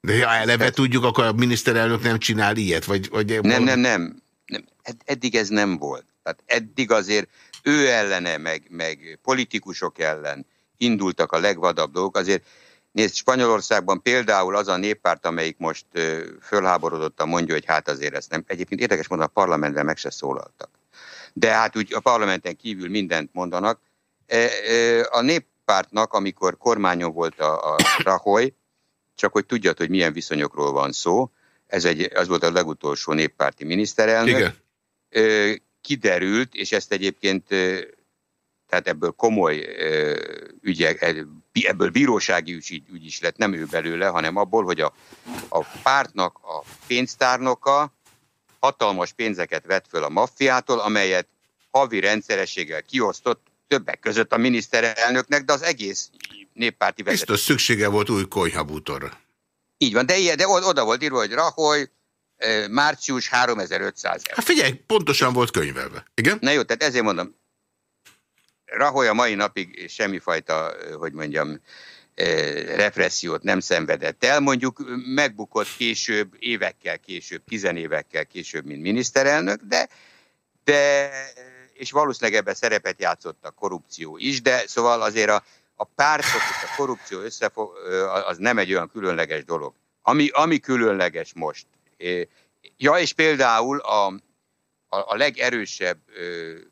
Speaker 1: De ha eleve ezt... tudjuk, akkor a miniszterelnök nem csinál ilyet? Vagy, vagy
Speaker 5: nem, valami... nem, nem, nem. Eddig ez nem volt. Tehát eddig azért ő ellene, meg, meg politikusok ellen indultak a legvadabb dolgok. Azért Nézd, Spanyolországban például az a néppárt, amelyik most fölháborodottan mondja, hogy hát azért ezt nem. Egyébként érdekes mondani, a parlamentben meg se szólaltak de hát úgy a parlamenten kívül mindent mondanak. E, e, a néppártnak, amikor kormányon volt a, a Rahoy, csak hogy tudjad, hogy milyen viszonyokról van szó, ez egy, az volt a legutolsó néppárti miniszterelnök, Igen. E, kiderült, és ezt egyébként tehát ebből komoly ügyek, ebből bírósági ügy, ügy is lett, nem ő belőle, hanem abból, hogy a, a pártnak a pénztárnoka hatalmas pénzeket vett föl a maffiától, amelyet havi rendszerességgel kiosztott többek között a miniszterelnöknek, de az egész néppárti
Speaker 1: vezető. Biztos szüksége volt új konyhabútorra.
Speaker 5: Így van, de, ilyen, de oda volt írva, hogy Rahoy, március 3500 euró.
Speaker 1: Hát figyelj, pontosan volt könyvelve. Igen?
Speaker 5: Na jó, tehát ezért mondom, Rahoy a mai napig semmifajta, hogy mondjam, repressziót nem szenvedett el, mondjuk megbukott később, évekkel később, tizenévekkel később, mint miniszterelnök, de, de és valószínűleg ebben szerepet játszott a korrupció is, de szóval azért a, a pártok és a korrupció összefog, az nem egy olyan különleges dolog. Ami, ami különleges most. Ja, és például a, a, a legerősebb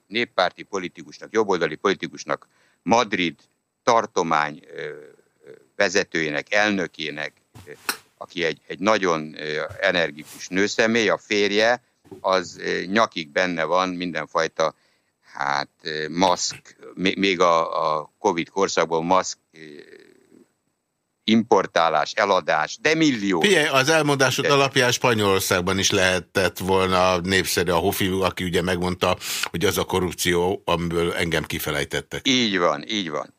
Speaker 5: néppárti politikusnak, jobboldali politikusnak Madrid tartomány vezetőjének, elnökének, aki egy, egy nagyon energikus nőszemély, a férje, az nyakig benne van mindenfajta hát maszk, még a, a Covid korszakban maszk importálás, eladás, de millió.
Speaker 1: Figyelj, az elmondásod de... alapján Spanyolországban is lehetett volna népszerű a Hofi, aki ugye megmondta, hogy az a korrupció, amiből engem kifelejtettek.
Speaker 5: Így van, így van.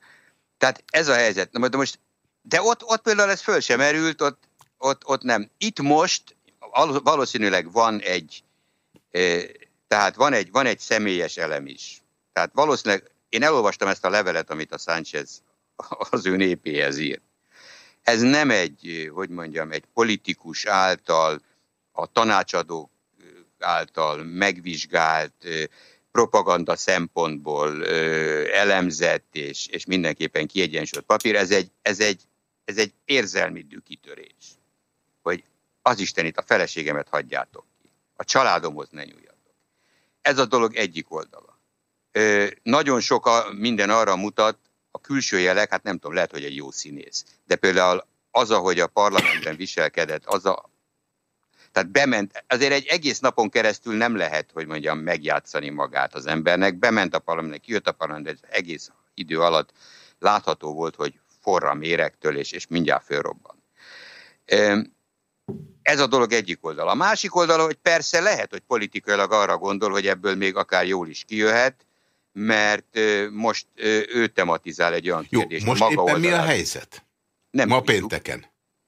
Speaker 5: Tehát ez a helyzet. Na, de most de ott, ott például ez föl sem erült, ott, ott, ott nem. Itt most valószínűleg van egy, tehát van egy, van egy személyes elem is. Tehát valószínűleg, én elolvastam ezt a levelet, amit a Sánchez az ő népéhez írt. Ez nem egy, hogy mondjam, egy politikus által, a tanácsadók által megvizsgált, propaganda szempontból elemzett és, és mindenképpen kiegyensúlyozott papír. Ez egy, ez egy ez egy érzelmi dükitörés, hogy az Isten itt a feleségemet hagyjátok ki, a családomhoz ne nyúljatok. Ez a dolog egyik oldala. Ö, nagyon sok a, minden arra mutat, a külső jelek, hát nem tudom, lehet, hogy egy jó színész, de például az, ahogy a parlamentben viselkedett, az a, tehát bement, azért egy egész napon keresztül nem lehet, hogy mondjam, megjátszani magát az embernek. Bement a parlamentnek, kijött a parlament, egész idő alatt látható volt, hogy forra méregtől, és, és mindjárt fölrobban. Ez a dolog egyik oldala. A másik oldala, hogy persze lehet, hogy politikailag arra gondol, hogy ebből még akár jól is kijöhet, mert most ő tematizál egy olyan kérdést.
Speaker 1: Jó, most maga éppen mi a helyzet? Nem Ma tudjuk. pénteken.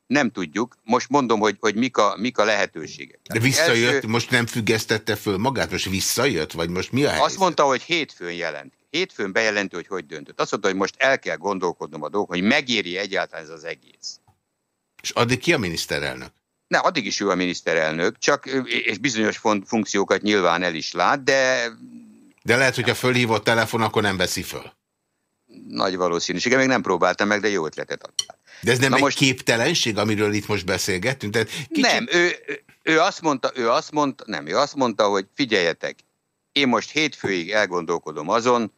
Speaker 5: Nem tudjuk. Most mondom, hogy, hogy mik, a, mik a lehetőségek.
Speaker 1: De visszajött, első... most nem függesztette föl magát? Most visszajött? Vagy most mi a helyzet?
Speaker 5: Azt mondta, hogy hétfőn jelent hétfőn bejelentő, hogy hogy döntött. Azt mondta, hogy most el kell gondolkodnom a dolgok, hogy megéri egyáltalán ez az egész.
Speaker 1: És addig ki a miniszterelnök?
Speaker 5: Ne, addig is ő a miniszterelnök, csak és bizonyos funkciókat nyilván el is lát, de...
Speaker 1: De lehet, hogy a fölhívott telefon, akkor nem veszi föl.
Speaker 5: Nagy valószínűsége, még nem próbáltam meg, de jó ötletet adtál.
Speaker 1: De ez nem Na egy most... képtelenség, amiről itt most beszélgettünk? Tehát
Speaker 5: kicsit... Nem, ő, ő, azt mondta, ő azt mondta, nem, ő azt mondta, hogy figyeljetek, én most hétfőig elgondolkodom azon,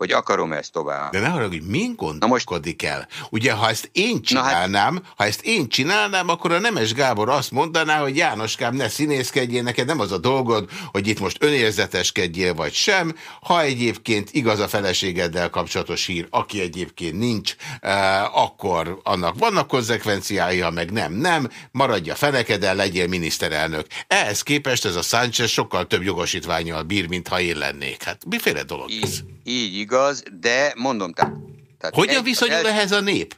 Speaker 5: hogy akarom ezt tovább.
Speaker 1: De ne hogy min gondolkodik el? Ugye, ha ezt én csinálnám, hát... ha ezt én csinálnám, akkor a Nemes Gábor azt mondaná, hogy Jánoskám, ne színészkedjél, neked nem az a dolgod, hogy itt most önérzeteskedjél vagy sem. Ha egyébként igaz a feleségeddel kapcsolatos hír, aki egyébként nincs, eh, akkor annak vannak konzekvenciái, ha meg nem, nem, maradja fenekeden, legyél miniszterelnök. Ehhez képest ez a Sánchez sokkal több jogosítványjal bír, mint ha én lennék. Hát miféle dolog ez?
Speaker 5: Így, így igaz, de mondom, tehát...
Speaker 1: tehát Hogyan viszonyul első... ehhez a nép?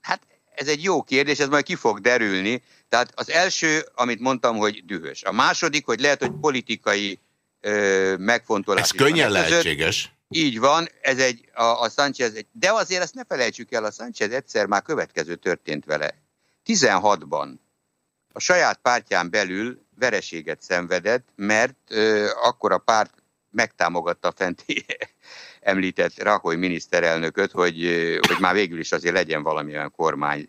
Speaker 5: Hát ez egy jó kérdés, ez majd ki fog derülni. Tehát az első, amit mondtam, hogy dühös. A második, hogy lehet, hogy politikai ö, megfontolás.
Speaker 1: Ez könnyen lehetséges.
Speaker 5: Így van, ez egy, a, a Sanchez, egy, de azért ezt ne felejtsük el, a Sanchez egyszer már következő történt vele. 16-ban a saját pártján belül vereséget szenvedett, mert ö, akkor a párt megtámogatta fenti említett Rahoy miniszterelnököt, hogy, hogy már végül is azért legyen valamilyen kormány,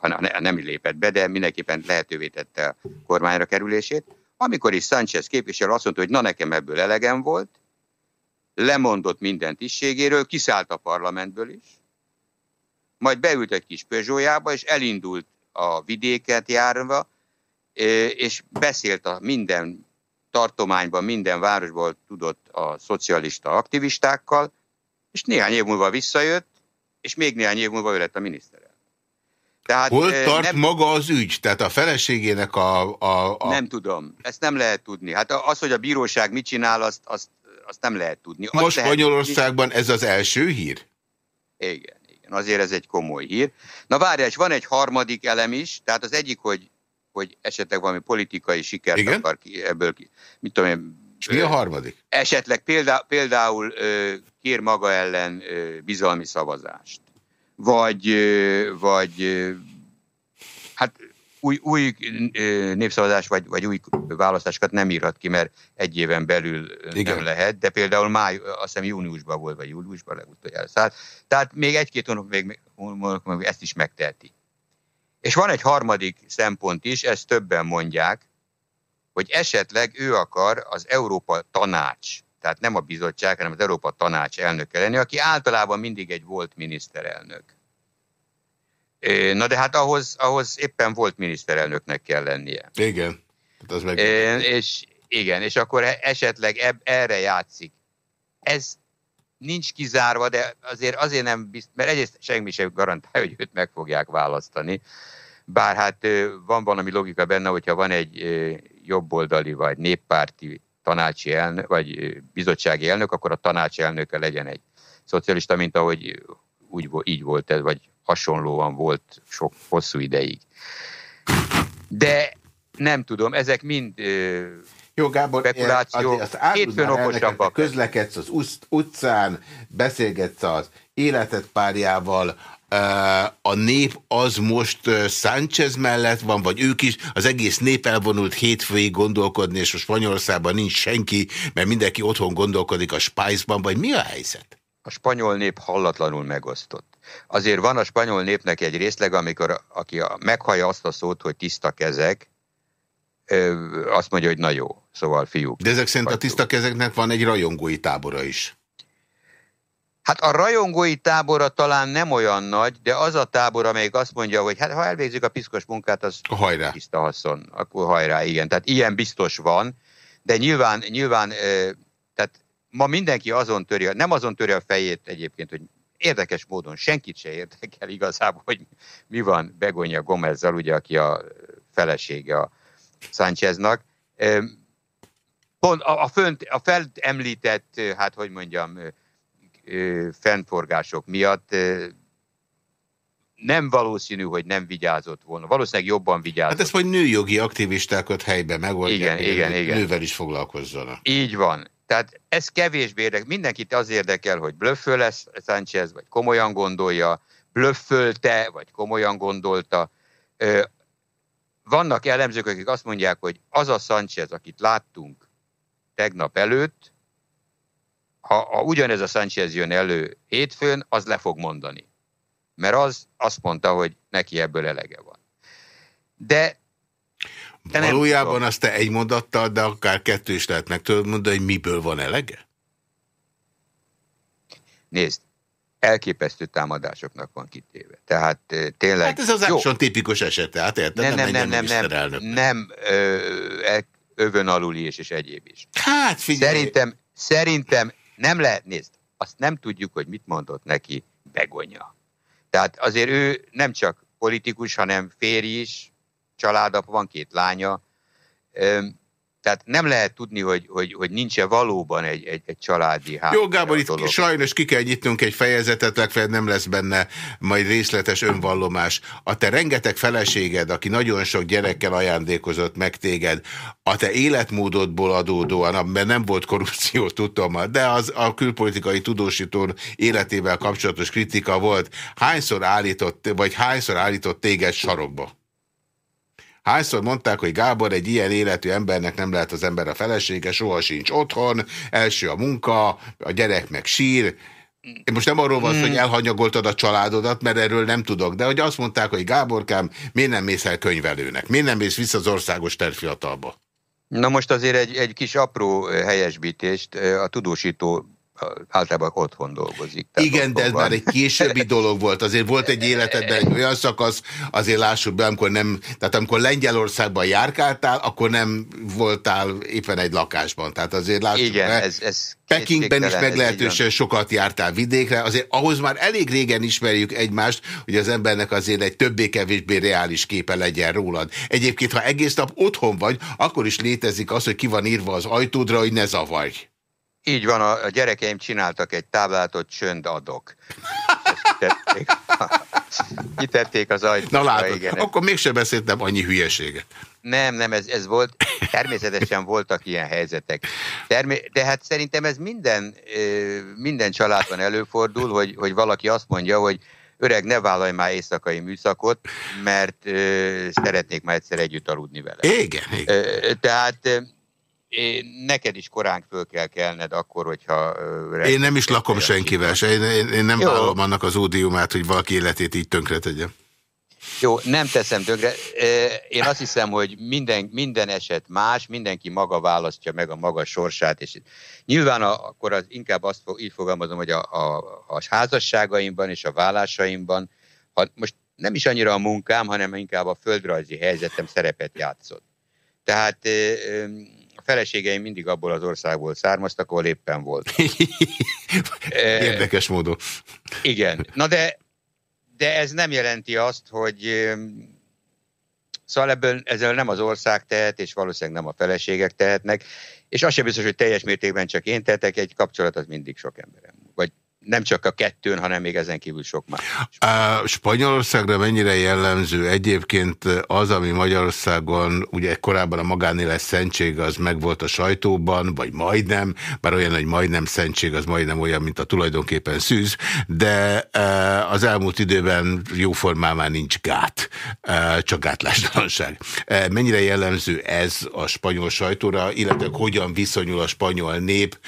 Speaker 5: ha nem lépett be, de mindenképpen lehetővé tette a kormányra kerülését. Amikor is Sánchez képviselő azt mondta, hogy na nekem ebből elegem volt, lemondott minden tisztségéről, kiszállt a parlamentből is, majd beült egy kis Peugeotjába, és elindult a vidéket járva, és beszélt a minden tartományban, minden városból tudott a szocialista aktivistákkal, és néhány év múlva visszajött, és még néhány év múlva ő lett a miniszterelnök.
Speaker 1: Tehát, Hol tart nem, maga az ügy? Tehát a feleségének a, a, a...
Speaker 5: Nem tudom. Ezt nem lehet tudni. Hát az, hogy a bíróság mit csinál, azt, azt, azt nem lehet tudni.
Speaker 1: Azt Most Spanyolországban ez az első hír?
Speaker 5: Igen, igen. Azért ez egy komoly hír. Na várj, van egy harmadik elem is. Tehát az egyik, hogy hogy esetleg valami politikai sikert Igen? akar ki, ebből ki. Mit tudom én,
Speaker 1: és mi a harmadik?
Speaker 5: Esetleg példá, például kér maga ellen bizalmi szavazást. Vagy, vagy hát új, új népszavazás vagy, vagy új választásokat nem írhat ki, mert egy éven belül Igen. nem lehet, de például máj, azt hiszem júniusban volt, vagy júliusban legutoljára szállt. Tehát még egy-két hónap még, még ezt is megteheti. És van egy harmadik szempont is, ezt többen mondják, hogy esetleg ő akar az Európa Tanács, tehát nem a bizottság, hanem az Európa Tanács elnöke lenni, aki általában mindig egy volt miniszterelnök. Na de hát ahhoz, ahhoz éppen volt miniszterelnöknek kell lennie.
Speaker 1: Igen. Hát az meg...
Speaker 5: És igen, és akkor e- esetleg eb, erre játszik. Ez nincs kizárva, de azért azért nem bizt, mert egyrészt semmi sem garantálja, hogy őt meg fogják választani. Bár hát van valami logika benne, hogyha van egy jobboldali vagy néppárti tanácsi elnök, vagy bizottsági elnök, akkor a tanácsi elnöke legyen egy szocialista, mint ahogy úgy, így volt ez, vagy hasonlóan volt sok hosszú ideig. De nem tudom, ezek mind
Speaker 1: jó, Gábor, spekuláció. Azt Hétfőn okosabbak. Közlekedsz az utcán, beszélgetsz az életed párjával, a nép az most Sánchez mellett van, vagy ők is, az egész nép elvonult hétfőig gondolkodni, és a Spanyolországban nincs senki, mert mindenki otthon gondolkodik a Spice-ban, vagy mi a helyzet?
Speaker 5: A spanyol nép hallatlanul megosztott. Azért van a spanyol népnek egy részleg, amikor aki meghallja azt a szót, hogy tiszta kezek, azt mondja, hogy na jó, szóval fiúk.
Speaker 1: De ezek szerint a tiszta kezeknek van egy rajongói tábora is.
Speaker 5: Hát a rajongói tábora talán nem olyan nagy, de az a tábor, amelyik azt mondja, hogy hát ha elvégzik a piszkos munkát, az
Speaker 1: hajrá.
Speaker 5: tiszta haszon. Akkor hajrá, igen. Tehát ilyen biztos van, de nyilván, nyilván tehát ma mindenki azon töri, nem azon töri a fejét egyébként, hogy érdekes módon senkit se érdekel igazából, hogy mi van Begonya Gomezzel, ugye, aki a felesége a Sáncheznak. Pont a, a, fönt, a felemlített, hát hogy mondjam, fennforgások miatt nem valószínű, hogy nem vigyázott volna. Valószínűleg jobban vigyázott.
Speaker 1: Hát ezt majd nőjogi aktivistákat helyben megoldják, igen, igen, igen. nővel is foglalkozzanak.
Speaker 5: Így van. Tehát ez kevésbé érdekel. Mindenkit az érdekel, hogy blöfföl lesz Sánchez, vagy komolyan gondolja, blöffölte, vagy komolyan gondolta. Vannak elemzők, akik azt mondják, hogy az a Sánchez, akit láttunk tegnap előtt, ha, ha ugyanez a Sanchez jön elő hétfőn, az le fog mondani. Mert az azt mondta, hogy neki ebből elege van. De
Speaker 1: de Valójában azt te egy mondattal, de akár kettő is lehet meg tudod mondani, hogy miből van elege?
Speaker 5: Nézd, elképesztő támadásoknak van kitéve. Tehát tényleg...
Speaker 1: Hát ez az Action tipikus esete, hát érted?
Speaker 5: Nem, nem, nem, nem, nem, nem, nem ö, övön aluli és, és egyéb is.
Speaker 1: Hát figyelj!
Speaker 5: Szerintem, szerintem nem lehet, nézd, azt nem tudjuk, hogy mit mondott neki Begonya. Tehát azért ő nem csak politikus, hanem férj is, családap, van két lánya. Tehát nem lehet tudni, hogy, hogy, hogy nincs-e valóban egy, egy, egy családi
Speaker 1: háttér. Jó, Gábor, itt dolog. sajnos ki kell nyitnunk egy fejezetet, legfeljebb nem lesz benne majd részletes önvallomás. A te rengeteg feleséged, aki nagyon sok gyerekkel ajándékozott meg téged, a te életmódodból adódóan, mert nem volt korrupció, tudom, de az a külpolitikai tudósító életével kapcsolatos kritika volt, hányszor állított, vagy hányszor állított téged sarokba? Hányszor mondták, hogy Gábor egy ilyen életű embernek nem lehet az ember a felesége, soha sincs otthon, első a munka, a gyerek meg sír. Én most nem arról van hmm. hogy elhanyagoltad a családodat, mert erről nem tudok, de hogy azt mondták, hogy Gáborkám, miért nem mész el könyvelőnek? Miért nem mész vissza az országos terfiatalba?
Speaker 5: Na most azért egy, egy kis apró helyesbítést a tudósító általában otthon dolgozik.
Speaker 1: Igen, de ez van. már egy későbbi dolog volt. Azért volt egy életedben egy olyan szakasz, azért lássuk be, amikor nem, tehát amikor Lengyelországban járkáltál, akkor nem voltál éppen egy lakásban. Tehát azért lássuk
Speaker 5: Igen, be. Ez, ez
Speaker 1: Pekingben is meglehetősen sokat jártál vidékre, azért ahhoz már elég régen ismerjük egymást, hogy az embernek azért egy többé-kevésbé reális képe legyen rólad. Egyébként, ha egész nap otthon vagy, akkor is létezik az, hogy ki van írva az ajtódra, hogy ne zavarj.
Speaker 5: Így van, a gyerekeim csináltak egy táblát, hogy csönd adok. kitették, az ajtót.
Speaker 1: Na látod, igen. akkor mégsem beszéltem annyi hülyeséget.
Speaker 5: Nem, nem, ez, ez volt, természetesen voltak ilyen helyzetek. Termé de hát szerintem ez minden, minden családban előfordul, hogy, hogy valaki azt mondja, hogy öreg, ne vállalj már éjszakai műszakot, mert szeretnék már egyszer együtt aludni vele.
Speaker 1: Igen, igen.
Speaker 5: Tehát neked is korán föl kell kelned akkor, hogyha...
Speaker 1: Én nem is lakom senkivel, se. Én, én, én nem Jó. vállalom annak az ódiumát, hogy valaki életét így tönkre tegye.
Speaker 5: Jó, nem teszem tönkre. Én azt hiszem, hogy minden, minden eset más, mindenki maga választja meg a maga sorsát, és nyilván a, akkor az inkább azt fog, így fogalmazom, hogy a, a, a házasságaimban és a vállásaimban, ha most nem is annyira a munkám, hanem inkább a földrajzi helyzetem szerepet játszott. Tehát feleségeim mindig abból az országból származtak, ahol éppen volt.
Speaker 1: Érdekes módon.
Speaker 5: Igen. Na de, de ez nem jelenti azt, hogy Szóval ebből, ezzel nem az ország tehet, és valószínűleg nem a feleségek tehetnek, és az sem biztos, hogy teljes mértékben csak én tehetek, egy kapcsolat az mindig sok emberem. Nem csak a kettőn, hanem még ezen kívül sok más.
Speaker 1: A Spanyolországra mennyire jellemző egyébként az, ami Magyarországon, ugye korábban a magánélet szentség az megvolt a sajtóban, vagy majdnem, bár olyan, hogy majdnem szentség, az majdnem olyan, mint a tulajdonképpen szűz, de az elmúlt időben jóformán már nincs gát, csak gátlásdalanság. E, mennyire jellemző ez a spanyol sajtóra, illetve hogyan viszonyul a spanyol nép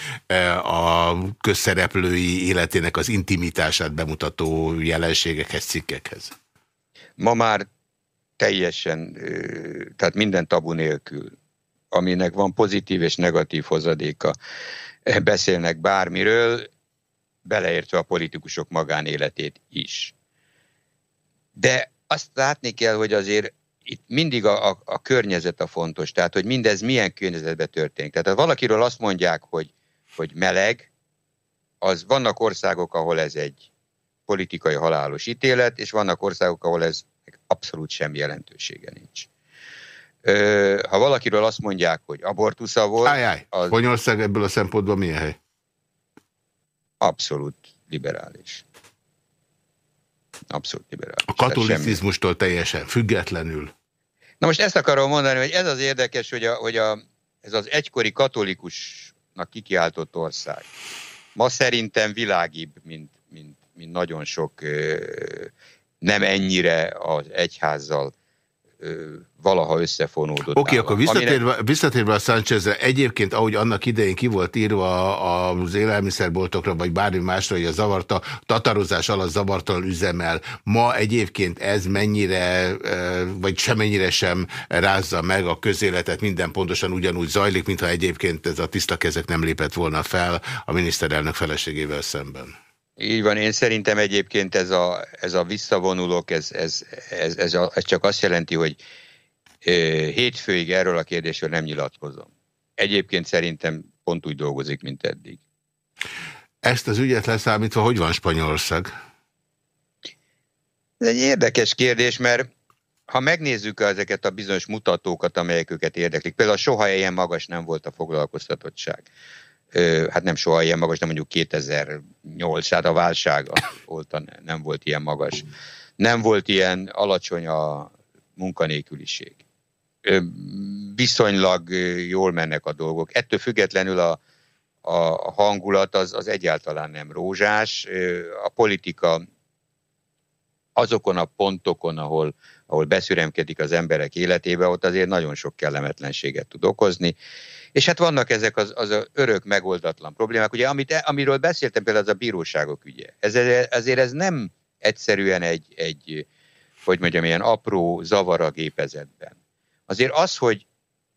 Speaker 1: a közszereplői élet életének az intimitását bemutató jelenségekhez, cikkekhez?
Speaker 5: Ma már teljesen, tehát minden tabu nélkül, aminek van pozitív és negatív hozadéka, beszélnek bármiről, beleértve a politikusok magánéletét is. De azt látni kell, hogy azért itt mindig a, a, a környezet a fontos, tehát hogy mindez milyen környezetben történik. Tehát ha valakiről azt mondják, hogy, hogy meleg, az vannak országok, ahol ez egy politikai halálos ítélet, és vannak országok, ahol ez abszolút semmi jelentősége nincs. Ha valakiről azt mondják, hogy abortusza volt...
Speaker 1: Ájjáj, az... Spanyolország ebből a szempontból milyen hely?
Speaker 5: Abszolút liberális. Abszolút liberális.
Speaker 1: A katolicizmustól teljesen függetlenül.
Speaker 5: Na most ezt akarom mondani, hogy ez az érdekes, hogy, a, hogy a, ez az egykori katolikusnak kikiáltott ország ma szerintem világibb, mint, mint, mint nagyon sok nem ennyire az egyházzal valaha összefonódott.
Speaker 1: Oké, okay, akkor visszatérve, aminek... visszatérve a Sánchezre, egyébként, ahogy annak idején ki volt írva az élelmiszerboltokra, vagy bármi másra, hogy a zavarta, tatarozás alatt zavartalan üzemel, ma egyébként ez mennyire, vagy semennyire sem rázza meg a közéletet, minden pontosan ugyanúgy zajlik, mintha egyébként ez a tiszta kezek nem lépett volna fel a miniszterelnök feleségével szemben.
Speaker 5: Így van, én szerintem egyébként ez a, ez a visszavonulók, ez, ez, ez, ez, a, ez csak azt jelenti, hogy hétfőig erről a kérdésről nem nyilatkozom. Egyébként szerintem pont úgy dolgozik, mint eddig.
Speaker 1: Ezt az ügyet leszámítva, hogy van Spanyolország?
Speaker 5: Ez egy érdekes kérdés, mert ha megnézzük ezeket a bizonyos mutatókat, amelyek őket érdeklik, például soha ilyen magas nem volt a foglalkoztatottság. Hát nem soha ilyen magas, de mondjuk 2008, hát a válsága óta nem volt ilyen magas. Nem volt ilyen alacsony a munkanélküliség. Viszonylag jól mennek a dolgok. Ettől függetlenül a, a hangulat az, az egyáltalán nem rózsás. A politika azokon a pontokon, ahol, ahol beszüremkedik az emberek életébe, ott azért nagyon sok kellemetlenséget tud okozni. És hát vannak ezek az, az örök megoldatlan problémák. Ugye, amit, amiről beszéltem például, az a bíróságok ügye. Ez, ezért ez nem egyszerűen egy, egy, hogy mondjam, ilyen apró zavar a gépezetben. Azért az, hogy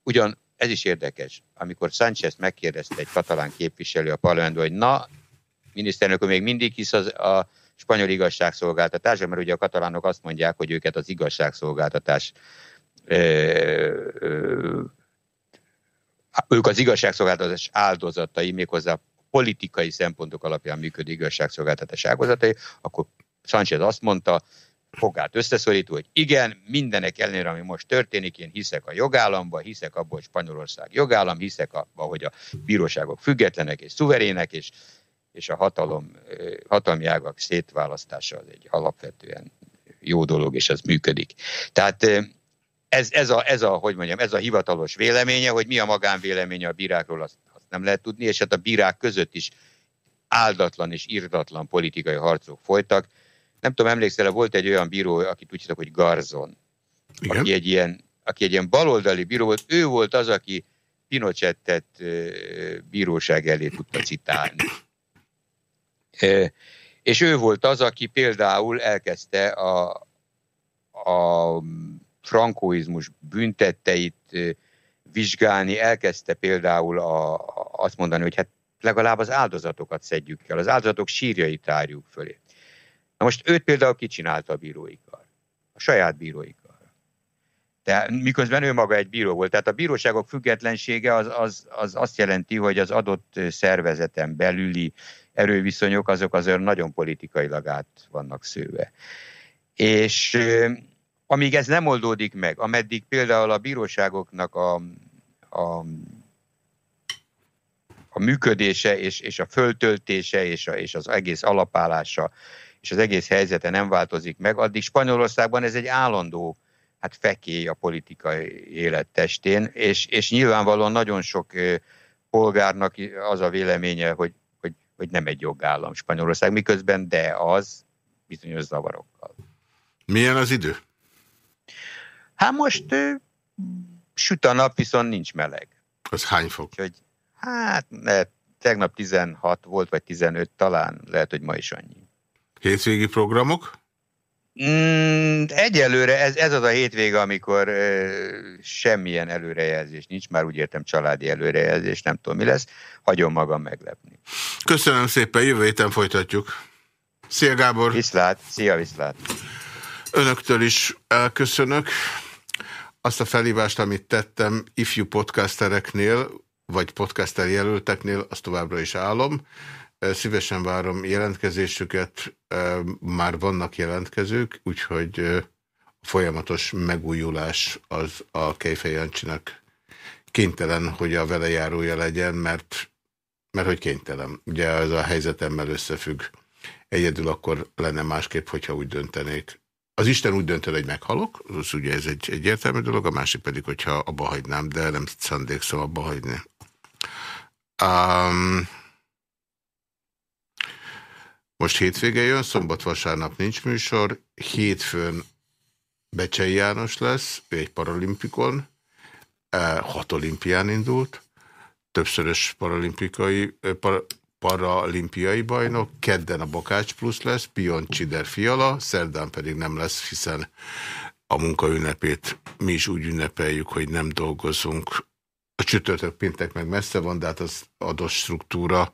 Speaker 5: ugyan ez is érdekes, amikor Sánchez megkérdezte egy katalán képviselő a parlamentben, hogy na, miniszterelnök még mindig hisz az, a spanyol igazságszolgáltatásra, mert ugye a katalánok azt mondják, hogy őket az igazságszolgáltatás ők az igazságszolgáltatás áldozatai, méghozzá politikai szempontok alapján működő igazságszolgáltatás áldozatai, akkor Sánchez azt mondta, fogát összeszorító, hogy igen, mindenek ellenére, ami most történik, én hiszek a jogállamba, hiszek abban, hogy Spanyolország jogállam, hiszek abban, hogy a bíróságok függetlenek és szuverének, és, és a hatalom, hatalmi ágak szétválasztása az egy alapvetően jó dolog, és az működik. Tehát ez, ez, a, ez a, hogy mondjam, ez a hivatalos véleménye, hogy mi a magánvéleménye a bírákról, azt, azt nem lehet tudni, és hát a bírák között is áldatlan és irdatlan politikai harcok folytak, nem tudom, emlékszel, volt egy olyan bíró, akit úgy hívtak, hogy Garzon, Igen? aki egy ilyen aki egy ilyen baloldali bíró volt, ő volt az, aki Pinochettet bíróság elé tudta citálni. És ő volt az, aki például elkezdte a, a frankóizmus büntetteit vizsgálni, elkezdte például a, azt mondani, hogy hát legalább az áldozatokat szedjük el, az áldozatok sírjait tárjuk fölé. Na most őt például kicsinálta a bírói kar. A saját bírói kar. De miközben ő maga egy bíró volt. Tehát a bíróságok függetlensége az, az, az azt jelenti, hogy az adott szervezeten belüli erőviszonyok azok azért nagyon politikailag át vannak szőve. És amíg ez nem oldódik meg, ameddig például a bíróságoknak a, a a működése és, és a föltöltése és, a, és az egész alapállása és az egész helyzete nem változik meg, addig Spanyolországban ez egy állandó hát fekély a politikai élet testén, és, és nyilvánvalóan nagyon sok polgárnak az a véleménye, hogy, hogy, hogy nem egy jogállam Spanyolország, miközben de az bizonyos zavarokkal.
Speaker 1: Milyen az idő?
Speaker 5: Hát most süt a nap, viszont nincs meleg.
Speaker 1: Az hány fok?
Speaker 5: Úgyhogy, hát ne, tegnap 16 volt, vagy 15 talán, lehet, hogy ma is annyi.
Speaker 1: Hétvégi programok?
Speaker 5: Mm, egyelőre ez, ez az a hétvége, amikor ö, semmilyen előrejelzés nincs, már úgy értem családi előrejelzés, nem tudom mi lesz, hagyom magam meglepni.
Speaker 1: Köszönöm szépen, jövő héten folytatjuk. Szia Gábor!
Speaker 5: Viszlát, szia viszlát!
Speaker 1: Önöktől is elköszönök. Azt a felhívást, amit tettem ifjú podcastereknél, vagy podcaster jelölteknél, azt továbbra is állom. Szívesen várom jelentkezésüket, már vannak jelentkezők, úgyhogy a folyamatos megújulás az a Kejfej Jancsinak kénytelen, hogy a vele járója legyen, mert, mert hogy kénytelen. Ugye ez a helyzetemmel összefügg. Egyedül akkor lenne másképp, hogyha úgy döntenék. Az Isten úgy döntene, hogy meghalok, az ugye ez egy egyértelmű dolog, a másik pedig, hogyha abba hagynám, de nem szándékszom abba hagyni. Um, most hétvége jön, szombat-vasárnap nincs műsor, hétfőn Becsei János lesz, ő egy paralimpikon, eh, hat olimpián indult, többszörös paralimpikai, eh, para, paralimpiai bajnok, kedden a Bakács plusz lesz, Pion Csider Fiala, szerdán pedig nem lesz, hiszen a munkaünnepét mi is úgy ünnepeljük, hogy nem dolgozunk. A csütörtök péntek meg messze van, de hát az adott struktúra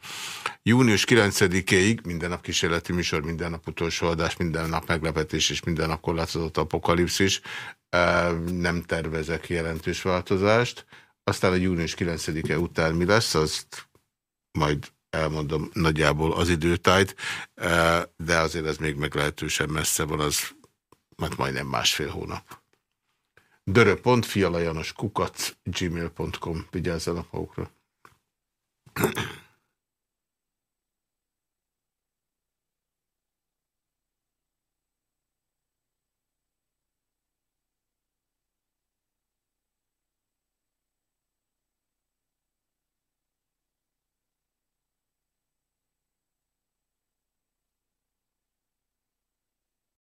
Speaker 1: Június 9-ig minden nap kísérleti műsor, minden nap utolsó adás, minden nap meglepetés és minden nap korlátozott apokalipszis. Nem tervezek jelentős változást. Aztán a június 9-e után mi lesz, azt majd elmondom nagyjából az időtájt, eh, de azért ez még meglehetősen messze van, az hát majdnem másfél hónap. dörö.fialajanoskukac gmail.com Vigyázzanak magukra!